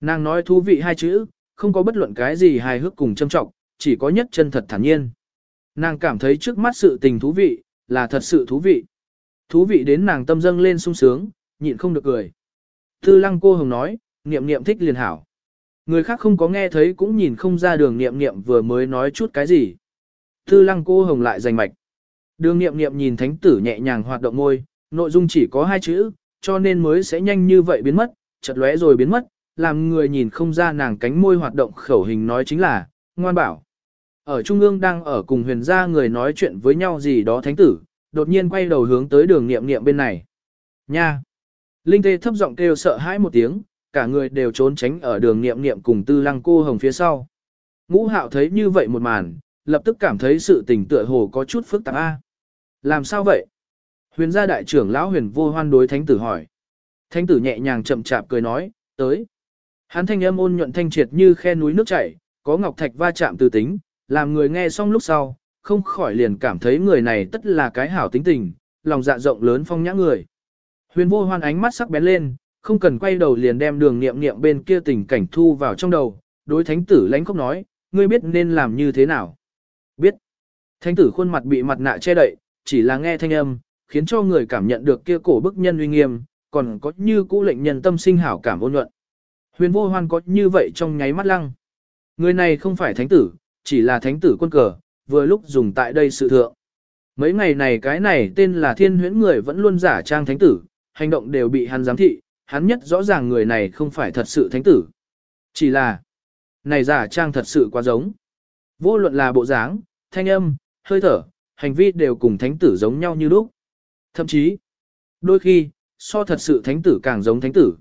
Nàng nói thú vị hai chữ, không có bất luận cái gì hài hước cùng châm trọng, chỉ có nhất chân thật thản nhiên. Nàng cảm thấy trước mắt sự tình thú vị, là thật sự thú vị. Thú vị đến nàng tâm dâng lên sung sướng, nhịn không được cười. Tư lăng cô hồng nói, niệm niệm thích liền hảo. Người khác không có nghe thấy cũng nhìn không ra đường niệm niệm vừa mới nói chút cái gì. Tư lăng cô hồng lại giành mạch. Đường niệm niệm nhìn thánh tử nhẹ nhàng hoạt động môi, nội dung chỉ có hai chữ, cho nên mới sẽ nhanh như vậy biến mất, chợt lóe rồi biến mất, làm người nhìn không ra nàng cánh môi hoạt động khẩu hình nói chính là, ngoan bảo. Ở trung ương đang ở cùng huyền gia người nói chuyện với nhau gì đó thánh tử, đột nhiên quay đầu hướng tới đường niệm niệm bên này. Nha! Linh tê thấp giọng kêu sợ hãi một tiếng, cả người đều trốn tránh ở đường niệm niệm cùng tư lăng cô hồng phía sau. Ngũ hạo thấy như vậy một màn, lập tức cảm thấy sự tình tựa hồ có chút phức tạp a. Làm sao vậy? Huyền gia đại trưởng lão huyền vô hoan đối thánh tử hỏi. Thánh tử nhẹ nhàng chậm chạp cười nói, tới. Hắn thanh âm ôn nhuận thanh triệt như khe núi nước chảy, có ngọc thạch va chạm từ tính, làm người nghe xong lúc sau, không khỏi liền cảm thấy người này tất là cái hảo tính tình, lòng dạ rộng lớn phong nhã người. Huyền vô hoan ánh mắt sắc bén lên, không cần quay đầu liền đem đường niệm niệm bên kia tình cảnh thu vào trong đầu, đối thánh tử lãnh khóc nói, ngươi biết nên làm như thế nào. Biết. Thánh tử khuôn mặt bị mặt nạ che đậy, chỉ là nghe thanh âm, khiến cho người cảm nhận được kia cổ bức nhân uy nghiêm, còn có như cũ lệnh nhân tâm sinh hảo cảm ôn nhuận. Huyền vô hoan có như vậy trong nháy mắt lăng. Người này không phải thánh tử, chỉ là thánh tử quân cờ, vừa lúc dùng tại đây sự thượng. Mấy ngày này cái này tên là thiên huyễn người vẫn luôn giả trang thánh tử, hành động đều bị hắn giám thị, hắn nhất rõ ràng người này không phải thật sự thánh tử. Chỉ là, này giả trang thật sự quá giống. Vô luận là bộ dáng, thanh âm, hơi thở, hành vi đều cùng thánh tử giống nhau như lúc. Thậm chí, đôi khi, so thật sự thánh tử càng giống thánh tử.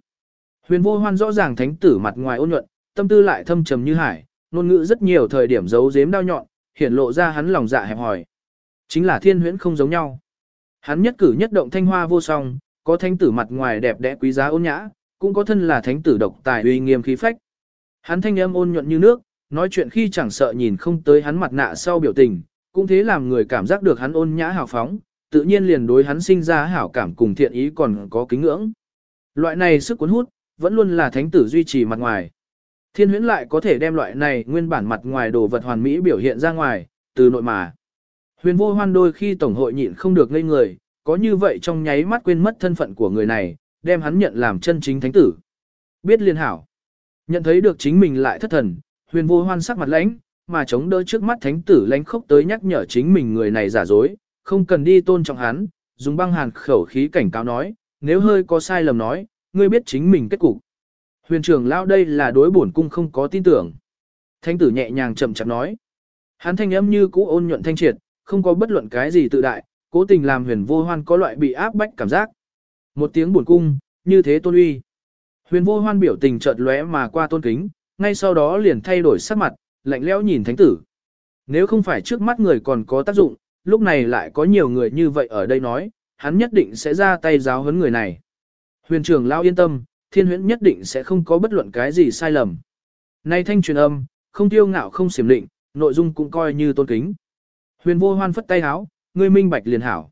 Huyền vô hoan rõ ràng thánh tử mặt ngoài ôn nhuận, tâm tư lại thâm trầm như hải, ngôn ngữ rất nhiều thời điểm giấu giếm đau nhọn, hiển lộ ra hắn lòng dạ hẹp hòi. Chính là thiên huyễn không giống nhau. Hắn nhất cử nhất động thanh hoa vô song, có thánh tử mặt ngoài đẹp đẽ quý giá ôn nhã, cũng có thân là thánh tử độc tài uy nghiêm khí phách. Hắn thanh âm ôn nhuận như nước, nói chuyện khi chẳng sợ nhìn không tới hắn mặt nạ sau biểu tình, cũng thế làm người cảm giác được hắn ôn nhã hào phóng, tự nhiên liền đối hắn sinh ra hảo cảm cùng thiện ý còn có kính ngưỡng. Loại này sức cuốn hút, vẫn luôn là thánh tử duy trì mặt ngoài. Thiên huyễn lại có thể đem loại này nguyên bản mặt ngoài đồ vật hoàn mỹ biểu hiện ra ngoài, từ nội mà. Huyền vô hoan đôi khi tổng hội nhịn không được ngây người, có như vậy trong nháy mắt quên mất thân phận của người này, đem hắn nhận làm chân chính thánh tử. Biết liên hảo. Nhận thấy được chính mình lại thất thần, huyền vô hoan sắc mặt lãnh, mà chống đỡ trước mắt thánh tử lãnh khốc tới nhắc nhở chính mình người này giả dối, không cần đi tôn trọng hắn, dùng băng hàn khẩu khí cảnh cáo nói, nếu hơi có sai lầm nói, ngươi biết chính mình kết cục. Huyền trưởng lão đây là đối bổn cung không có tin tưởng. Thánh tử nhẹ nhàng chậm chậm nói. Hắn thanh âm như cũ ôn nhuận thanh triệt, không có bất luận cái gì tự đại, cố tình làm huyền vô hoan có loại bị áp bách cảm giác. Một tiếng buồn cung, như thế tôn uy. Huyền vô hoan biểu tình chợt lóe mà qua tôn kính, ngay sau đó liền thay đổi sắc mặt, lạnh lẽo nhìn thánh tử. Nếu không phải trước mắt người còn có tác dụng, lúc này lại có nhiều người như vậy ở đây nói, hắn nhất định sẽ ra tay giáo huấn người này. Huyền trưởng lao yên tâm, thiên huyễn nhất định sẽ không có bất luận cái gì sai lầm. Nay thanh truyền âm, không tiêu ngạo không xiểm định, nội dung cũng coi như tôn kính. Huyền vô hoan phất tay háo, ngươi minh bạch liền hảo.